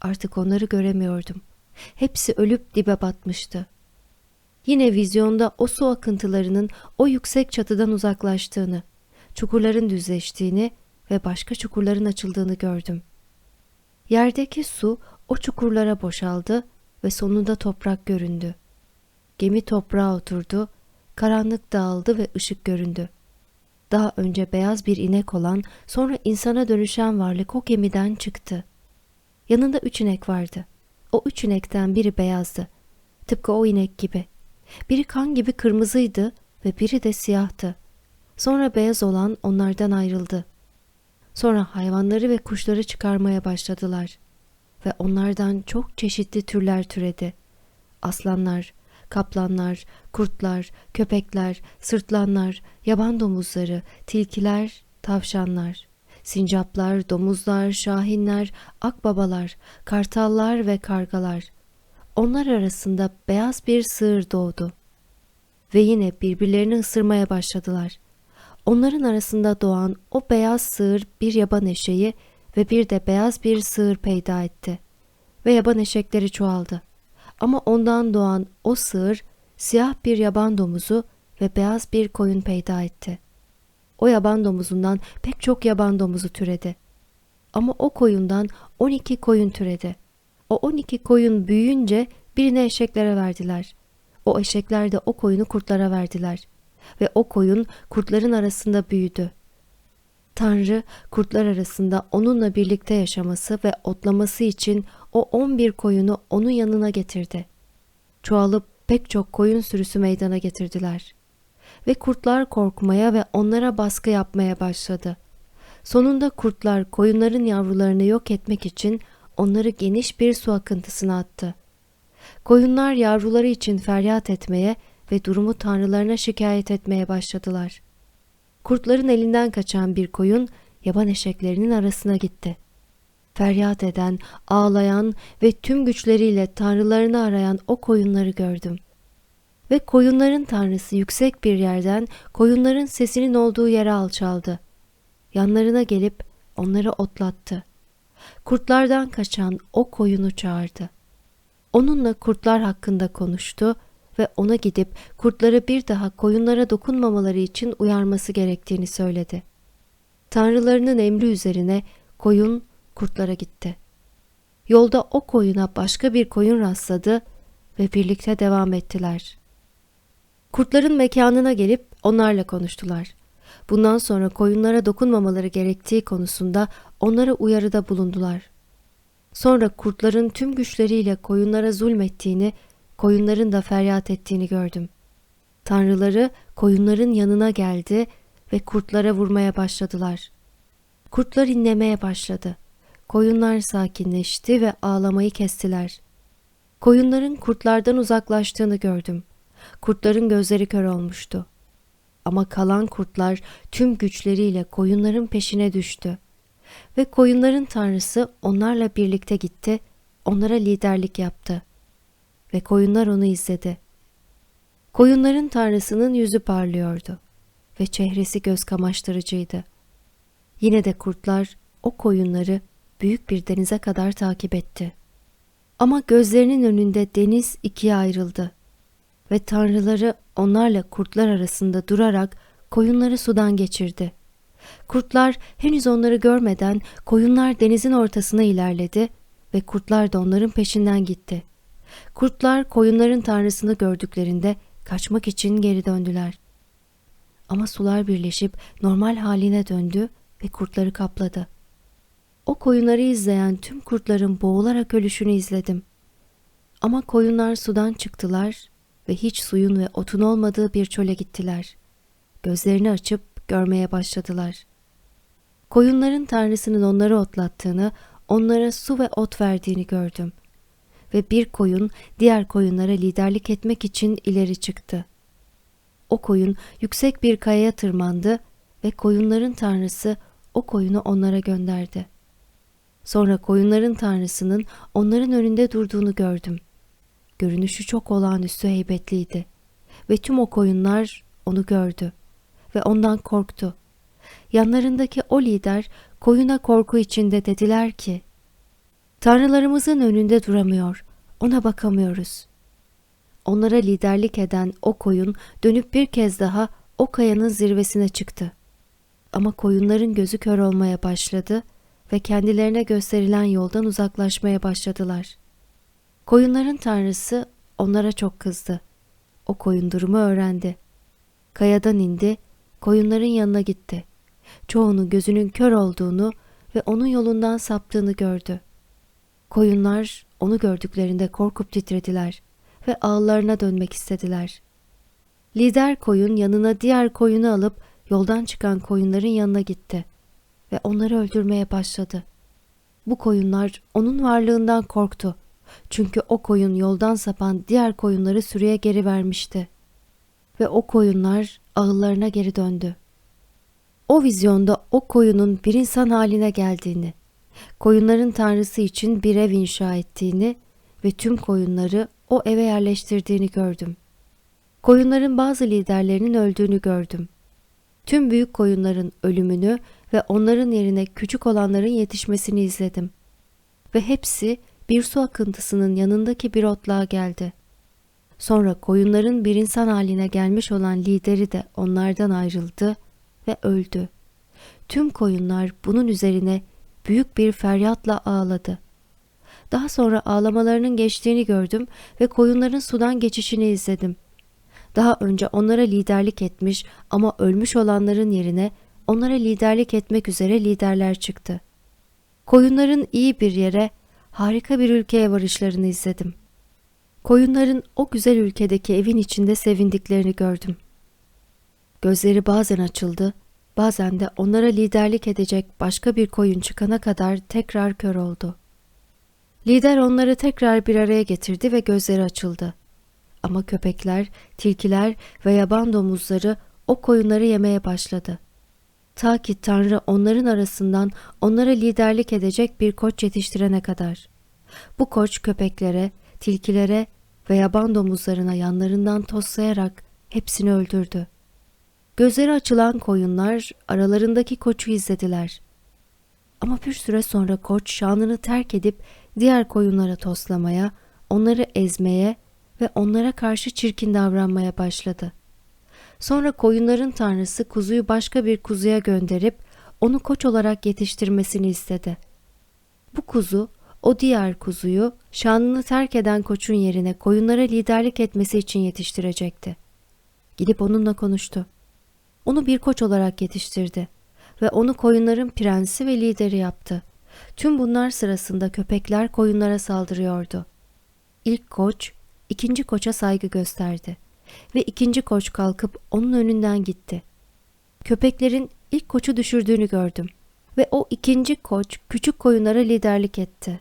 Artık onları göremiyordum. Hepsi ölüp dibe batmıştı. Yine vizyonda o su akıntılarının o yüksek çatıdan uzaklaştığını, çukurların düzleştiğini ve başka çukurların açıldığını gördüm. Yerdeki su o çukurlara boşaldı ve sonunda toprak göründü. Gemi toprağa oturdu, karanlık dağıldı ve ışık göründü. Daha önce beyaz bir inek olan, sonra insana dönüşen varlık o gemiden çıktı. Yanında üç inek vardı. O üç inekten biri beyazdı. Tıpkı o inek gibi. Biri kan gibi kırmızıydı ve biri de siyahtı. Sonra beyaz olan onlardan ayrıldı. Sonra hayvanları ve kuşları çıkarmaya başladılar. Ve onlardan çok çeşitli türler türedi. Aslanlar, kaplanlar, kurtlar, köpekler, sırtlanlar, yaban domuzları, tilkiler, tavşanlar, sincaplar, domuzlar, şahinler, akbabalar, kartallar ve kargalar. Onlar arasında beyaz bir sığır doğdu. Ve yine birbirlerini ısırmaya başladılar. Onların arasında doğan o beyaz sığır bir yaban eşeği ve bir de beyaz bir sığır peyda etti. Ve yaban eşekleri çoğaldı. Ama ondan doğan o sığır siyah bir yaban domuzu ve beyaz bir koyun peyda etti. O yaban domuzundan pek çok yaban domuzu türedi. Ama o koyundan 12 koyun türedi. O 12 koyun büyüyünce birini eşeklere verdiler. O eşekler de o koyunu kurtlara verdiler. Ve o koyun kurtların arasında büyüdü. Tanrı kurtlar arasında onunla birlikte yaşaması ve otlaması için o on bir koyunu onun yanına getirdi. Çoğalıp pek çok koyun sürüsü meydana getirdiler. Ve kurtlar korkmaya ve onlara baskı yapmaya başladı. Sonunda kurtlar koyunların yavrularını yok etmek için onları geniş bir su akıntısına attı. Koyunlar yavruları için feryat etmeye ve durumu tanrılarına şikayet etmeye başladılar. Kurtların elinden kaçan bir koyun yaban eşeklerinin arasına gitti. Feryat eden, ağlayan ve tüm güçleriyle tanrılarını arayan o koyunları gördüm. Ve koyunların tanrısı yüksek bir yerden koyunların sesinin olduğu yere alçaldı. Yanlarına gelip onları otlattı. Kurtlardan kaçan o koyunu çağırdı. Onunla kurtlar hakkında konuştu ve ona gidip kurtları bir daha koyunlara dokunmamaları için uyarması gerektiğini söyledi. Tanrılarının emri üzerine koyun kurtlara gitti. Yolda o koyuna başka bir koyun rastladı ve birlikte devam ettiler. Kurtların mekanına gelip onlarla konuştular. Bundan sonra koyunlara dokunmamaları gerektiği konusunda onlara uyarıda bulundular. Sonra kurtların tüm güçleriyle koyunlara zulmettiğini, koyunların da feryat ettiğini gördüm. Tanrıları koyunların yanına geldi ve kurtlara vurmaya başladılar. Kurtlar inlemeye başladı. Koyunlar sakinleşti ve ağlamayı kestiler. Koyunların kurtlardan uzaklaştığını gördüm. Kurtların gözleri kör olmuştu. Ama kalan kurtlar tüm güçleriyle koyunların peşine düştü. Ve koyunların tanrısı onlarla birlikte gitti, onlara liderlik yaptı. Ve koyunlar onu izledi. Koyunların tanrısının yüzü parlıyordu ve çehresi göz kamaştırıcıydı. Yine de kurtlar o koyunları büyük bir denize kadar takip etti. Ama gözlerinin önünde deniz ikiye ayrıldı ve tanrıları onlarla kurtlar arasında durarak koyunları sudan geçirdi. Kurtlar henüz onları görmeden koyunlar denizin ortasına ilerledi ve kurtlar da onların peşinden gitti. Kurtlar koyunların tanrısını gördüklerinde kaçmak için geri döndüler. Ama sular birleşip normal haline döndü ve kurtları kapladı. O koyunları izleyen tüm kurtların boğularak ölüşünü izledim. Ama koyunlar sudan çıktılar ve hiç suyun ve otun olmadığı bir çöle gittiler. Gözlerini açıp görmeye başladılar. Koyunların tanrısının onları otlattığını, onlara su ve ot verdiğini gördüm. Ve bir koyun diğer koyunlara liderlik etmek için ileri çıktı. O koyun yüksek bir kayaya tırmandı ve koyunların tanrısı o koyunu onlara gönderdi. Sonra koyunların tanrısının onların önünde durduğunu gördüm. Görünüşü çok olağanüstü heybetliydi. Ve tüm o koyunlar onu gördü ve ondan korktu. Yanlarındaki o lider koyuna korku içinde dediler ki, Tanrılarımızın önünde duramıyor, ona bakamıyoruz. onlara liderlik eden o koyun dönüp bir kez daha o kayanın zirvesine çıktı. Ama koyunların gözü kör olmaya başladı ve kendilerine gösterilen yoldan uzaklaşmaya başladılar. Koyunların tanrısı onlara çok kızdı. O koyun durumu öğrendi. Kayadan indi, koyunların yanına gitti. Çoğunun gözünün kör olduğunu ve onun yolundan saptığını gördü. Koyunlar onu gördüklerinde korkup titrediler ve ağlarına dönmek istediler. Lider koyun yanına diğer koyunu alıp yoldan çıkan koyunların yanına gitti ve onları öldürmeye başladı. Bu koyunlar onun varlığından korktu. Çünkü o koyun yoldan sapan diğer koyunları sürüye geri vermişti. Ve o koyunlar ağıllarına geri döndü. O vizyonda o koyunun bir insan haline geldiğini, koyunların tanrısı için bir ev inşa ettiğini ve tüm koyunları o eve yerleştirdiğini gördüm. Koyunların bazı liderlerinin öldüğünü gördüm. Tüm büyük koyunların ölümünü ve onların yerine küçük olanların yetişmesini izledim. Ve hepsi bir su akıntısının yanındaki bir otluğa geldi. Sonra koyunların bir insan haline gelmiş olan lideri de onlardan ayrıldı ve öldü. Tüm koyunlar bunun üzerine büyük bir feryatla ağladı. Daha sonra ağlamalarının geçtiğini gördüm ve koyunların sudan geçişini izledim. Daha önce onlara liderlik etmiş ama ölmüş olanların yerine onlara liderlik etmek üzere liderler çıktı. Koyunların iyi bir yere, harika bir ülkeye varışlarını izledim. Koyunların o güzel ülkedeki evin içinde sevindiklerini gördüm. Gözleri bazen açıldı, bazen de onlara liderlik edecek başka bir koyun çıkana kadar tekrar kör oldu. Lider onları tekrar bir araya getirdi ve gözleri açıldı. Ama köpekler, tilkiler ve yaban domuzları o koyunları yemeye başladı. Ta ki Tanrı onların arasından onlara liderlik edecek bir koç yetiştirene kadar. Bu koç köpeklere, tilkilere ve yaban domuzlarına yanlarından toslayarak hepsini öldürdü. Gözleri açılan koyunlar aralarındaki koçu izlediler. Ama bir süre sonra koç şanını terk edip diğer koyunlara toslamaya, onları ezmeye ve onlara karşı çirkin davranmaya başladı. Sonra koyunların tanrısı kuzuyu başka bir kuzuya gönderip onu koç olarak yetiştirmesini istedi. Bu kuzu o diğer kuzuyu şanını terk eden koçun yerine koyunlara liderlik etmesi için yetiştirecekti. Gidip onunla konuştu. Onu bir koç olarak yetiştirdi ve onu koyunların prensi ve lideri yaptı. Tüm bunlar sırasında köpekler koyunlara saldırıyordu. İlk koç ikinci koça saygı gösterdi ve ikinci koç kalkıp onun önünden gitti. Köpeklerin ilk koçu düşürdüğünü gördüm ve o ikinci koç küçük koyunlara liderlik etti.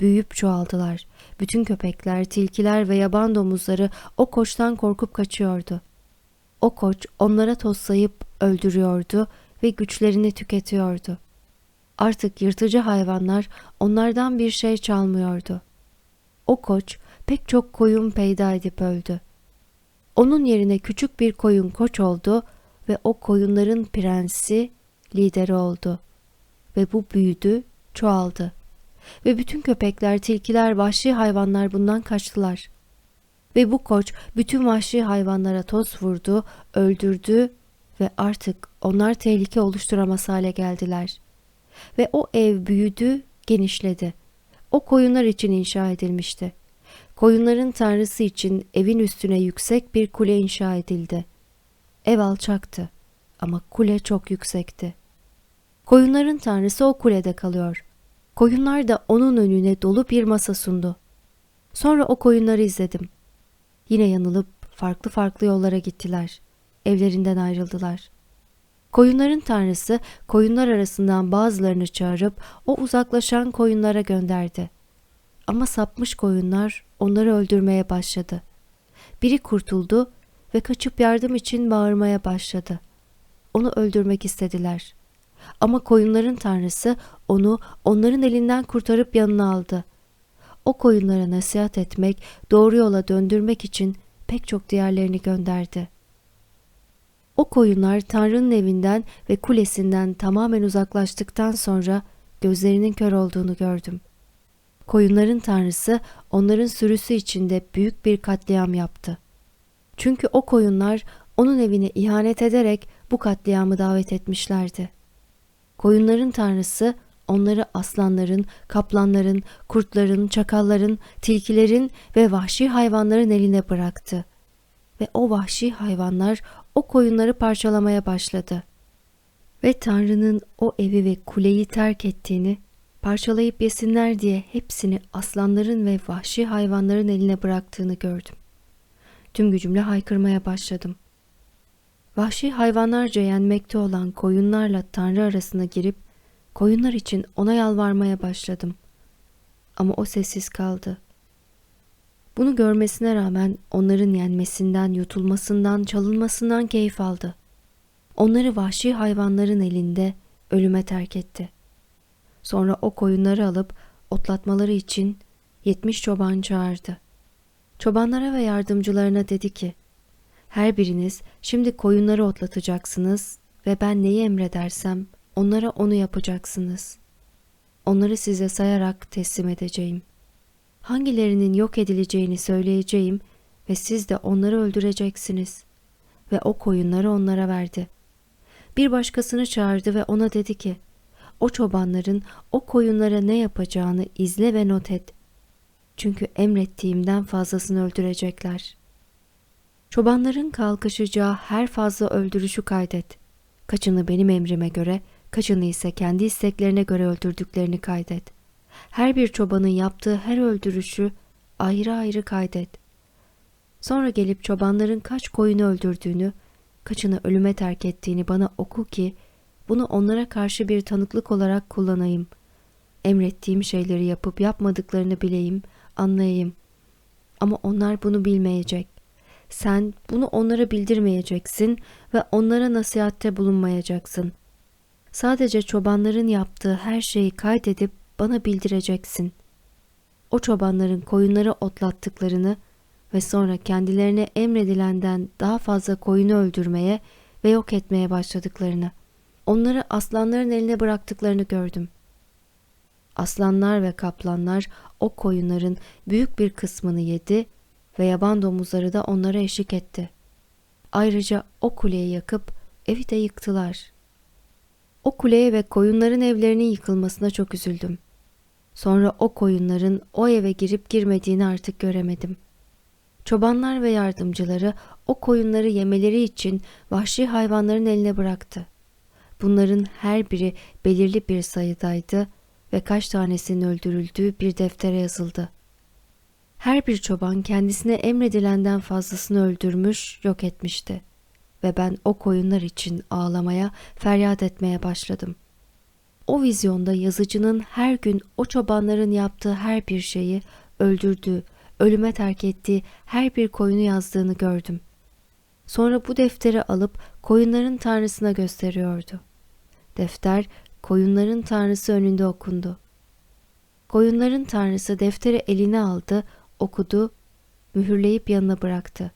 Büyüyüp çoğaldılar. Bütün köpekler, tilkiler ve yaban domuzları o koçtan korkup kaçıyordu. O koç onlara toslayıp öldürüyordu ve güçlerini tüketiyordu. Artık yırtıcı hayvanlar onlardan bir şey çalmıyordu. O koç pek çok koyun peyda edip öldü. Onun yerine küçük bir koyun koç oldu ve o koyunların prensi, lideri oldu. Ve bu büyüdü, çoğaldı. Ve bütün köpekler, tilkiler, vahşi hayvanlar bundan kaçtılar. Ve bu koç bütün vahşi hayvanlara toz vurdu, öldürdü ve artık onlar tehlike oluşturamaz hale geldiler. Ve o ev büyüdü, genişledi. O koyunlar için inşa edilmişti. Koyunların tanrısı için evin üstüne yüksek bir kule inşa edildi. Ev alçaktı ama kule çok yüksekti. Koyunların tanrısı o kulede kalıyor. Koyunlar da onun önüne dolu bir masa sundu. Sonra o koyunları izledim. Yine yanılıp farklı farklı yollara gittiler. Evlerinden ayrıldılar. Koyunların tanrısı koyunlar arasından bazılarını çağırıp o uzaklaşan koyunlara gönderdi. Ama sapmış koyunlar onları öldürmeye başladı. Biri kurtuldu ve kaçıp yardım için bağırmaya başladı. Onu öldürmek istediler. Ama koyunların tanrısı onu onların elinden kurtarıp yanına aldı. O koyunlara nasihat etmek, doğru yola döndürmek için pek çok diğerlerini gönderdi. O koyunlar Tanrı'nın evinden ve kulesinden tamamen uzaklaştıktan sonra gözlerinin kör olduğunu gördüm. Koyunların tanrısı onların sürüsü içinde büyük bir katliam yaptı. Çünkü o koyunlar onun evine ihanet ederek bu katliamı davet etmişlerdi. Koyunların tanrısı onları aslanların, kaplanların, kurtların, çakalların, tilkilerin ve vahşi hayvanların eline bıraktı. Ve o vahşi hayvanlar o koyunları parçalamaya başladı. Ve Tanrı'nın o evi ve kuleyi terk ettiğini, parçalayıp yesinler diye hepsini aslanların ve vahşi hayvanların eline bıraktığını gördüm. Tüm gücümle haykırmaya başladım. Vahşi hayvanlarca yenmekte olan koyunlarla Tanrı arasına girip koyunlar için ona yalvarmaya başladım. Ama o sessiz kaldı. Bunu görmesine rağmen onların yenmesinden, yutulmasından, çalınmasından keyif aldı. Onları vahşi hayvanların elinde ölüme terk etti. Sonra o koyunları alıp otlatmaları için yetmiş çoban çağırdı. Çobanlara ve yardımcılarına dedi ki, her biriniz şimdi koyunları otlatacaksınız ve ben neyi emredersem onlara onu yapacaksınız. Onları size sayarak teslim edeceğim. Hangilerinin yok edileceğini söyleyeceğim ve siz de onları öldüreceksiniz. Ve o koyunları onlara verdi. Bir başkasını çağırdı ve ona dedi ki, o çobanların o koyunlara ne yapacağını izle ve not et. Çünkü emrettiğimden fazlasını öldürecekler. Çobanların kalkışacağı her fazla öldürüşü kaydet. Kaçını benim emrime göre, kaçını ise kendi isteklerine göre öldürdüklerini kaydet. Her bir çobanın yaptığı her öldürüşü ayrı ayrı kaydet. Sonra gelip çobanların kaç koyunu öldürdüğünü, kaçını ölüme terk ettiğini bana oku ki bunu onlara karşı bir tanıklık olarak kullanayım. Emrettiğim şeyleri yapıp yapmadıklarını bileyim, anlayayım. Ama onlar bunu bilmeyecek. Sen bunu onlara bildirmeyeceksin ve onlara nasihatte bulunmayacaksın. Sadece çobanların yaptığı her şeyi kaydedip bana bildireceksin. O çobanların koyunları otlattıklarını ve sonra kendilerine emredilenden daha fazla koyunu öldürmeye ve yok etmeye başladıklarını, onları aslanların eline bıraktıklarını gördüm. Aslanlar ve kaplanlar o koyunların büyük bir kısmını yedi ve yaban domuzları da onlara eşlik etti. Ayrıca o kuleyi yakıp evi de yıktılar. O kuleye ve koyunların evlerinin yıkılmasına çok üzüldüm. Sonra o koyunların o eve girip girmediğini artık göremedim. Çobanlar ve yardımcıları o koyunları yemeleri için vahşi hayvanların eline bıraktı. Bunların her biri belirli bir sayıdaydı ve kaç tanesinin öldürüldüğü bir deftere yazıldı. Her bir çoban kendisine emredilenden fazlasını öldürmüş, yok etmişti. Ve ben o koyunlar için ağlamaya, feryat etmeye başladım. O vizyonda yazıcının her gün o çobanların yaptığı her bir şeyi, öldürdüğü, ölüme terk ettiği her bir koyunu yazdığını gördüm. Sonra bu defteri alıp koyunların tanrısına gösteriyordu. Defter koyunların tanrısı önünde okundu. Koyunların tanrısı defteri eline aldı, okudu, mühürleyip yanına bıraktı.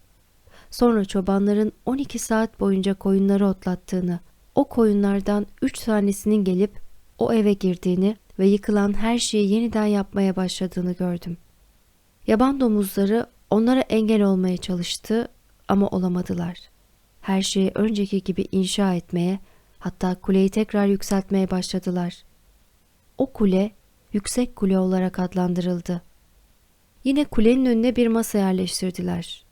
Sonra çobanların 12 saat boyunca koyunları otlattığını, o koyunlardan üç tanesinin gelip o eve girdiğini ve yıkılan her şeyi yeniden yapmaya başladığını gördüm. Yaban domuzları onlara engel olmaya çalıştı ama olamadılar. Her şeyi önceki gibi inşa etmeye, hatta kuleyi tekrar yükseltmeye başladılar. O kule yüksek kule olarak adlandırıldı. Yine kulenin önüne bir masa yerleştirdiler.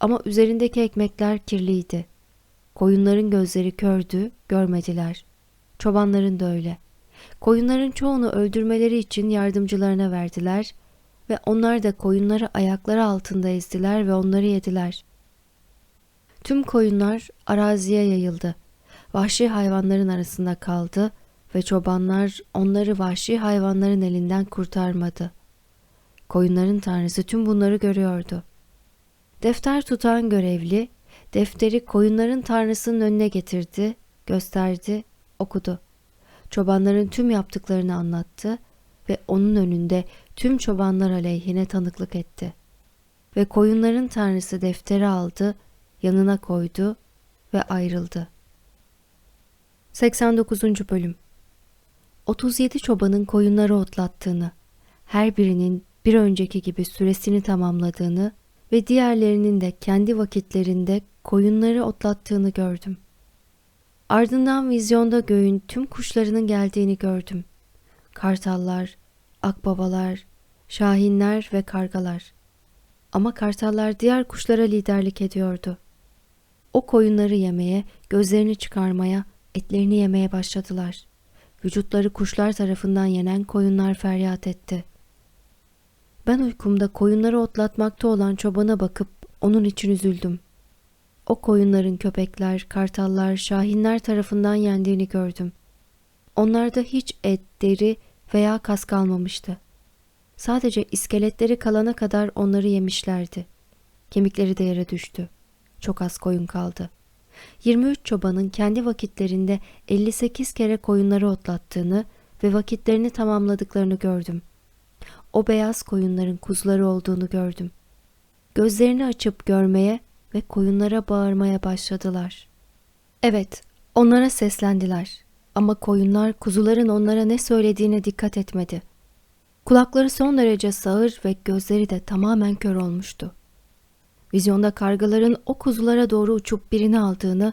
Ama üzerindeki ekmekler kirliydi. Koyunların gözleri kördü, görmediler. Çobanların da öyle. Koyunların çoğunu öldürmeleri için yardımcılarına verdiler ve onlar da koyunları ayakları altında ezdiler ve onları yediler. Tüm koyunlar araziye yayıldı. Vahşi hayvanların arasında kaldı ve çobanlar onları vahşi hayvanların elinden kurtarmadı. Koyunların tanrısı tüm bunları görüyordu. Defter tutan görevli defteri koyunların tanrısının önüne getirdi, gösterdi, okudu. Çobanların tüm yaptıklarını anlattı ve onun önünde tüm çobanlar aleyhine tanıklık etti. Ve koyunların tanrısı defteri aldı, yanına koydu ve ayrıldı. 89. Bölüm 37 çobanın koyunları otlattığını, her birinin bir önceki gibi süresini tamamladığını ve diğerlerinin de kendi vakitlerinde koyunları otlattığını gördüm. Ardından vizyonda göğün tüm kuşlarının geldiğini gördüm. Kartallar, akbabalar, şahinler ve kargalar. Ama kartallar diğer kuşlara liderlik ediyordu. O koyunları yemeye, gözlerini çıkarmaya, etlerini yemeye başladılar. Vücutları kuşlar tarafından yenen koyunlar feryat etti. Ben uykumda koyunları otlatmakta olan çobana bakıp onun için üzüldüm. O koyunların köpekler, kartallar, şahinler tarafından yendiğini gördüm. Onlarda hiç et, deri veya kas kalmamıştı. Sadece iskeletleri kalana kadar onları yemişlerdi. Kemikleri de yere düştü. Çok az koyun kaldı. 23 çobanın kendi vakitlerinde 58 kere koyunları otlattığını ve vakitlerini tamamladıklarını gördüm. O beyaz koyunların kuzuları olduğunu gördüm. Gözlerini açıp görmeye ve koyunlara bağırmaya başladılar. Evet, onlara seslendiler ama koyunlar kuzuların onlara ne söylediğine dikkat etmedi. Kulakları son derece sağır ve gözleri de tamamen kör olmuştu. Vizyonda kargaların o kuzulara doğru uçup birini aldığını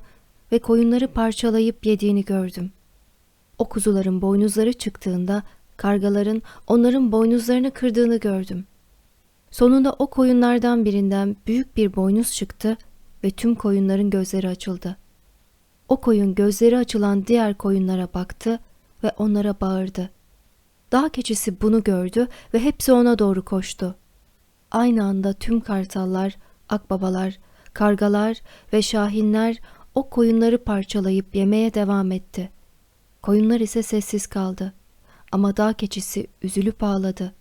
ve koyunları parçalayıp yediğini gördüm. O kuzuların boynuzları çıktığında kargaların onların boynuzlarını kırdığını gördüm. Sonunda o koyunlardan birinden büyük bir boynuz çıktı ve tüm koyunların gözleri açıldı. O koyun gözleri açılan diğer koyunlara baktı ve onlara bağırdı. Dağ keçisi bunu gördü ve hepsi ona doğru koştu. Aynı anda tüm kartallar, akbabalar, kargalar ve şahinler o koyunları parçalayıp yemeye devam etti. Koyunlar ise sessiz kaldı. Ama dağ keçisi üzülüp ağladı.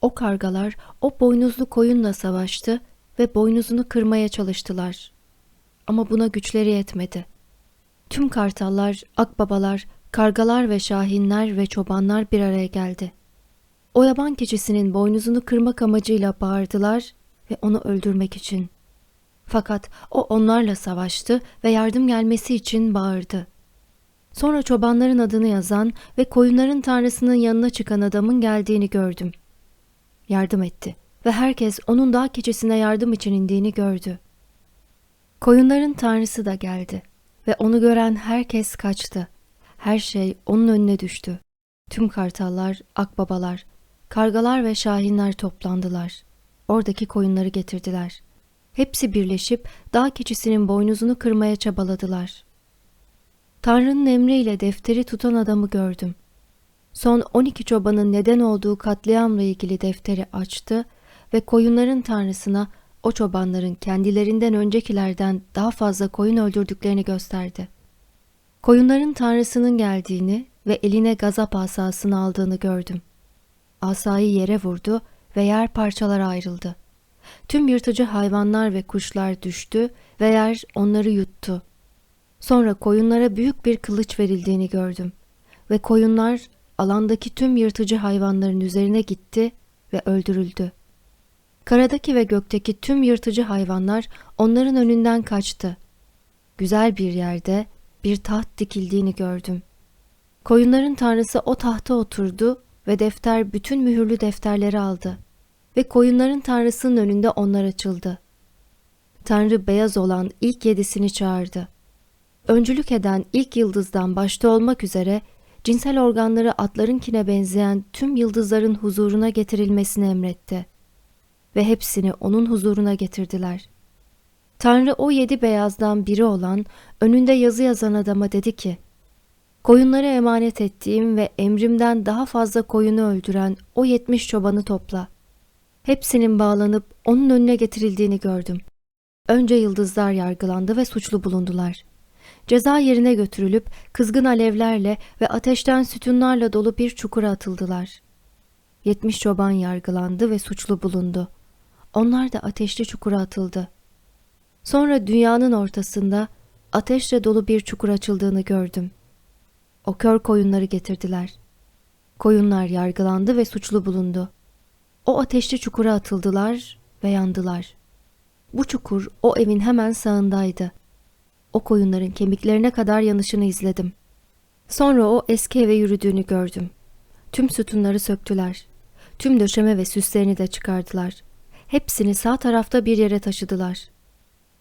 O kargalar o boynuzlu koyunla savaştı ve boynuzunu kırmaya çalıştılar. Ama buna güçleri yetmedi. Tüm kartallar, akbabalar, kargalar ve şahinler ve çobanlar bir araya geldi. O yaban keçisinin boynuzunu kırmak amacıyla bağırdılar ve onu öldürmek için. Fakat o onlarla savaştı ve yardım gelmesi için bağırdı. Sonra çobanların adını yazan ve koyunların tanrısının yanına çıkan adamın geldiğini gördüm. Yardım etti ve herkes onun dağ keçisine yardım için indiğini gördü. Koyunların tanrısı da geldi ve onu gören herkes kaçtı. Her şey onun önüne düştü. Tüm kartallar, akbabalar, kargalar ve şahinler toplandılar. Oradaki koyunları getirdiler. Hepsi birleşip dağ keçisinin boynuzunu kırmaya çabaladılar. Tanrı'nın emriyle defteri tutan adamı gördüm. Son 12 çobanın neden olduğu katliamla ilgili defteri açtı ve koyunların tanrısına o çobanların kendilerinden öncekilerden daha fazla koyun öldürdüklerini gösterdi. Koyunların tanrısının geldiğini ve eline gazap asasını aldığını gördüm. Asayı yere vurdu ve yer parçalara ayrıldı. Tüm yırtıcı hayvanlar ve kuşlar düştü ve yer onları yuttu. Sonra koyunlara büyük bir kılıç verildiğini gördüm ve koyunlar alandaki tüm yırtıcı hayvanların üzerine gitti ve öldürüldü. Karadaki ve gökteki tüm yırtıcı hayvanlar onların önünden kaçtı. Güzel bir yerde bir taht dikildiğini gördüm. Koyunların tanrısı o tahta oturdu ve defter bütün mühürlü defterleri aldı ve koyunların tanrısının önünde onlar açıldı. Tanrı beyaz olan ilk yedisini çağırdı. Öncülük eden ilk yıldızdan başta olmak üzere cinsel organları atlarınkine benzeyen tüm yıldızların huzuruna getirilmesini emretti. Ve hepsini onun huzuruna getirdiler. Tanrı o yedi beyazdan biri olan önünde yazı yazan adama dedi ki, Koyunları emanet ettiğim ve emrimden daha fazla koyunu öldüren o yetmiş çobanı topla. Hepsinin bağlanıp onun önüne getirildiğini gördüm. Önce yıldızlar yargılandı ve suçlu bulundular. Ceza yerine götürülüp kızgın alevlerle ve ateşten sütunlarla dolu bir çukura atıldılar. Yetmiş çoban yargılandı ve suçlu bulundu. Onlar da ateşli çukura atıldı. Sonra dünyanın ortasında ateşle dolu bir çukur açıldığını gördüm. O kör koyunları getirdiler. Koyunlar yargılandı ve suçlu bulundu. O ateşli çukura atıldılar ve yandılar. Bu çukur o evin hemen sağındaydı. O koyunların kemiklerine kadar yanışını izledim. Sonra o eski eve yürüdüğünü gördüm. Tüm sütunları söktüler. tüm döşeme ve süslerini de çıkardılar. Hepsini sağ tarafta bir yere taşıdılar.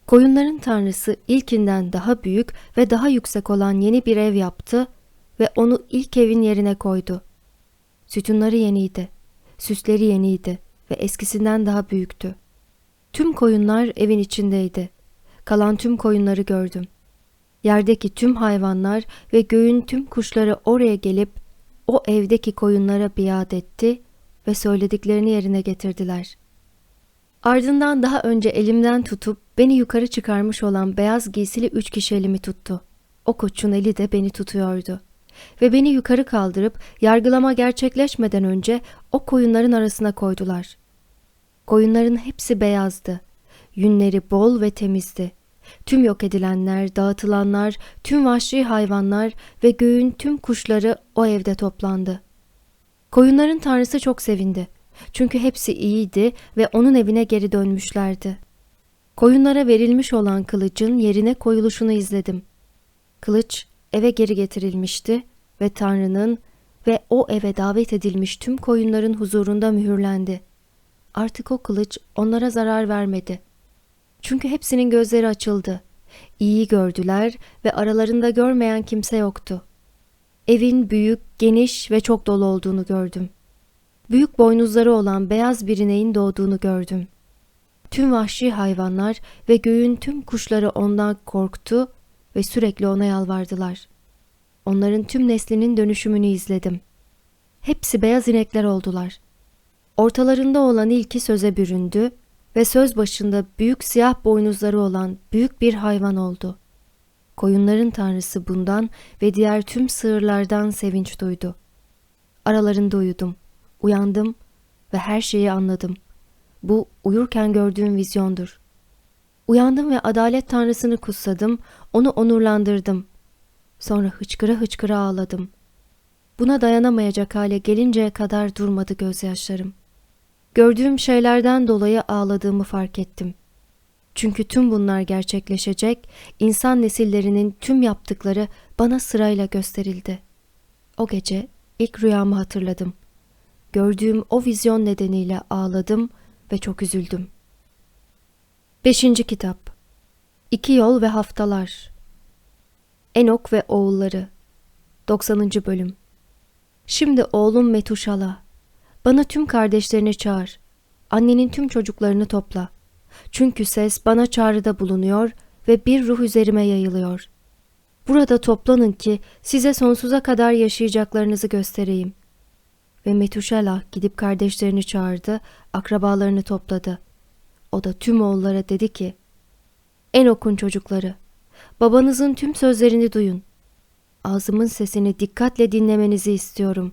Koyunların tanrısı ilkinden daha büyük ve daha yüksek olan yeni bir ev yaptı ve onu ilk evin yerine koydu. Sütunları yeniydi, süsleri yeniydi ve eskisinden daha büyüktü. Tüm koyunlar evin içindeydi. Kalan tüm koyunları gördüm. Yerdeki tüm hayvanlar ve göğün tüm kuşları oraya gelip o evdeki koyunlara biat etti ve söylediklerini yerine getirdiler. Ardından daha önce elimden tutup beni yukarı çıkarmış olan beyaz giysili üç kişi elimi tuttu. O koçun eli de beni tutuyordu. Ve beni yukarı kaldırıp yargılama gerçekleşmeden önce o koyunların arasına koydular. Koyunların hepsi beyazdı. Yünleri bol ve temizdi. Tüm yok edilenler, dağıtılanlar, tüm vahşi hayvanlar ve göğün tüm kuşları o evde toplandı. Koyunların tanrısı çok sevindi. Çünkü hepsi iyiydi ve onun evine geri dönmüşlerdi. Koyunlara verilmiş olan kılıcın yerine koyuluşunu izledim. Kılıç eve geri getirilmişti ve Tanrı'nın ve o eve davet edilmiş tüm koyunların huzurunda mühürlendi. Artık o kılıç onlara zarar vermedi. Çünkü hepsinin gözleri açıldı. İyi gördüler ve aralarında görmeyen kimse yoktu. Evin büyük, geniş ve çok dolu olduğunu gördüm. Büyük boynuzları olan beyaz bir ineğin doğduğunu gördüm. Tüm vahşi hayvanlar ve göğün tüm kuşları ondan korktu ve sürekli ona yalvardılar. Onların tüm neslinin dönüşümünü izledim. Hepsi beyaz inekler oldular. Ortalarında olan ilki söze büründü ve söz başında büyük siyah boynuzları olan büyük bir hayvan oldu. Koyunların tanrısı bundan ve diğer tüm sığırlardan sevinç duydu. Aralarında uyudum, uyandım ve her şeyi anladım. Bu uyurken gördüğüm vizyondur. Uyandım ve adalet tanrısını kutsadım, onu onurlandırdım. Sonra hıçkıra hıçkıra ağladım. Buna dayanamayacak hale gelinceye kadar durmadı gözyaşlarım. Gördüğüm şeylerden dolayı ağladığımı fark ettim. Çünkü tüm bunlar gerçekleşecek, insan nesillerinin tüm yaptıkları bana sırayla gösterildi. O gece ilk rüyamı hatırladım. Gördüğüm o vizyon nedeniyle ağladım ve çok üzüldüm. 5. Kitap İki Yol ve Haftalar Enok ve Oğulları 90. Bölüm Şimdi oğlum Metuşala bana tüm kardeşlerini çağır. Annenin tüm çocuklarını topla. Çünkü ses bana çağrıda bulunuyor ve bir ruh üzerime yayılıyor. Burada toplanın ki size sonsuza kadar yaşayacaklarınızı göstereyim. Ve Metuşela gidip kardeşlerini çağırdı, akrabalarını topladı. O da tüm oğullara dedi ki, Enok'un çocukları, babanızın tüm sözlerini duyun. Ağzımın sesini dikkatle dinlemenizi istiyorum.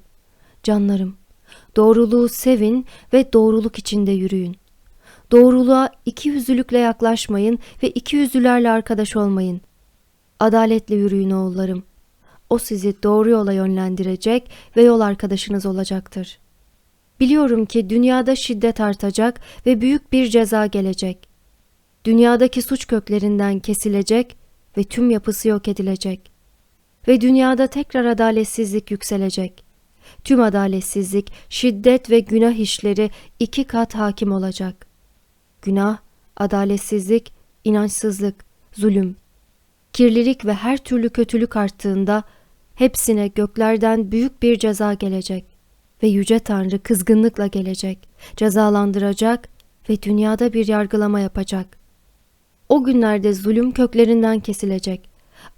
Canlarım, Doğruluğu sevin ve doğruluk içinde yürüyün. Doğruluğa iki yüzlülükle yaklaşmayın ve iki yüzlülerle arkadaş olmayın. Adaletle yürüyün oğullarım. O sizi doğru yola yönlendirecek ve yol arkadaşınız olacaktır. Biliyorum ki dünyada şiddet artacak ve büyük bir ceza gelecek. Dünyadaki suç köklerinden kesilecek ve tüm yapısı yok edilecek. Ve dünyada tekrar adaletsizlik yükselecek.'' tüm adaletsizlik, şiddet ve günah işleri iki kat hakim olacak. Günah, adaletsizlik, inançsızlık, zulüm, kirlilik ve her türlü kötülük arttığında hepsine göklerden büyük bir ceza gelecek ve yüce Tanrı kızgınlıkla gelecek, cezalandıracak ve dünyada bir yargılama yapacak. O günlerde zulüm köklerinden kesilecek,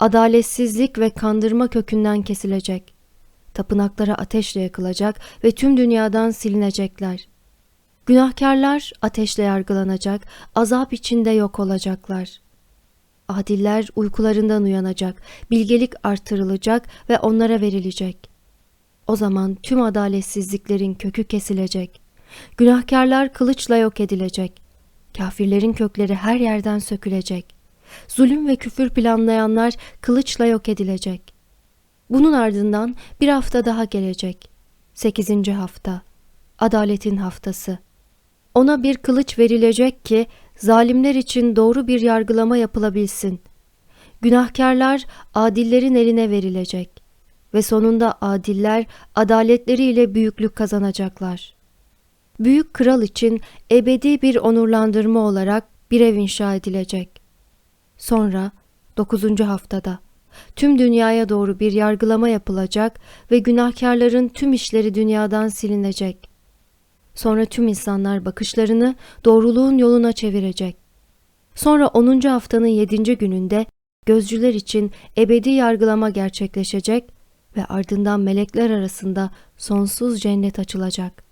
adaletsizlik ve kandırma kökünden kesilecek. Tapınaklara ateşle yakılacak ve tüm dünyadan silinecekler. Günahkarlar ateşle yargılanacak, azap içinde yok olacaklar. Adiller uykularından uyanacak, bilgelik artırılacak ve onlara verilecek. O zaman tüm adaletsizliklerin kökü kesilecek. Günahkarlar kılıçla yok edilecek. Kafirlerin kökleri her yerden sökülecek. Zulüm ve küfür planlayanlar kılıçla yok edilecek. Bunun ardından bir hafta daha gelecek. Sekizinci hafta. Adaletin haftası. Ona bir kılıç verilecek ki zalimler için doğru bir yargılama yapılabilsin. Günahkarlar adillerin eline verilecek ve sonunda adiller adaletleriyle büyüklük kazanacaklar. Büyük kral için ebedi bir onurlandırma olarak bir ev inşa edilecek. Sonra 9. haftada tüm dünyaya doğru bir yargılama yapılacak ve günahkarların tüm işleri dünyadan silinecek. Sonra tüm insanlar bakışlarını doğruluğun yoluna çevirecek. Sonra 10. haftanın 7. gününde gözcüler için ebedi yargılama gerçekleşecek ve ardından melekler arasında sonsuz cennet açılacak.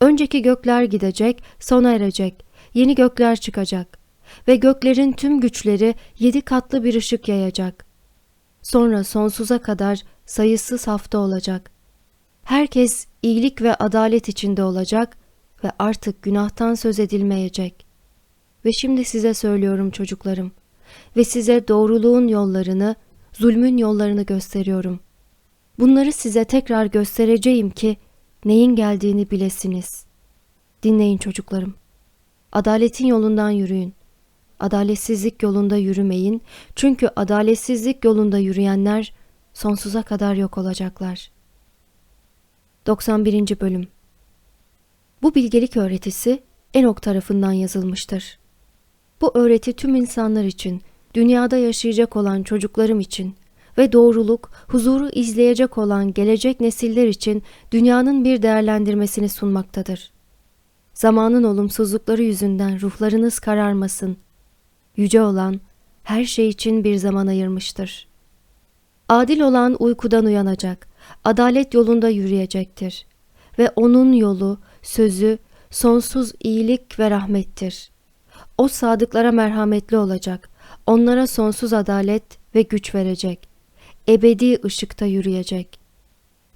Önceki gökler gidecek, sona erecek, yeni gökler çıkacak ve göklerin tüm güçleri yedi katlı bir ışık yayacak. Sonra sonsuza kadar sayısız hafta olacak. Herkes iyilik ve adalet içinde olacak ve artık günahtan söz edilmeyecek. Ve şimdi size söylüyorum çocuklarım ve size doğruluğun yollarını, zulmün yollarını gösteriyorum. Bunları size tekrar göstereceğim ki neyin geldiğini bilesiniz. Dinleyin çocuklarım. Adaletin yolundan yürüyün. Adaletsizlik yolunda yürümeyin. Çünkü adaletsizlik yolunda yürüyenler sonsuza kadar yok olacaklar. 91. Bölüm Bu bilgelik öğretisi Enok tarafından yazılmıştır. Bu öğreti tüm insanlar için, dünyada yaşayacak olan çocuklarım için ve doğruluk, huzuru izleyecek olan gelecek nesiller için dünyanın bir değerlendirmesini sunmaktadır. Zamanın olumsuzlukları yüzünden ruhlarınız kararmasın. Yüce olan her şey için bir zaman ayırmıştır. Adil olan uykudan uyanacak, adalet yolunda yürüyecektir ve onun yolu, sözü sonsuz iyilik ve rahmettir. O sadıklara merhametli olacak, onlara sonsuz adalet ve güç verecek. Ebedi ışıkta yürüyecek.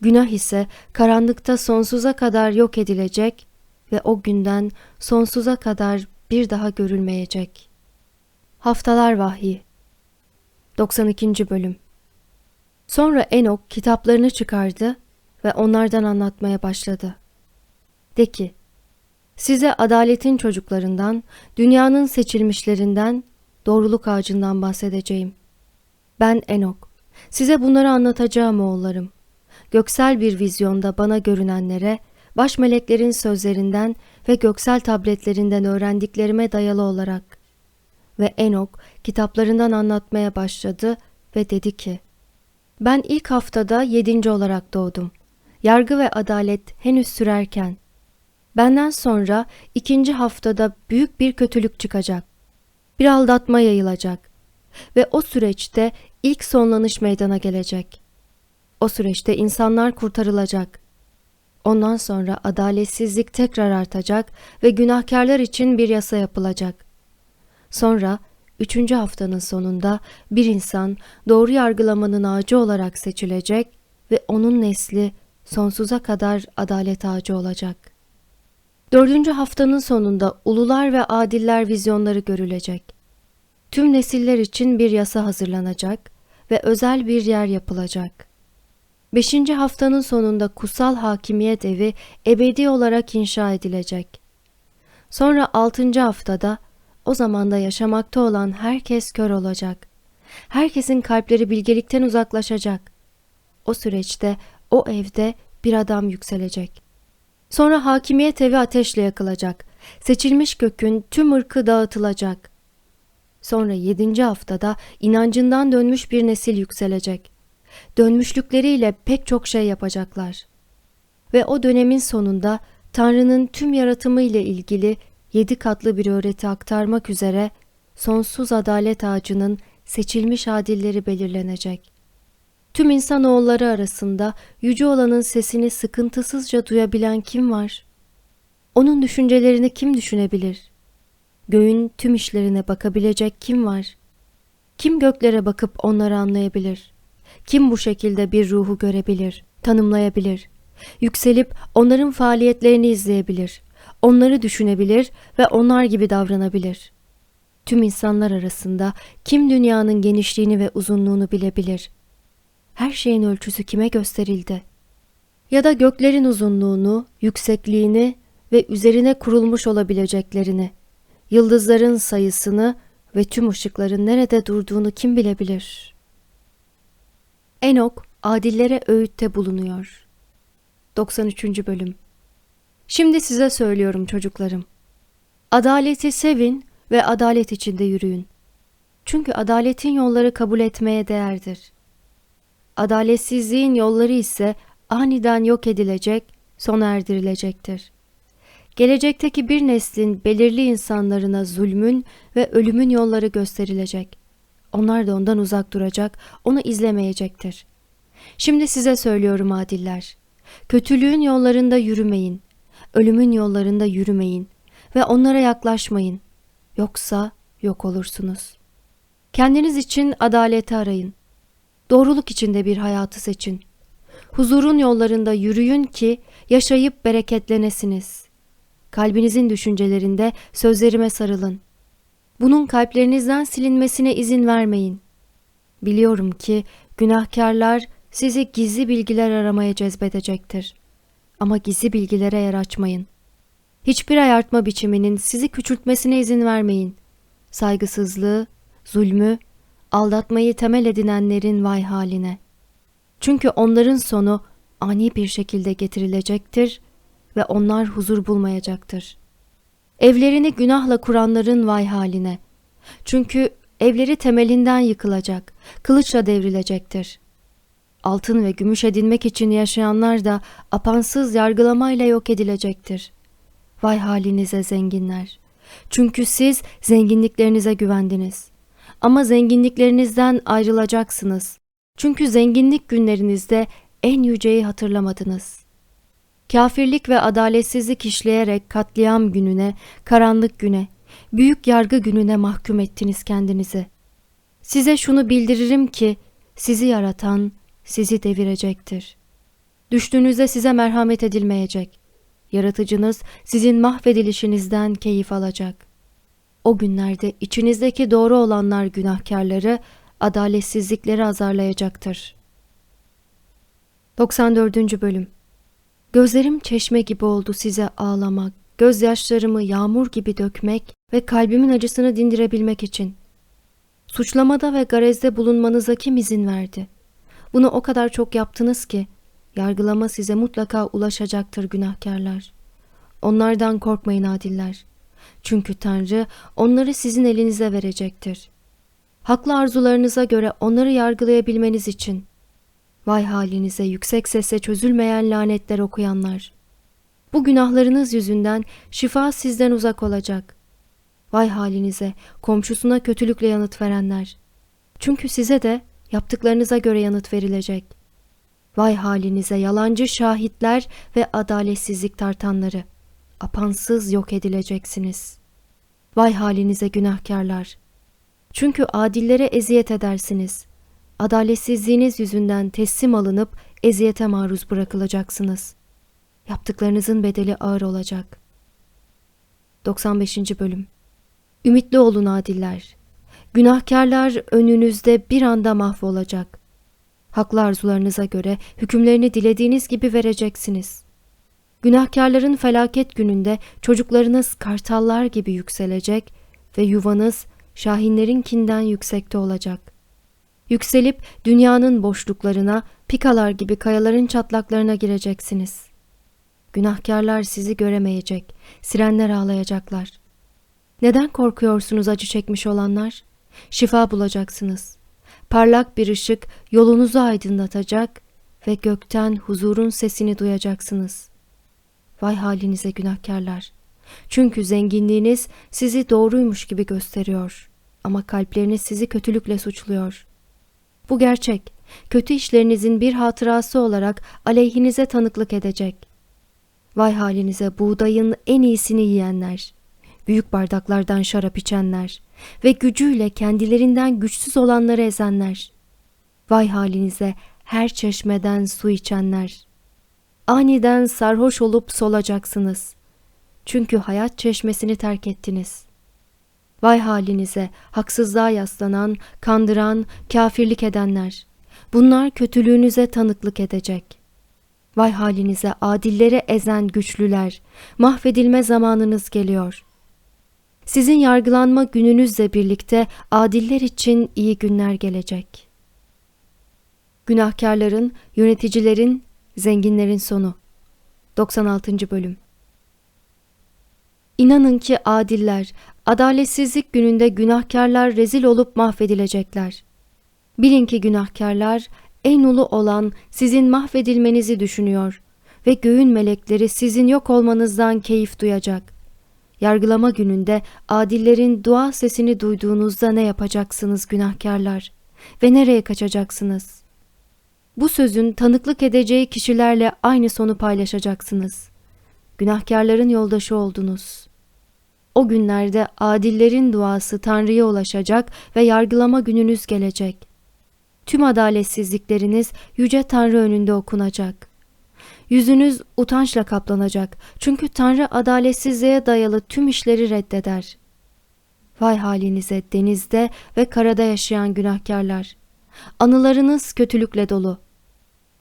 Günah ise karanlıkta sonsuza kadar yok edilecek ve o günden sonsuza kadar bir daha görülmeyecek. Haftalar Vahyi 92. Bölüm Sonra Enok kitaplarını çıkardı ve onlardan anlatmaya başladı. De ki, size adaletin çocuklarından, dünyanın seçilmişlerinden, doğruluk ağacından bahsedeceğim. Ben Enok. Size bunları anlatacağım oğullarım. Göksel bir vizyonda bana görünenlere, baş meleklerin sözlerinden ve göksel tabletlerinden öğrendiklerime dayalı olarak. Ve Enok kitaplarından anlatmaya başladı ve dedi ki, Ben ilk haftada yedinci olarak doğdum. Yargı ve adalet henüz sürerken. Benden sonra ikinci haftada büyük bir kötülük çıkacak. Bir aldatma yayılacak. Ve o süreçte ilk sonlanış meydana gelecek. O süreçte insanlar kurtarılacak. Ondan sonra adaletsizlik tekrar artacak ve günahkarlar için bir yasa yapılacak. Sonra üçüncü haftanın sonunda bir insan doğru yargılamanın ağacı olarak seçilecek ve onun nesli sonsuza kadar adalet ağacı olacak. Dördüncü haftanın sonunda ulular ve adiller vizyonları görülecek. Tüm nesiller için bir yasa hazırlanacak ve özel bir yer yapılacak. Beşinci haftanın sonunda kutsal hakimiyet evi ebedi olarak inşa edilecek. Sonra altıncı haftada o zamanda yaşamakta olan herkes kör olacak. Herkesin kalpleri bilgelikten uzaklaşacak. O süreçte o evde bir adam yükselecek. Sonra hakimiyet evi ateşle yakılacak. Seçilmiş kökün tüm ırkı dağıtılacak. Sonra yedinci haftada inancından dönmüş bir nesil yükselecek. Dönmüşlükleriyle pek çok şey yapacaklar. Ve o dönemin sonunda Tanrı'nın tüm yaratımı ile ilgili yedi katlı bir öğreti aktarmak üzere sonsuz adalet ağacının seçilmiş adilleri belirlenecek. Tüm insanoğulları arasında yüce olanın sesini sıkıntısızca duyabilen kim var? Onun düşüncelerini kim düşünebilir? Göğün tüm işlerine bakabilecek kim var? Kim göklere bakıp onları anlayabilir? Kim bu şekilde bir ruhu görebilir, tanımlayabilir? Yükselip onların faaliyetlerini izleyebilir, onları düşünebilir ve onlar gibi davranabilir. Tüm insanlar arasında kim dünyanın genişliğini ve uzunluğunu bilebilir? Her şeyin ölçüsü kime gösterildi? Ya da göklerin uzunluğunu, yüksekliğini ve üzerine kurulmuş olabileceklerini, yıldızların sayısını ve tüm ışıkların nerede durduğunu kim bilebilir? Enok, adillere öğütte bulunuyor. 93. Bölüm Şimdi size söylüyorum çocuklarım. Adaleti sevin ve adalet içinde yürüyün. Çünkü adaletin yolları kabul etmeye değerdir. Adaletsizliğin yolları ise aniden yok edilecek, sona erdirilecektir. Gelecekteki bir neslin belirli insanlarına zulmün ve ölümün yolları gösterilecek. Onlar da ondan uzak duracak, onu izlemeyecektir. Şimdi size söylüyorum adiller. Kötülüğün yollarında yürümeyin, ölümün yollarında yürümeyin ve onlara yaklaşmayın. Yoksa yok olursunuz. Kendiniz için adaleti arayın. Doğruluk içinde bir hayatı seçin. Huzurun yollarında yürüyün ki yaşayıp bereketlenesiniz. Kalbinizin düşüncelerinde sözlerime sarılın. Bunun kalplerinizden silinmesine izin vermeyin. Biliyorum ki günahkarlar sizi gizli bilgiler aramaya cezbedecektir. Ama gizli bilgilere yer açmayın. Hiçbir ayartma biçiminin sizi küçültmesine izin vermeyin. Saygısızlığı, zulmü, aldatmayı temel edinenlerin vay haline. Çünkü onların sonu ani bir şekilde getirilecektir ve onlar huzur bulmayacaktır. Evlerini günahla kuranların vay haline. Çünkü evleri temelinden yıkılacak, kılıçla devrilecektir. Altın ve gümüş edinmek için yaşayanlar da apansız yargılamayla yok edilecektir. Vay halinize zenginler. Çünkü siz zenginliklerinize güvendiniz. Ama zenginliklerinizden ayrılacaksınız. Çünkü zenginlik günlerinizde en yüceyi hatırlamadınız. Kafirlik ve adaletsizlik işleyerek katliam gününe, karanlık güne, büyük yargı gününe mahkum ettiniz kendinizi. Size şunu bildiririm ki sizi yaratan sizi devirecektir. Düştüğünüzde size merhamet edilmeyecek. Yaratıcınız sizin mahvedilişinizden keyif alacak. O günlerde içinizdeki doğru olanlar günahkarları, adaletsizlikleri azarlayacaktır. 94. Bölüm Gözlerim çeşme gibi oldu size ağlamak, gözyaşlarımı yağmur gibi dökmek ve kalbimin acısını dindirebilmek için. Suçlamada ve garezde bulunmanıza kim izin verdi? Bunu o kadar çok yaptınız ki, yargılama size mutlaka ulaşacaktır günahkarlar. Onlardan korkmayın adiller. Çünkü Tanrı onları sizin elinize verecektir. Haklı arzularınıza göre onları yargılayabilmeniz için. Vay halinize yüksek sesle çözülmeyen lanetler okuyanlar. Bu günahlarınız yüzünden şifa sizden uzak olacak. Vay halinize komşusuna kötülükle yanıt verenler. Çünkü size de yaptıklarınıza göre yanıt verilecek. Vay halinize yalancı şahitler ve adaletsizlik tartanları. Apansız yok edileceksiniz. Vay halinize günahkarlar. Çünkü adillere eziyet edersiniz. Adaletsizliğiniz yüzünden teslim alınıp eziyete maruz bırakılacaksınız. Yaptıklarınızın bedeli ağır olacak. 95. Bölüm Ümitli olun adiller. Günahkarlar önünüzde bir anda mahvolacak. Haklı arzularınıza göre hükümlerini dilediğiniz gibi vereceksiniz. Günahkarların felaket gününde çocuklarınız kartallar gibi yükselecek ve yuvanız şahinlerinkinden yüksekte olacak. Yükselip dünyanın boşluklarına, pikalar gibi kayaların çatlaklarına gireceksiniz. Günahkarlar sizi göremeyecek, sirenler ağlayacaklar. Neden korkuyorsunuz acı çekmiş olanlar? Şifa bulacaksınız. Parlak bir ışık yolunuzu aydınlatacak ve gökten huzurun sesini duyacaksınız. Vay halinize günahkarlar. Çünkü zenginliğiniz sizi doğruymuş gibi gösteriyor ama kalpleriniz sizi kötülükle suçluyor. Bu gerçek, kötü işlerinizin bir hatırası olarak aleyhinize tanıklık edecek. Vay halinize buğdayın en iyisini yiyenler, büyük bardaklardan şarap içenler ve gücüyle kendilerinden güçsüz olanları ezenler. Vay halinize her çeşmeden su içenler. Aniden sarhoş olup solacaksınız. Çünkü hayat çeşmesini terk ettiniz. Vay halinize haksızlığa yaslanan, kandıran, kafirlik edenler. Bunlar kötülüğünüze tanıklık edecek. Vay halinize adilleri ezen güçlüler. Mahvedilme zamanınız geliyor. Sizin yargılanma gününüzle birlikte adiller için iyi günler gelecek. Günahkarların, yöneticilerin, zenginlerin sonu. 96. Bölüm İnanın ki adiller, adaletsizlik gününde günahkarlar rezil olup mahvedilecekler. Bilin ki günahkarlar en ulu olan sizin mahvedilmenizi düşünüyor ve göğün melekleri sizin yok olmanızdan keyif duyacak. Yargılama gününde adillerin dua sesini duyduğunuzda ne yapacaksınız günahkarlar ve nereye kaçacaksınız? Bu sözün tanıklık edeceği kişilerle aynı sonu paylaşacaksınız. Günahkarların yoldaşı oldunuz. O günlerde adillerin duası Tanrı'ya ulaşacak ve yargılama gününüz gelecek. Tüm adaletsizlikleriniz yüce Tanrı önünde okunacak. Yüzünüz utançla kaplanacak çünkü Tanrı adaletsizliğe dayalı tüm işleri reddeder. Vay halinize denizde ve karada yaşayan günahkarlar. Anılarınız kötülükle dolu.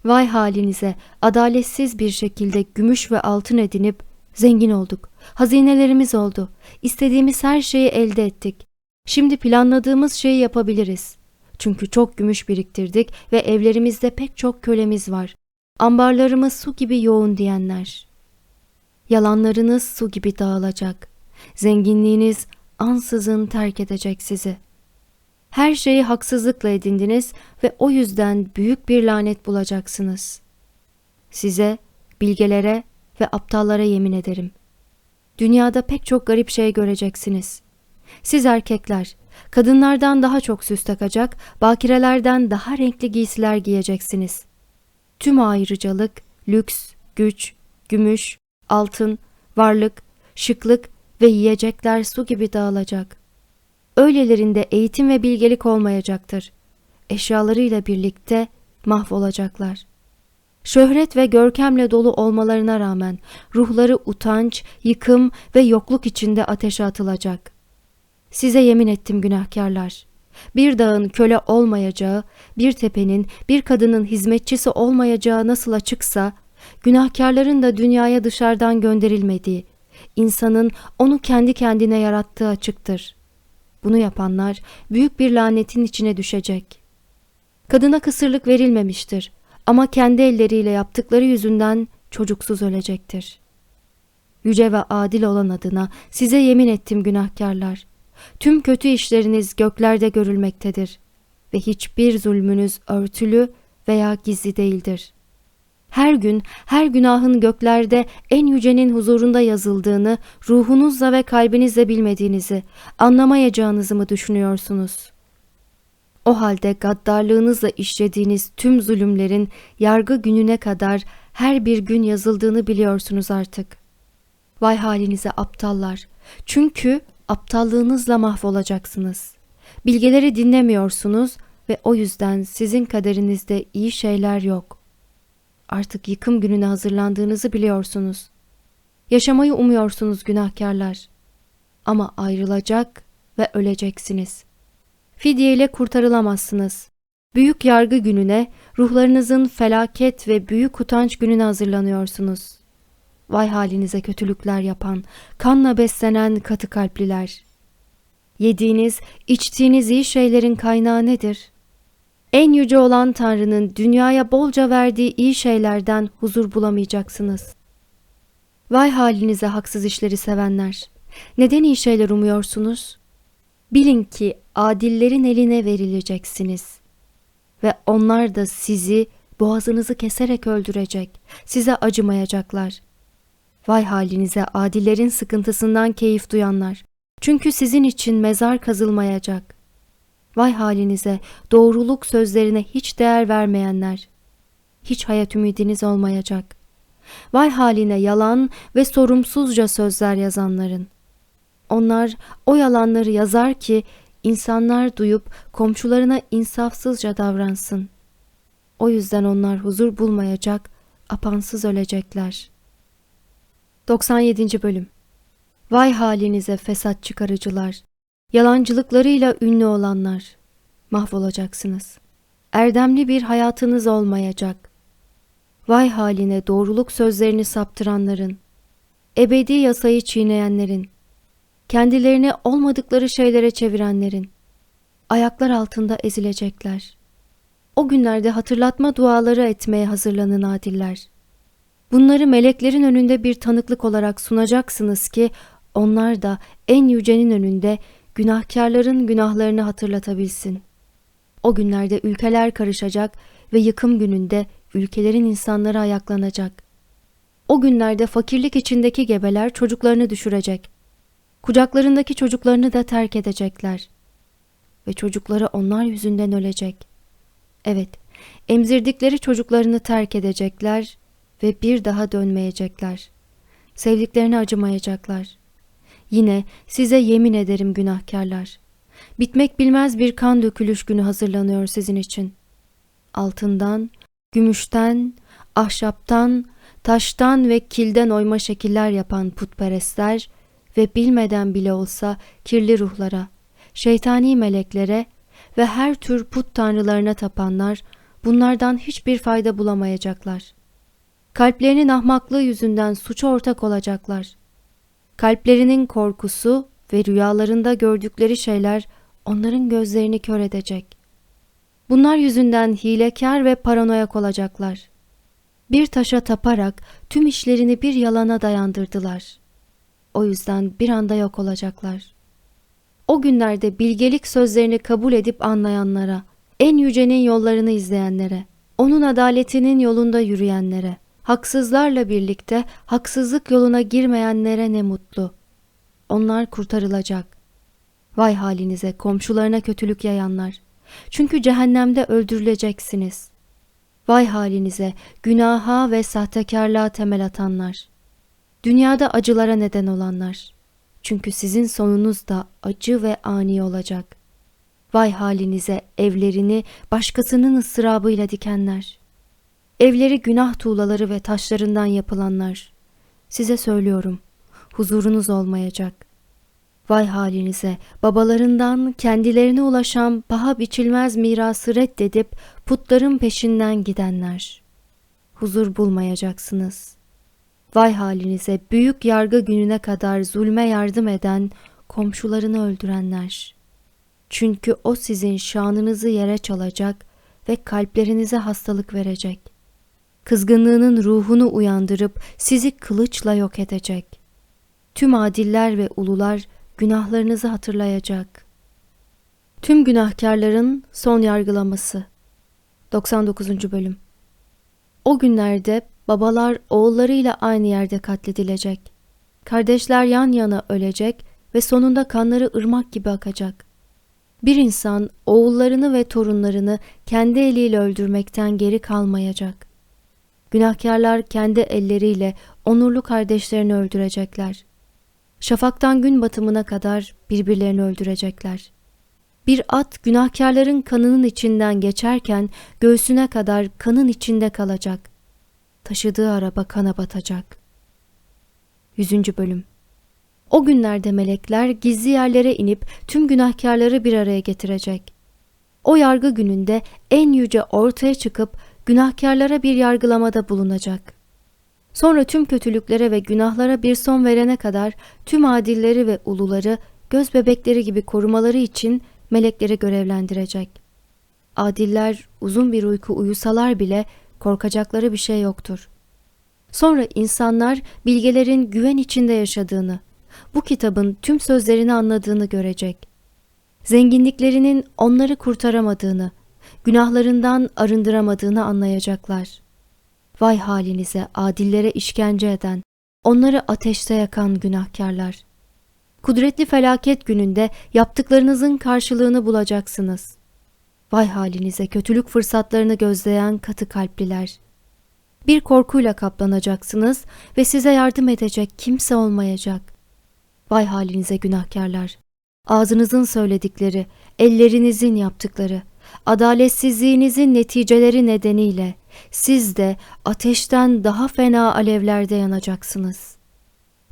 Vay halinize adaletsiz bir şekilde gümüş ve altın edinip zengin olduk. Hazinelerimiz oldu. İstediğimiz her şeyi elde ettik. Şimdi planladığımız şeyi yapabiliriz. Çünkü çok gümüş biriktirdik ve evlerimizde pek çok kölemiz var. Ambarlarımız su gibi yoğun diyenler. Yalanlarınız su gibi dağılacak. Zenginliğiniz ansızın terk edecek sizi. Her şeyi haksızlıkla edindiniz ve o yüzden büyük bir lanet bulacaksınız. Size, bilgelere ve aptallara yemin ederim. Dünyada pek çok garip şey göreceksiniz. Siz erkekler, kadınlardan daha çok süs takacak, bakirelerden daha renkli giysiler giyeceksiniz. Tüm ayrıcalık, lüks, güç, gümüş, altın, varlık, şıklık ve yiyecekler su gibi dağılacak. Öylelerinde eğitim ve bilgelik olmayacaktır. Eşyalarıyla birlikte mahvolacaklar. Şöhret ve görkemle dolu olmalarına rağmen ruhları utanç, yıkım ve yokluk içinde ateşe atılacak. Size yemin ettim günahkarlar. Bir dağın köle olmayacağı, bir tepenin, bir kadının hizmetçisi olmayacağı nasıl açıksa, günahkarların da dünyaya dışarıdan gönderilmediği, insanın onu kendi kendine yarattığı açıktır. Bunu yapanlar büyük bir lanetin içine düşecek. Kadına kısırlık verilmemiştir ama kendi elleriyle yaptıkları yüzünden çocuksuz ölecektir. Yüce ve adil olan adına size yemin ettim günahkarlar. Tüm kötü işleriniz göklerde görülmektedir ve hiçbir zulmünüz örtülü veya gizli değildir. Her gün her günahın göklerde en yücenin huzurunda yazıldığını ruhunuzla ve kalbinizle bilmediğinizi, anlamayacağınızı mı düşünüyorsunuz? O halde gaddarlığınızla işlediğiniz tüm zulümlerin yargı gününe kadar her bir gün yazıldığını biliyorsunuz artık. Vay halinize aptallar! Çünkü aptallığınızla mahvolacaksınız. Bilgeleri dinlemiyorsunuz ve o yüzden sizin kaderinizde iyi şeyler yok. Artık yıkım gününe hazırlandığınızı biliyorsunuz. Yaşamayı umuyorsunuz günahkarlar. Ama ayrılacak ve öleceksiniz. Fidye ile kurtarılamazsınız. Büyük yargı gününe, ruhlarınızın felaket ve büyük utanç gününe hazırlanıyorsunuz. Vay halinize kötülükler yapan, kanla beslenen katı kalpliler. Yediğiniz, içtiğiniz iyi şeylerin kaynağı nedir? En yüce olan Tanrı'nın dünyaya bolca verdiği iyi şeylerden huzur bulamayacaksınız. Vay halinize haksız işleri sevenler. Neden iyi şeyler umuyorsunuz? Bilin ki adillerin eline verileceksiniz. Ve onlar da sizi boğazınızı keserek öldürecek. Size acımayacaklar. Vay halinize adillerin sıkıntısından keyif duyanlar. Çünkü sizin için mezar kazılmayacak. Vay halinize doğruluk sözlerine hiç değer vermeyenler. Hiç hayat ümidiniz olmayacak. Vay haline yalan ve sorumsuzca sözler yazanların. Onlar o yalanları yazar ki insanlar duyup komşularına insafsızca davransın. O yüzden onlar huzur bulmayacak, apansız ölecekler. 97. Bölüm Vay halinize fesat çıkarıcılar! Yalancılıklarıyla ünlü olanlar! Mahvolacaksınız. Erdemli bir hayatınız olmayacak. Vay haline doğruluk sözlerini saptıranların! Ebedi yasayı çiğneyenlerin! Kendilerini olmadıkları şeylere çevirenlerin ayaklar altında ezilecekler. O günlerde hatırlatma duaları etmeye hazırlanın adiller. Bunları meleklerin önünde bir tanıklık olarak sunacaksınız ki onlar da en yücenin önünde günahkarların günahlarını hatırlatabilsin. O günlerde ülkeler karışacak ve yıkım gününde ülkelerin insanları ayaklanacak. O günlerde fakirlik içindeki gebeler çocuklarını düşürecek. Kucaklarındaki çocuklarını da terk edecekler. Ve çocukları onlar yüzünden ölecek. Evet, emzirdikleri çocuklarını terk edecekler ve bir daha dönmeyecekler. Sevdiklerine acımayacaklar. Yine size yemin ederim günahkarlar. Bitmek bilmez bir kan dökülüş günü hazırlanıyor sizin için. Altından, gümüşten, ahşaptan, taştan ve kilden oyma şekiller yapan putperestler ve bilmeden bile olsa kirli ruhlara, şeytani meleklere ve her tür put tanrılarına tapanlar bunlardan hiçbir fayda bulamayacaklar. Kalplerinin ahmaklığı yüzünden suça ortak olacaklar. Kalplerinin korkusu ve rüyalarında gördükleri şeyler onların gözlerini kör edecek. Bunlar yüzünden hilekar ve paranoyak olacaklar. Bir taşa taparak tüm işlerini bir yalana dayandırdılar. O yüzden bir anda yok olacaklar. O günlerde bilgelik sözlerini kabul edip anlayanlara, en yücenin yollarını izleyenlere, onun adaletinin yolunda yürüyenlere, haksızlarla birlikte haksızlık yoluna girmeyenlere ne mutlu. Onlar kurtarılacak. Vay halinize komşularına kötülük yayanlar. Çünkü cehennemde öldürüleceksiniz. Vay halinize günaha ve sahtekarlığa temel atanlar. Dünyada acılara neden olanlar. Çünkü sizin sonunuz da acı ve ani olacak. Vay halinize evlerini başkasının ıstırabıyla dikenler. Evleri günah tuğlaları ve taşlarından yapılanlar. Size söylüyorum, huzurunuz olmayacak. Vay halinize, babalarından kendilerine ulaşan paha biçilmez mirası reddedip putların peşinden gidenler. Huzur bulmayacaksınız. Vay halinize, büyük yargı gününe kadar zulme yardım eden, komşularını öldürenler. Çünkü o sizin şanınızı yere çalacak ve kalplerinize hastalık verecek. Kızgınlığının ruhunu uyandırıp sizi kılıçla yok edecek. Tüm adiller ve ulular günahlarınızı hatırlayacak. Tüm günahkarların son yargılaması 99. Bölüm O günlerde babalar oğullarıyla aynı yerde katledilecek. Kardeşler yan yana ölecek ve sonunda kanları ırmak gibi akacak. Bir insan oğullarını ve torunlarını kendi eliyle öldürmekten geri kalmayacak. Günahkarlar kendi elleriyle onurlu kardeşlerini öldürecekler. Şafaktan gün batımına kadar birbirlerini öldürecekler. Bir at günahkarların kanının içinden geçerken göğsüne kadar kanın içinde kalacak. Taşıdığı araba kana batacak. 100. Bölüm O günlerde melekler gizli yerlere inip tüm günahkarları bir araya getirecek. O yargı gününde en yüce ortaya çıkıp günahkarlara bir yargılamada bulunacak. Sonra tüm kötülüklere ve günahlara bir son verene kadar tüm adilleri ve uluları göz bebekleri gibi korumaları için melekleri görevlendirecek. Adiller uzun bir uyku uyusalar bile korkacakları bir şey yoktur. Sonra insanlar bilgelerin güven içinde yaşadığını, bu kitabın tüm sözlerini anladığını görecek. Zenginliklerinin onları kurtaramadığını, günahlarından arındıramadığını anlayacaklar.'' Vay halinize adillere işkence eden, onları ateşte yakan günahkarlar. Kudretli felaket gününde yaptıklarınızın karşılığını bulacaksınız. Vay halinize kötülük fırsatlarını gözleyen katı kalpliler. Bir korkuyla kaplanacaksınız ve size yardım edecek kimse olmayacak. Vay halinize günahkarlar. Ağzınızın söyledikleri, ellerinizin yaptıkları, adaletsizliğinizin neticeleri nedeniyle siz de ateşten daha fena alevlerde yanacaksınız.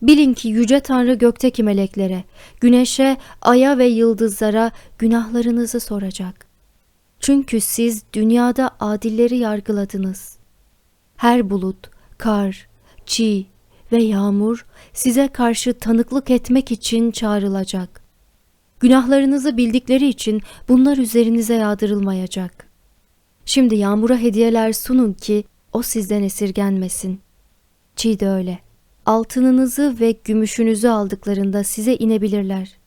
Bilin ki yüce Tanrı gökteki meleklere, güneşe, aya ve yıldızlara günahlarınızı soracak. Çünkü siz dünyada adilleri yargıladınız. Her bulut, kar, çiğ ve yağmur size karşı tanıklık etmek için çağrılacak. Günahlarınızı bildikleri için bunlar üzerinize yağdırılmayacak. Şimdi yağmura hediyeler sunun ki o sizden esirgenmesin. Çiğ de öyle. altınınızı ve gümüşünüzü aldıklarında size inebilirler.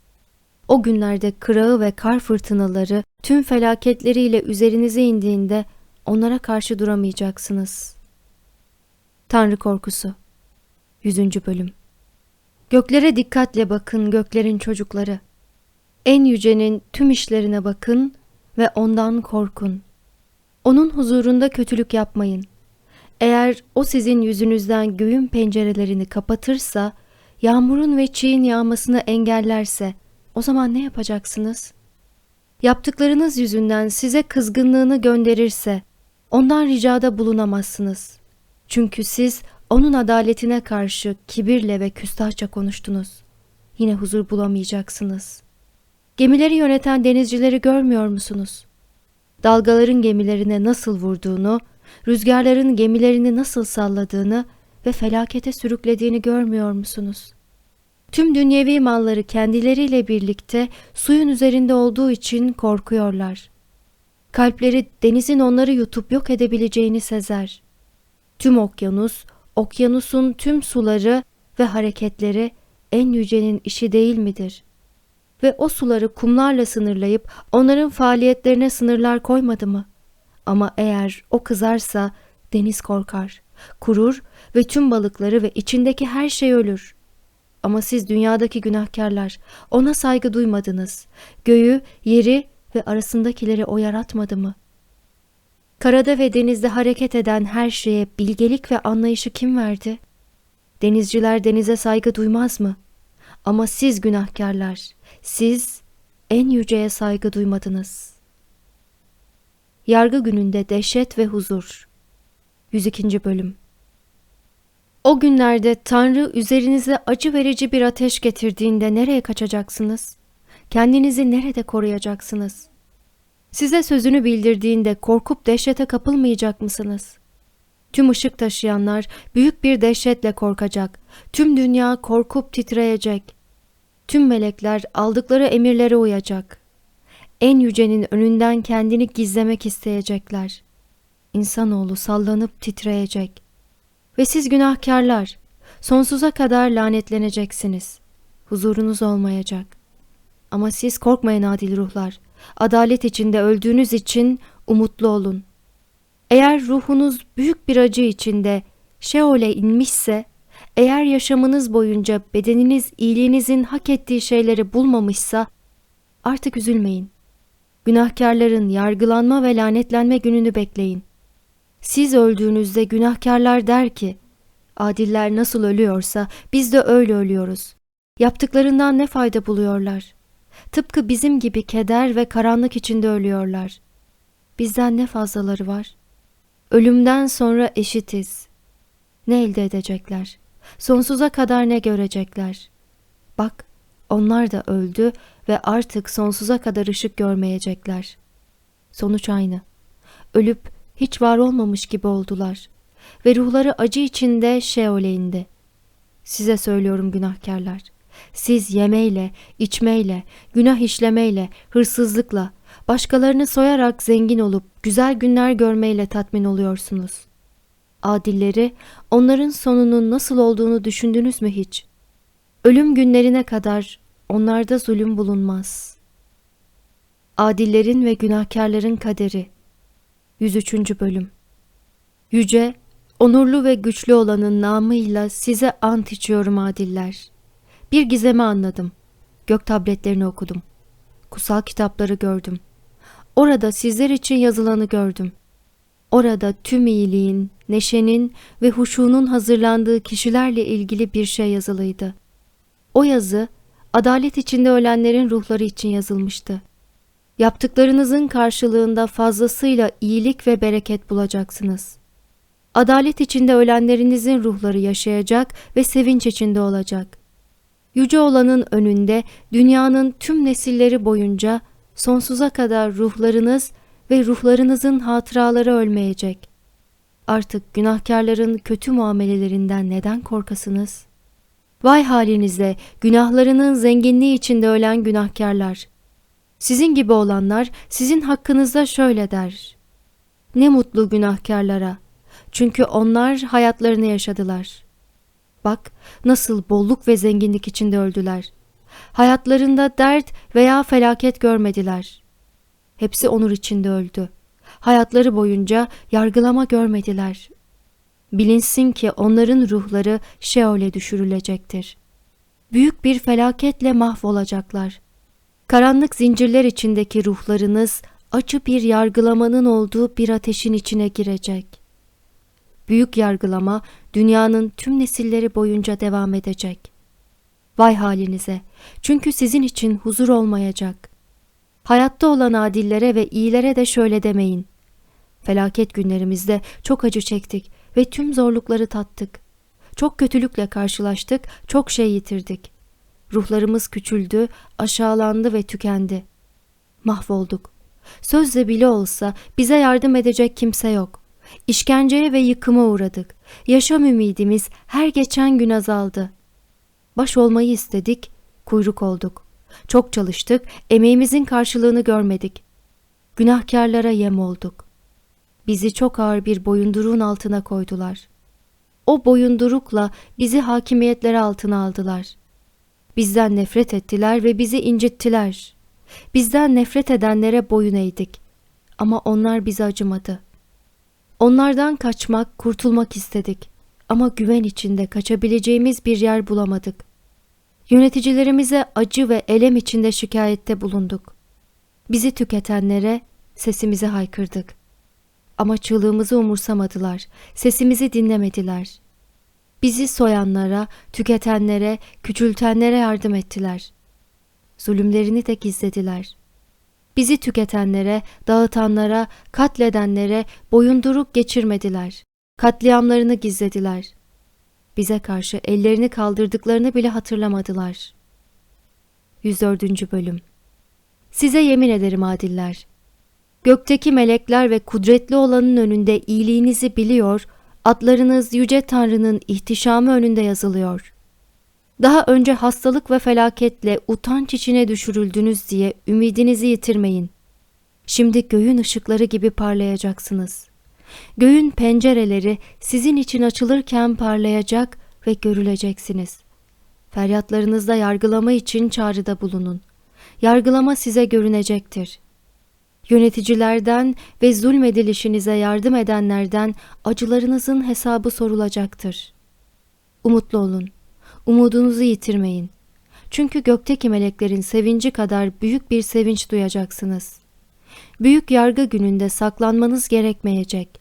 O günlerde kırağı ve kar fırtınaları tüm felaketleriyle üzerinize indiğinde onlara karşı duramayacaksınız. Tanrı korkusu 100. bölüm Göklere dikkatle bakın göklerin çocukları. En yücenin tüm işlerine bakın ve ondan korkun. Onun huzurunda kötülük yapmayın. Eğer o sizin yüzünüzden göğün pencerelerini kapatırsa, yağmurun ve çiğin yağmasını engellerse, o zaman ne yapacaksınız? Yaptıklarınız yüzünden size kızgınlığını gönderirse, ondan ricada bulunamazsınız. Çünkü siz onun adaletine karşı kibirle ve küstahça konuştunuz. Yine huzur bulamayacaksınız. Gemileri yöneten denizcileri görmüyor musunuz? Dalgaların gemilerine nasıl vurduğunu, rüzgarların gemilerini nasıl salladığını ve felakete sürüklediğini görmüyor musunuz? Tüm dünyevi malları kendileriyle birlikte suyun üzerinde olduğu için korkuyorlar. Kalpleri denizin onları yutup yok edebileceğini sezer. Tüm okyanus, okyanusun tüm suları ve hareketleri en yücenin işi değil midir? Ve o suları kumlarla sınırlayıp onların faaliyetlerine sınırlar koymadı mı? Ama eğer o kızarsa deniz korkar, kurur ve tüm balıkları ve içindeki her şey ölür. Ama siz dünyadaki günahkarlar ona saygı duymadınız. Göğü, yeri ve arasındakileri o yaratmadı mı? Karada ve denizde hareket eden her şeye bilgelik ve anlayışı kim verdi? Denizciler denize saygı duymaz mı? Ama siz günahkarlar, siz en yüceye saygı duymadınız. Yargı gününde dehşet ve huzur. 102. bölüm. O günlerde Tanrı üzerinize acı verici bir ateş getirdiğinde nereye kaçacaksınız? Kendinizi nerede koruyacaksınız? Size sözünü bildirdiğinde korkup dehşete kapılmayacak mısınız? Tüm ışık taşıyanlar büyük bir dehşetle korkacak. Tüm dünya korkup titreyecek. Tüm melekler aldıkları emirlere uyacak. En yücenin önünden kendini gizlemek isteyecekler. İnsanoğlu sallanıp titreyecek. Ve siz günahkarlar, sonsuza kadar lanetleneceksiniz. Huzurunuz olmayacak. Ama siz korkmayın adil ruhlar. Adalet içinde öldüğünüz için umutlu olun. Eğer ruhunuz büyük bir acı içinde Şeol'e inmişse, eğer yaşamınız boyunca bedeniniz iyiliğinizin hak ettiği şeyleri bulmamışsa, artık üzülmeyin. Günahkarların yargılanma ve lanetlenme gününü bekleyin. Siz öldüğünüzde günahkarlar der ki, adiller nasıl ölüyorsa biz de öyle ölüyoruz. Yaptıklarından ne fayda buluyorlar? Tıpkı bizim gibi keder ve karanlık içinde ölüyorlar. Bizden ne fazlaları var? Ölümden sonra eşitiz. Ne elde edecekler? Sonsuza kadar ne görecekler? Bak, onlar da öldü ve artık sonsuza kadar ışık görmeyecekler. Sonuç aynı. Ölüp hiç var olmamış gibi oldular ve ruhları acı içinde Şeol'e indi. Size söylüyorum günahkarlar. Siz yemeyle, içmeyle, günah işlemeyle, hırsızlıkla, başkalarını soyarak zengin olup güzel günler görmeyle tatmin oluyorsunuz. Adilleri, onların sonunun nasıl olduğunu düşündünüz mü hiç? Ölüm günlerine kadar onlarda zulüm bulunmaz. Adillerin ve günahkarların kaderi 103. Bölüm Yüce, onurlu ve güçlü olanın namıyla size ant içiyorum adiller. Bir gizemi anladım. Gök tabletlerini okudum. Kutsal kitapları gördüm. Orada sizler için yazılanı gördüm. Orada tüm iyiliğin, neşenin ve huşunun hazırlandığı kişilerle ilgili bir şey yazılıydı. O yazı, adalet içinde ölenlerin ruhları için yazılmıştı. Yaptıklarınızın karşılığında fazlasıyla iyilik ve bereket bulacaksınız. Adalet içinde ölenlerinizin ruhları yaşayacak ve sevinç içinde olacak. Yüce olanın önünde dünyanın tüm nesilleri boyunca sonsuza kadar ruhlarınız ve ruhlarınızın hatıraları ölmeyecek. Artık günahkarların kötü muamelelerinden neden korkasınız? Vay halinize günahlarının zenginliği içinde ölen günahkarlar. Sizin gibi olanlar sizin hakkınızda şöyle der. Ne mutlu günahkarlara. Çünkü onlar hayatlarını yaşadılar. Bak nasıl bolluk ve zenginlik içinde öldüler. Hayatlarında dert veya felaket görmediler. Hepsi onur içinde öldü. Hayatları boyunca yargılama görmediler. Bilinsin ki onların ruhları Şeol'e düşürülecektir. Büyük bir felaketle mahvolacaklar. Karanlık zincirler içindeki ruhlarınız acı bir yargılamanın olduğu bir ateşin içine girecek. Büyük yargılama dünyanın tüm nesilleri boyunca devam edecek. Vay halinize! Çünkü sizin için huzur olmayacak. Hayatta olan adillere ve iyilere de şöyle demeyin. Felaket günlerimizde çok acı çektik ve tüm zorlukları tattık. Çok kötülükle karşılaştık, çok şey yitirdik. Ruhlarımız küçüldü, aşağılandı ve tükendi. Mahvolduk. Sözle bile olsa bize yardım edecek kimse yok. İşkenceye ve yıkıma uğradık. Yaşam ümidimiz her geçen gün azaldı. Baş olmayı istedik, kuyruk olduk. Çok çalıştık, emeğimizin karşılığını görmedik. Günahkarlara yem olduk. Bizi çok ağır bir boyunduruğun altına koydular. O boyundurukla bizi hakimiyetlere altına aldılar. Bizden nefret ettiler ve bizi incittiler. Bizden nefret edenlere boyun eğdik. Ama onlar bize acımadı. Onlardan kaçmak, kurtulmak istedik. Ama güven içinde kaçabileceğimiz bir yer bulamadık. Yöneticilerimize acı ve elem içinde şikayette bulunduk. Bizi tüketenlere sesimizi haykırdık. Ama çığlığımızı umursamadılar, sesimizi dinlemediler. Bizi soyanlara, tüketenlere, küçültenlere yardım ettiler. Zulümlerini de gizlediler. Bizi tüketenlere, dağıtanlara, katledenlere boyunduruk geçirmediler. Katliamlarını gizlediler. Bize karşı ellerini kaldırdıklarını bile hatırlamadılar. 104. Bölüm Size yemin ederim adiller. Gökteki melekler ve kudretli olanın önünde iyiliğinizi biliyor, adlarınız Yüce Tanrı'nın ihtişamı önünde yazılıyor. Daha önce hastalık ve felaketle utanç içine düşürüldünüz diye ümidinizi yitirmeyin. Şimdi göğün ışıkları gibi parlayacaksınız. Göğün pencereleri sizin için açılırken parlayacak ve görüleceksiniz. Feryatlarınızda yargılama için çağrıda bulunun. Yargılama size görünecektir. Yöneticilerden ve zulmedilişinize yardım edenlerden acılarınızın hesabı sorulacaktır. Umutlu olun. Umudunuzu yitirmeyin. Çünkü gökteki meleklerin sevinci kadar büyük bir sevinç duyacaksınız. Büyük yargı gününde saklanmanız gerekmeyecek.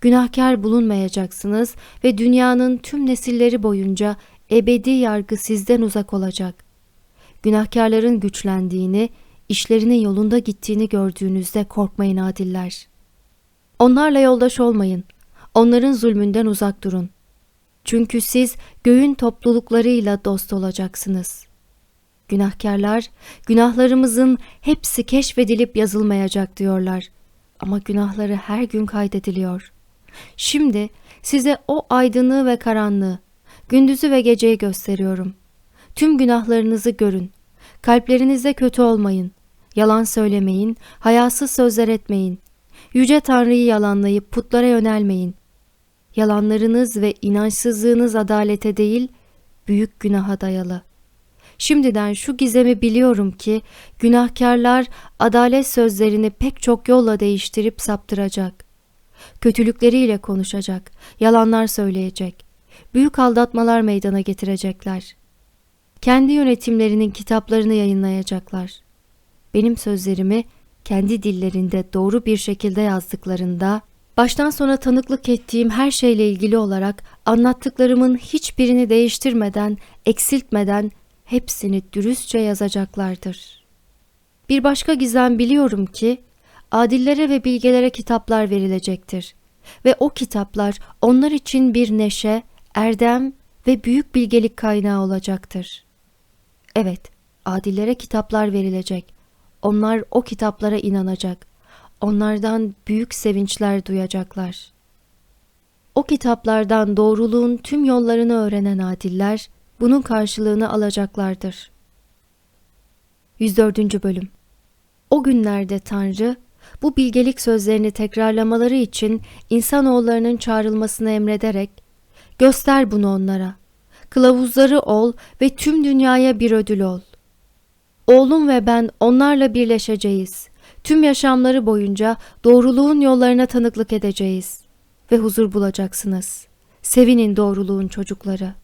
Günahkar bulunmayacaksınız ve dünyanın tüm nesilleri boyunca ebedi yargı sizden uzak olacak. Günahkarların güçlendiğini, işlerinin yolunda gittiğini gördüğünüzde korkmayın adiller. Onlarla yoldaş olmayın. Onların zulmünden uzak durun. Çünkü siz göğün topluluklarıyla dost olacaksınız. Günahkarlar, günahlarımızın hepsi keşfedilip yazılmayacak diyorlar. Ama günahları her gün kaydediliyor. Şimdi size o aydınlığı ve karanlığı, gündüzü ve geceyi gösteriyorum. Tüm günahlarınızı görün. Kalplerinizde kötü olmayın. Yalan söylemeyin, hayasız sözler etmeyin. Yüce Tanrı'yı yalanlayıp putlara yönelmeyin. Yalanlarınız ve inançsızlığınız adalete değil, büyük günaha dayalı. Şimdiden şu gizemi biliyorum ki günahkarlar adalet sözlerini pek çok yolla değiştirip saptıracak. Kötülükleriyle konuşacak, yalanlar söyleyecek, büyük aldatmalar meydana getirecekler. Kendi yönetimlerinin kitaplarını yayınlayacaklar. Benim sözlerimi kendi dillerinde doğru bir şekilde yazdıklarında Baştan sona tanıklık ettiğim her şeyle ilgili olarak anlattıklarımın hiçbirini değiştirmeden, eksiltmeden hepsini dürüstçe yazacaklardır. Bir başka gizem biliyorum ki adillere ve bilgelere kitaplar verilecektir ve o kitaplar onlar için bir neşe, erdem ve büyük bilgelik kaynağı olacaktır. Evet, adillere kitaplar verilecek. Onlar o kitaplara inanacak onlardan büyük sevinçler duyacaklar. O kitaplardan doğruluğun tüm yollarını öğrenen adiller bunun karşılığını alacaklardır. 104. Bölüm O günlerde Tanrı bu bilgelik sözlerini tekrarlamaları için insanoğullarının çağrılmasını emrederek göster bunu onlara. Kılavuzları ol ve tüm dünyaya bir ödül ol. Oğlum ve ben onlarla birleşeceğiz. Tüm yaşamları boyunca doğruluğun yollarına tanıklık edeceğiz ve huzur bulacaksınız. Sevinin doğruluğun çocukları.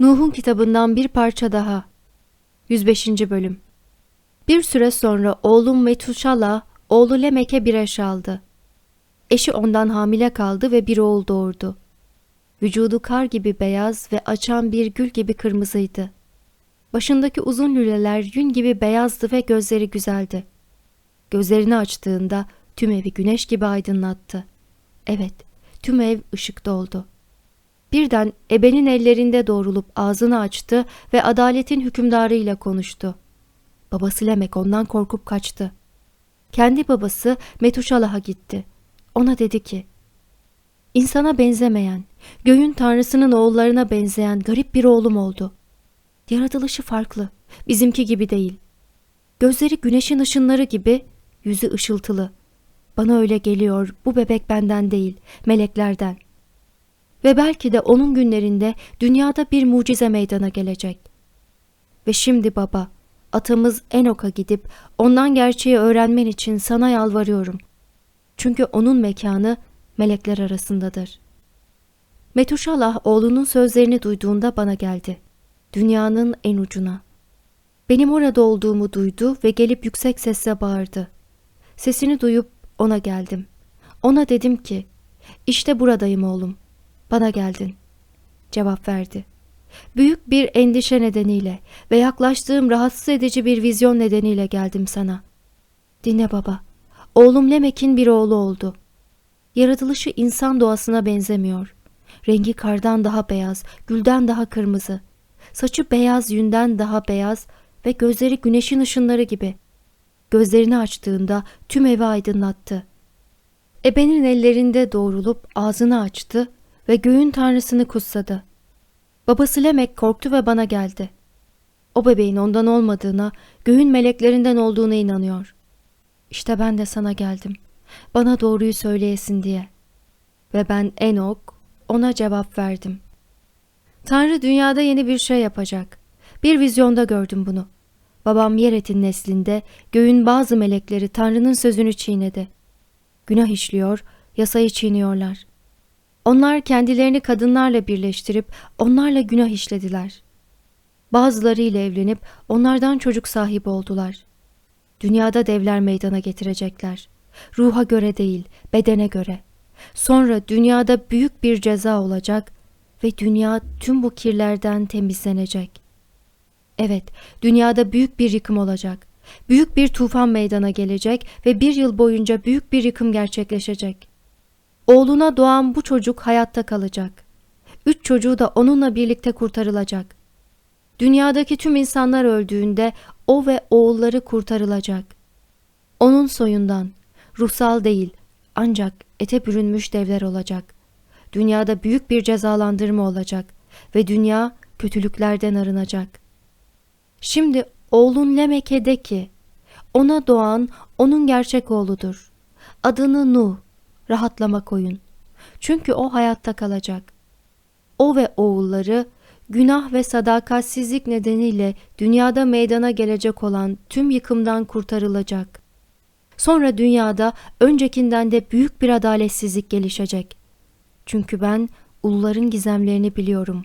Nuh'un kitabından bir parça daha. 105. bölüm. Bir süre sonra oğlum Metuşala oğlu Lemek'e bir eş aldı. Eşi ondan hamile kaldı ve bir oğul doğurdu. Vücudu kar gibi beyaz ve açan bir gül gibi kırmızıydı. Başındaki uzun lüleler yün gibi beyazdı ve gözleri güzeldi. Gözlerini açtığında tüm evi güneş gibi aydınlattı. Evet, tüm ev ışık doldu. Birden ebenin ellerinde doğrulup ağzını açtı ve adaletin hükümdarıyla konuştu. Babası Lemek ondan korkup kaçtı. Kendi babası Metuşalah'a gitti. Ona dedi ki, İnsana benzemeyen, göğün tanrısının oğullarına benzeyen garip bir oğlum oldu. Yaratılışı farklı, bizimki gibi değil. Gözleri güneşin ışınları gibi, yüzü ışıltılı. Bana öyle geliyor, bu bebek benden değil, meleklerden. Ve belki de onun günlerinde dünyada bir mucize meydana gelecek. Ve şimdi baba, atamız Enok'a gidip ondan gerçeği öğrenmen için sana yalvarıyorum. Çünkü onun mekanı melekler arasındadır. Metuşalah oğlunun sözlerini duyduğunda bana geldi. Dünyanın en ucuna. Benim orada olduğumu duydu ve gelip yüksek sesle bağırdı. Sesini duyup ona geldim. Ona dedim ki, işte buradayım oğlum. Bana geldin. Cevap verdi. Büyük bir endişe nedeniyle ve yaklaştığım rahatsız edici bir vizyon nedeniyle geldim sana. Dinle baba. Oğlum Lemek'in bir oğlu oldu. Yaratılışı insan doğasına benzemiyor. Rengi kardan daha beyaz, gülden daha kırmızı. Saçı beyaz yünden daha beyaz ve gözleri güneşin ışınları gibi. Gözlerini açtığında tüm evi aydınlattı. Ebenin ellerinde doğrulup ağzını açtı ve göğün tanrısını kutsadı. Babası Lemek korktu ve bana geldi. O bebeğin ondan olmadığına, göğün meleklerinden olduğuna inanıyor. İşte ben de sana geldim. Bana doğruyu söyleyesin diye. Ve ben Enok ona cevap verdim. Tanrı dünyada yeni bir şey yapacak. Bir vizyonda gördüm bunu. Babam Yeret'in neslinde göğün bazı melekleri Tanrı'nın sözünü çiğnedi. Günah işliyor, yasayı çiğniyorlar. Onlar kendilerini kadınlarla birleştirip onlarla günah işlediler. Bazıları ile evlenip onlardan çocuk sahibi oldular. Dünyada devler meydana getirecekler. Ruha göre değil, bedene göre. Sonra dünyada büyük bir ceza olacak ve dünya tüm bu kirlerden temizlenecek. Evet, dünyada büyük bir yıkım olacak. Büyük bir tufan meydana gelecek ve bir yıl boyunca büyük bir yıkım gerçekleşecek. Oğluna doğan bu çocuk hayatta kalacak. Üç çocuğu da onunla birlikte kurtarılacak. Dünyadaki tüm insanlar öldüğünde o ve oğulları kurtarılacak. Onun soyundan, ruhsal değil ancak ete bürünmüş devler olacak. Dünyada büyük bir cezalandırma olacak ve dünya kötülüklerden arınacak. Şimdi oğlun Lemeke'de ki, ona doğan onun gerçek oğludur. Adını Nuh, rahatlama koyun. Çünkü o hayatta kalacak. O ve oğulları günah ve sadakatsizlik nedeniyle dünyada meydana gelecek olan tüm yıkımdan kurtarılacak. Sonra dünyada öncekinden de büyük bir adaletsizlik gelişecek. Çünkü ben ulların gizemlerini biliyorum.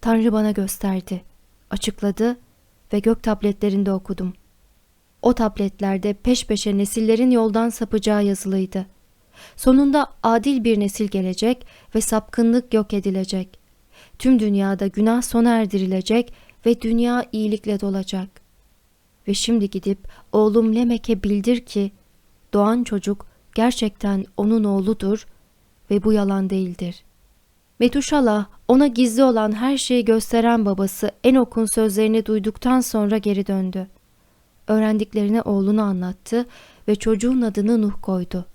Tanrı bana gösterdi, açıkladı ve gök tabletlerinde okudum. O tabletlerde peş peşe nesillerin yoldan sapacağı yazılıydı. Sonunda adil bir nesil gelecek ve sapkınlık yok edilecek. Tüm dünyada günah sona erdirilecek ve dünya iyilikle dolacak. Ve şimdi gidip oğlum Lemek'e bildir ki doğan çocuk gerçekten onun oğludur ve bu yalan değildir. Metuşala ona gizli olan her şeyi gösteren babası Enok'un sözlerini duyduktan sonra geri döndü. Öğrendiklerini oğluna anlattı ve çocuğun adını Nuh koydu.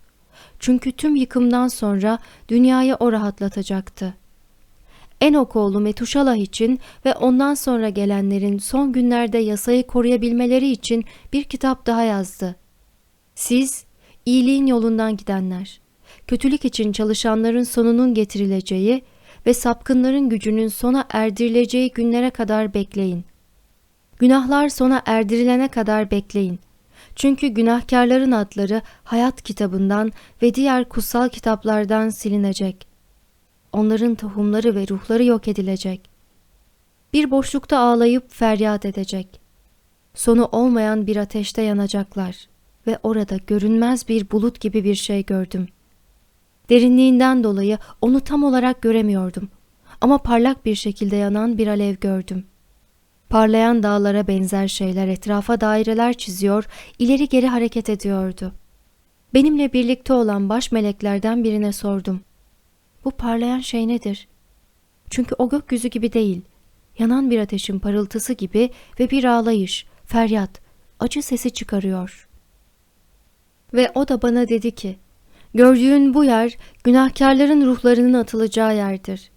Çünkü tüm yıkımdan sonra dünyayı o rahatlatacaktı. Enok oğlu Metuşalah için ve ondan sonra gelenlerin son günlerde yasayı koruyabilmeleri için bir kitap daha yazdı. Siz, iyiliğin yolundan gidenler, kötülük için çalışanların sonunun getirileceği ve sapkınların gücünün sona erdirileceği günlere kadar bekleyin. Günahlar sona erdirilene kadar bekleyin. Çünkü günahkarların adları hayat kitabından ve diğer kutsal kitaplardan silinecek. Onların tohumları ve ruhları yok edilecek. Bir boşlukta ağlayıp feryat edecek. Sonu olmayan bir ateşte yanacaklar ve orada görünmez bir bulut gibi bir şey gördüm. Derinliğinden dolayı onu tam olarak göremiyordum ama parlak bir şekilde yanan bir alev gördüm. Parlayan dağlara benzer şeyler etrafa daireler çiziyor, ileri geri hareket ediyordu. Benimle birlikte olan baş meleklerden birine sordum. Bu parlayan şey nedir? Çünkü o gökyüzü gibi değil, yanan bir ateşin parıltısı gibi ve bir ağlayış, feryat, acı sesi çıkarıyor. Ve o da bana dedi ki, gördüğün bu yer günahkarların ruhlarının atılacağı yerdir.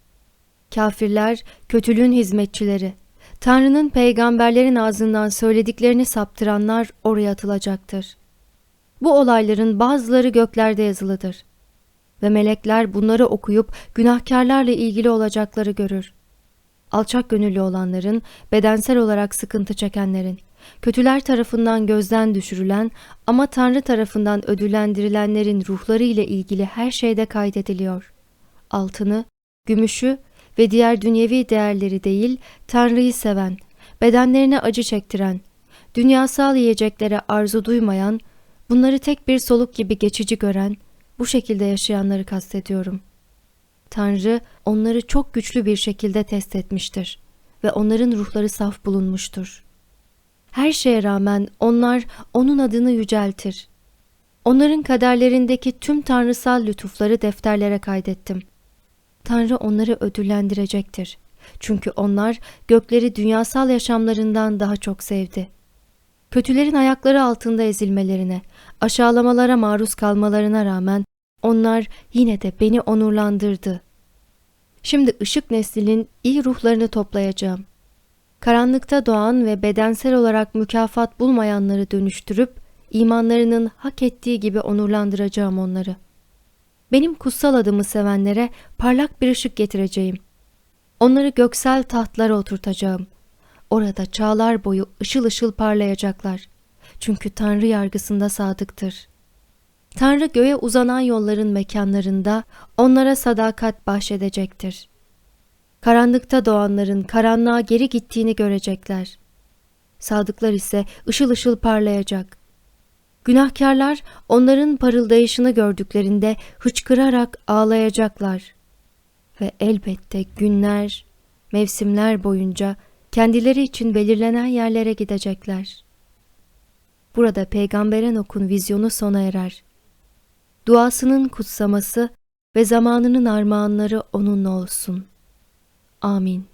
Kafirler, kötülüğün hizmetçileri, Tanrı'nın peygamberlerin ağzından söylediklerini saptıranlar oraya atılacaktır. Bu olayların bazıları göklerde yazılıdır. Ve melekler bunları okuyup günahkarlarla ilgili olacakları görür. Alçak gönüllü olanların, bedensel olarak sıkıntı çekenlerin, kötüler tarafından gözden düşürülen ama Tanrı tarafından ödüllendirilenlerin ruhları ile ilgili her şeyde kaydediliyor. Altını, gümüşü ve diğer dünyevi değerleri değil, Tanrı'yı seven, bedenlerine acı çektiren, dünyasal yiyeceklere arzu duymayan, bunları tek bir soluk gibi geçici gören, bu şekilde yaşayanları kastediyorum. Tanrı onları çok güçlü bir şekilde test etmiştir ve onların ruhları saf bulunmuştur. Her şeye rağmen onlar onun adını yüceltir. Onların kaderlerindeki tüm tanrısal lütufları defterlere kaydettim. Tanrı onları ödüllendirecektir. Çünkü onlar gökleri dünyasal yaşamlarından daha çok sevdi. Kötülerin ayakları altında ezilmelerine, aşağılamalara maruz kalmalarına rağmen onlar yine de beni onurlandırdı. Şimdi ışık neslinin iyi ruhlarını toplayacağım. Karanlıkta doğan ve bedensel olarak mükafat bulmayanları dönüştürüp imanlarının hak ettiği gibi onurlandıracağım onları. Benim kutsal adımı sevenlere parlak bir ışık getireceğim. Onları göksel tahtlara oturtacağım. Orada çağlar boyu ışıl ışıl parlayacaklar. Çünkü Tanrı yargısında sadıktır. Tanrı göğe uzanan yolların mekanlarında onlara sadakat bahşedecektir. Karanlıkta doğanların karanlığa geri gittiğini görecekler. Sadıklar ise ışıl ışıl parlayacak. Günahkarlar onların parıldayışını gördüklerinde hıçkırarak ağlayacaklar. Ve elbette günler, mevsimler boyunca kendileri için belirlenen yerlere gidecekler. Burada Peygamber Enok'un vizyonu sona erer. Duasının kutsaması ve zamanının armağanları onunla olsun. Amin.